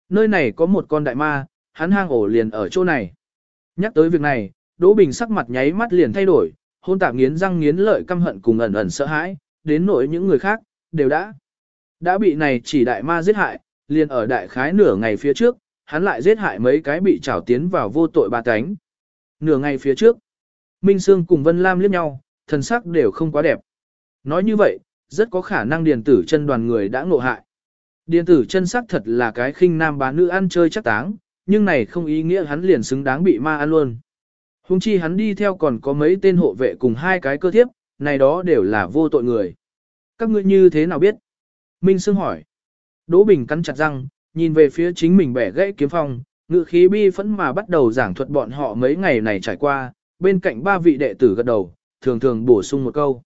Nơi này có một con đại ma, hắn hang ổ liền ở chỗ này. Nhắc tới việc này, Đỗ Bình sắc mặt nháy mắt liền thay đổi, hôn tạm nghiến răng nghiến lợi căm hận cùng ẩn ẩn sợ hãi, đến nỗi những người khác, đều đã. Đã bị này chỉ đại ma giết hại, liền ở đại khái nửa ngày phía trước, hắn lại giết hại mấy cái bị trảo tiến vào vô tội ba cánh. Nửa ngày phía trước, Minh Sương cùng Vân Lam liếc nhau, thần sắc đều không quá đẹp. Nói như vậy, rất có khả năng điền tử chân đoàn người đã ngộ hại. Điền tử chân sắc thật là cái khinh nam bán nữ ăn chơi chắc táng, nhưng này không ý nghĩa hắn liền xứng đáng bị ma ăn luôn. Hùng chi hắn đi theo còn có mấy tên hộ vệ cùng hai cái cơ thiếp, này đó đều là vô tội người. Các ngươi như thế nào biết? Minh Sương hỏi. Đỗ Bình cắn chặt răng, nhìn về phía chính mình bẻ gãy kiếm phong, ngự khí bi phẫn mà bắt đầu giảng thuật bọn họ mấy ngày này trải qua, bên cạnh ba vị đệ tử gật đầu, thường thường bổ sung một câu.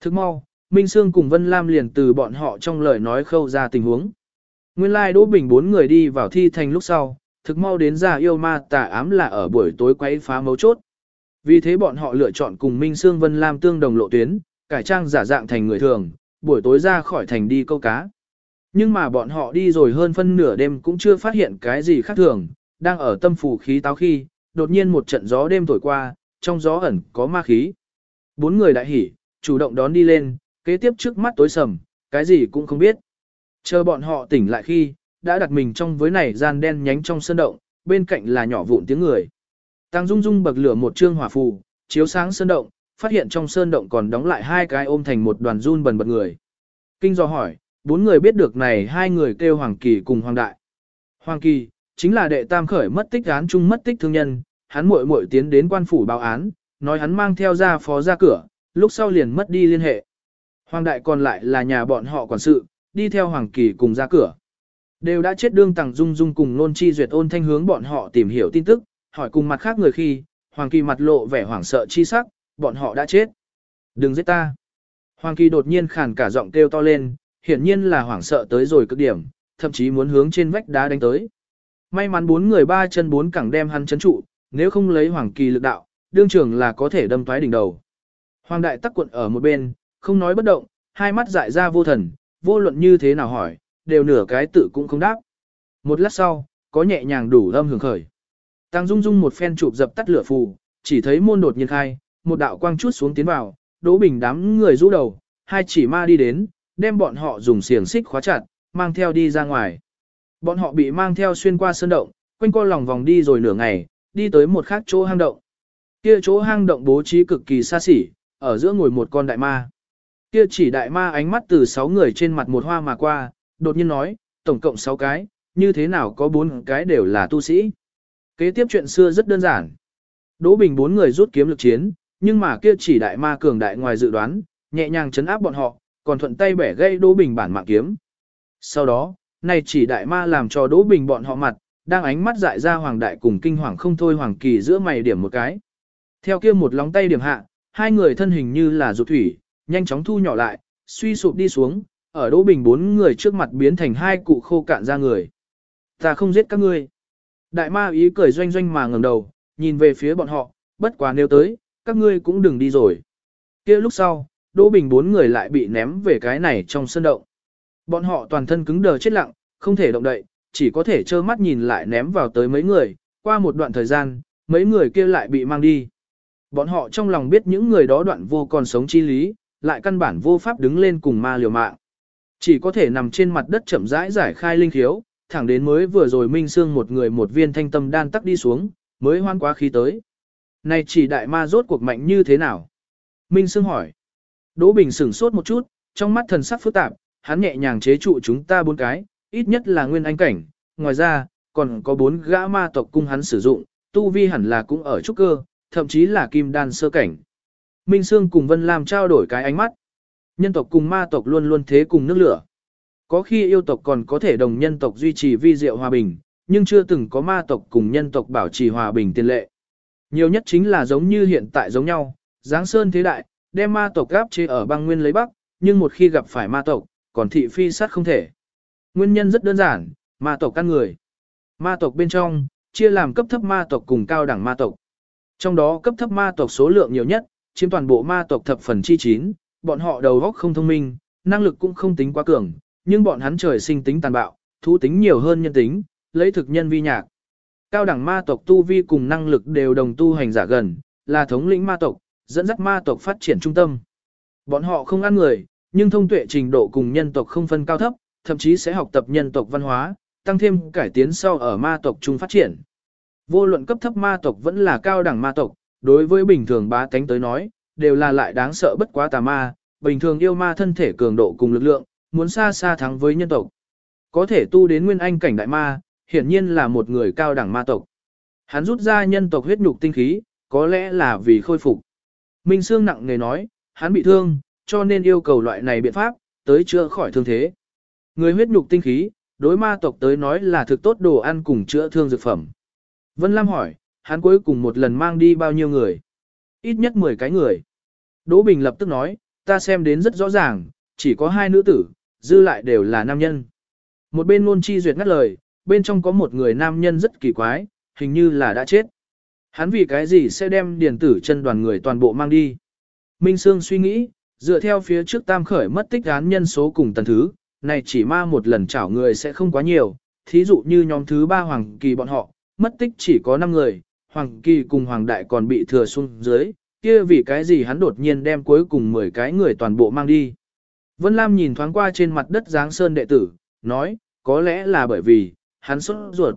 Thức mau, Minh Sương cùng Vân Lam liền từ bọn họ trong lời nói khâu ra tình huống. Nguyên lai like Đỗ Bình bốn người đi vào thi thành lúc sau, thực mau đến ra yêu ma tà ám là ở buổi tối quấy phá mấu chốt. Vì thế bọn họ lựa chọn cùng Minh Sương Vân Lam tương đồng lộ tuyến, cải trang giả dạng thành người thường, buổi tối ra khỏi thành đi câu cá. Nhưng mà bọn họ đi rồi hơn phân nửa đêm cũng chưa phát hiện cái gì khác thường, đang ở tâm phủ khí táo khi, đột nhiên một trận gió đêm thổi qua, trong gió ẩn có ma khí. Bốn người đại hỉ, chủ động đón đi lên, kế tiếp trước mắt tối sầm, cái gì cũng không biết. Chờ bọn họ tỉnh lại khi, đã đặt mình trong với này gian đen nhánh trong sơn động, bên cạnh là nhỏ vụn tiếng người. Tăng Dung Dung bậc lửa một trương hỏa phù, chiếu sáng sơn động, phát hiện trong sơn động còn đóng lại hai cái ôm thành một đoàn run bần bật người. Kinh do hỏi, bốn người biết được này hai người kêu Hoàng Kỳ cùng Hoàng Đại. Hoàng Kỳ, chính là đệ tam khởi mất tích án chung mất tích thương nhân, hắn muội muội tiến đến quan phủ báo án, nói hắn mang theo ra phó ra cửa, lúc sau liền mất đi liên hệ. Hoàng Đại còn lại là nhà bọn họ quản sự, đi theo Hoàng Kỳ cùng ra cửa. Đều đã chết đương tàng dung dung cùng nôn chi duyệt ôn thanh hướng bọn họ tìm hiểu tin tức, hỏi cùng mặt khác người khi, Hoàng Kỳ mặt lộ vẻ hoảng sợ chi sắc, bọn họ đã chết. Đừng giết ta. Hoàng Kỳ đột nhiên khàn cả giọng kêu to lên, hiển nhiên là hoảng sợ tới rồi cực điểm, thậm chí muốn hướng trên vách đá đánh tới. May mắn bốn người ba chân bốn cẳng đem hắn chấn trụ, nếu không lấy Hoàng Kỳ lực đạo, đương trưởng là có thể đâm thoái đỉnh đầu. Hoàng đại tắc quận ở một bên, không nói bất động, hai mắt dại ra vô thần, vô luận như thế nào hỏi, đều nửa cái tự cũng không đáp. Một lát sau, có nhẹ nhàng đủ âm hưởng khởi. Tăng Dung Dung một phen chụp dập tắt lửa phù, chỉ thấy môn đột nhiên khai, một đạo quang chút xuống tiến vào, Đỗ Bình đám người rũ đầu, hai chỉ ma đi đến, đem bọn họ dùng xiềng xích khóa chặt, mang theo đi ra ngoài. Bọn họ bị mang theo xuyên qua sơn động, quanh co lòng vòng đi rồi nửa ngày, đi tới một khác chỗ hang động. Kia chỗ hang động bố trí cực kỳ xa xỉ, ở giữa ngồi một con đại ma. Kia chỉ đại ma ánh mắt từ sáu người trên mặt một hoa mà qua, đột nhiên nói, tổng cộng sáu cái, như thế nào có bốn cái đều là tu sĩ. Kế tiếp chuyện xưa rất đơn giản. Đỗ Bình bốn người rút kiếm lực chiến, nhưng mà kia chỉ đại ma cường đại ngoài dự đoán, nhẹ nhàng chấn áp bọn họ, còn thuận tay bẻ gây Đỗ Bình bản mạng kiếm. Sau đó, này chỉ đại ma làm cho Đỗ Bình bọn họ mặt, đang ánh mắt dại ra hoàng đại cùng kinh hoàng không thôi hoàng kỳ giữa mày điểm một cái. Theo kia một lóng tay điểm hạ, hai người thân hình như là rụt thủy, nhanh chóng thu nhỏ lại, suy sụp đi xuống, ở Đỗ Bình bốn người trước mặt biến thành hai cụ khô cạn ra người. Ta không giết các ngươi. Đại ma ý cười doanh doanh mà ngẩng đầu, nhìn về phía bọn họ, bất quá nếu tới, các ngươi cũng đừng đi rồi. kia lúc sau, Đỗ Bình bốn người lại bị ném về cái này trong sân động. Bọn họ toàn thân cứng đờ chết lặng, không thể động đậy, chỉ có thể trơ mắt nhìn lại ném vào tới mấy người, qua một đoạn thời gian, mấy người kia lại bị mang đi. Bọn họ trong lòng biết những người đó đoạn vô còn sống chi lý, lại căn bản vô pháp đứng lên cùng ma liều mạng. Chỉ có thể nằm trên mặt đất chậm rãi giải khai linh khiếu, thẳng đến mới vừa rồi Minh Sương một người một viên thanh tâm đan tắc đi xuống, mới hoan quá khí tới. Này chỉ đại ma rốt cuộc mạnh như thế nào? Minh Sương hỏi. Đỗ Bình sửng sốt một chút, trong mắt thần sắc phức tạp, hắn nhẹ nhàng chế trụ chúng ta bốn cái, ít nhất là nguyên anh cảnh, ngoài ra, còn có bốn gã ma tộc cung hắn sử dụng, tu vi hẳn là cũng ở trúc cơ, thậm chí là kim đan sơ cảnh. Minh Sương cùng Vân Lam trao đổi cái ánh mắt. Nhân tộc cùng ma tộc luôn luôn thế cùng nước lửa. Có khi yêu tộc còn có thể đồng nhân tộc duy trì vi diệu hòa bình, nhưng chưa từng có ma tộc cùng nhân tộc bảo trì hòa bình tiền lệ. Nhiều nhất chính là giống như hiện tại giống nhau, Giáng Sơn thế đại, đem ma tộc gáp chế ở băng nguyên lấy bắc, nhưng một khi gặp phải ma tộc, còn thị phi sát không thể. Nguyên nhân rất đơn giản, ma tộc căn người. Ma tộc bên trong, chia làm cấp thấp ma tộc cùng cao đẳng ma tộc. Trong đó cấp thấp ma tộc số lượng nhiều nhất, chiếm toàn bộ ma tộc thập phần chi chín, bọn họ đầu óc không thông minh, năng lực cũng không tính quá cường, nhưng bọn hắn trời sinh tính tàn bạo, thú tính nhiều hơn nhân tính, lấy thực nhân vi nhạc. Cao đẳng ma tộc tu vi cùng năng lực đều đồng tu hành giả gần, là thống lĩnh ma tộc, dẫn dắt ma tộc phát triển trung tâm. Bọn họ không ăn người, nhưng thông tuệ trình độ cùng nhân tộc không phân cao thấp, thậm chí sẽ học tập nhân tộc văn hóa, tăng thêm cải tiến sau ở ma tộc trung phát triển. Vô luận cấp thấp ma tộc vẫn là cao đẳng ma tộc, đối với bình thường bá tánh tới nói, đều là lại đáng sợ bất quá tà ma, bình thường yêu ma thân thể cường độ cùng lực lượng, muốn xa xa thắng với nhân tộc. Có thể tu đến nguyên anh cảnh đại ma, hiển nhiên là một người cao đẳng ma tộc. Hắn rút ra nhân tộc huyết nhục tinh khí, có lẽ là vì khôi phục. Minh Sương nặng nề nói, hắn bị thương, cho nên yêu cầu loại này biện pháp, tới chữa khỏi thương thế. Người huyết nhục tinh khí, đối ma tộc tới nói là thực tốt đồ ăn cùng chữa thương dược phẩm. Vân Lam hỏi, hắn cuối cùng một lần mang đi bao nhiêu người? Ít nhất 10 cái người. Đỗ Bình lập tức nói, ta xem đến rất rõ ràng, chỉ có hai nữ tử, dư lại đều là nam nhân. Một bên ngôn chi duyệt ngắt lời, bên trong có một người nam nhân rất kỳ quái, hình như là đã chết. Hắn vì cái gì sẽ đem điền tử chân đoàn người toàn bộ mang đi? Minh Sương suy nghĩ, dựa theo phía trước tam khởi mất tích án nhân số cùng tần thứ, này chỉ ma một lần chảo người sẽ không quá nhiều, thí dụ như nhóm thứ ba hoàng kỳ bọn họ, mất tích chỉ có 5 người, hoàng kỳ cùng hoàng đại còn bị thừa xuống dưới, kia vì cái gì hắn đột nhiên đem cuối cùng 10 cái người toàn bộ mang đi. Vân Lam nhìn thoáng qua trên mặt đất giáng sơn đệ tử, nói, có lẽ là bởi vì, hắn sốt ruột.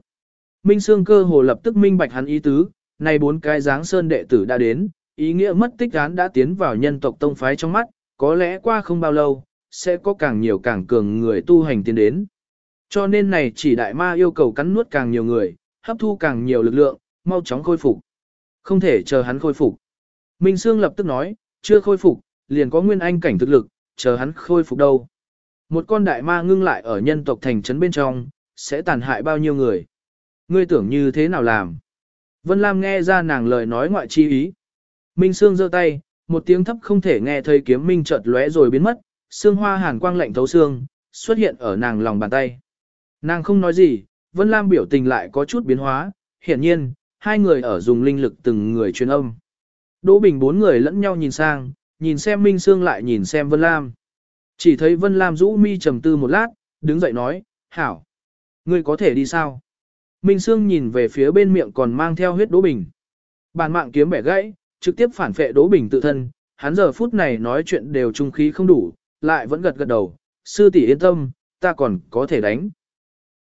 Minh Sương cơ hồ lập tức minh bạch hắn ý tứ, này bốn cái giáng sơn đệ tử đã đến, ý nghĩa mất tích án đã tiến vào nhân tộc tông phái trong mắt, có lẽ qua không bao lâu, sẽ có càng nhiều càng cường người tu hành tiến đến. Cho nên này chỉ đại ma yêu cầu cắn nuốt càng nhiều người, hấp thu càng nhiều lực lượng, mau chóng khôi phục. Không thể chờ hắn khôi phục. Minh Sương lập tức nói, chưa khôi phục, liền có nguyên anh cảnh thực lực, chờ hắn khôi phục đâu. Một con đại ma ngưng lại ở nhân tộc thành trấn bên trong, sẽ tàn hại bao nhiêu người. Ngươi tưởng như thế nào làm? Vân Lam nghe ra nàng lời nói ngoại chi ý. Minh Sương giơ tay, một tiếng thấp không thể nghe thấy kiếm minh chợt lóe rồi biến mất, xương hoa hàn quang lạnh thấu xương, xuất hiện ở nàng lòng bàn tay. Nàng không nói gì, Vân Lam biểu tình lại có chút biến hóa, hiển nhiên, hai người ở dùng linh lực từng người truyền âm. Đỗ Bình bốn người lẫn nhau nhìn sang, nhìn xem Minh Sương lại nhìn xem Vân Lam. Chỉ thấy Vân Lam rũ mi trầm tư một lát, đứng dậy nói, hảo, ngươi có thể đi sao? Minh Sương nhìn về phía bên miệng còn mang theo huyết Đỗ Bình. Bàn mạng kiếm bẻ gãy, trực tiếp phản phệ Đỗ Bình tự thân, hắn giờ phút này nói chuyện đều trung khí không đủ, lại vẫn gật gật đầu, sư tỷ yên tâm, ta còn có thể đánh.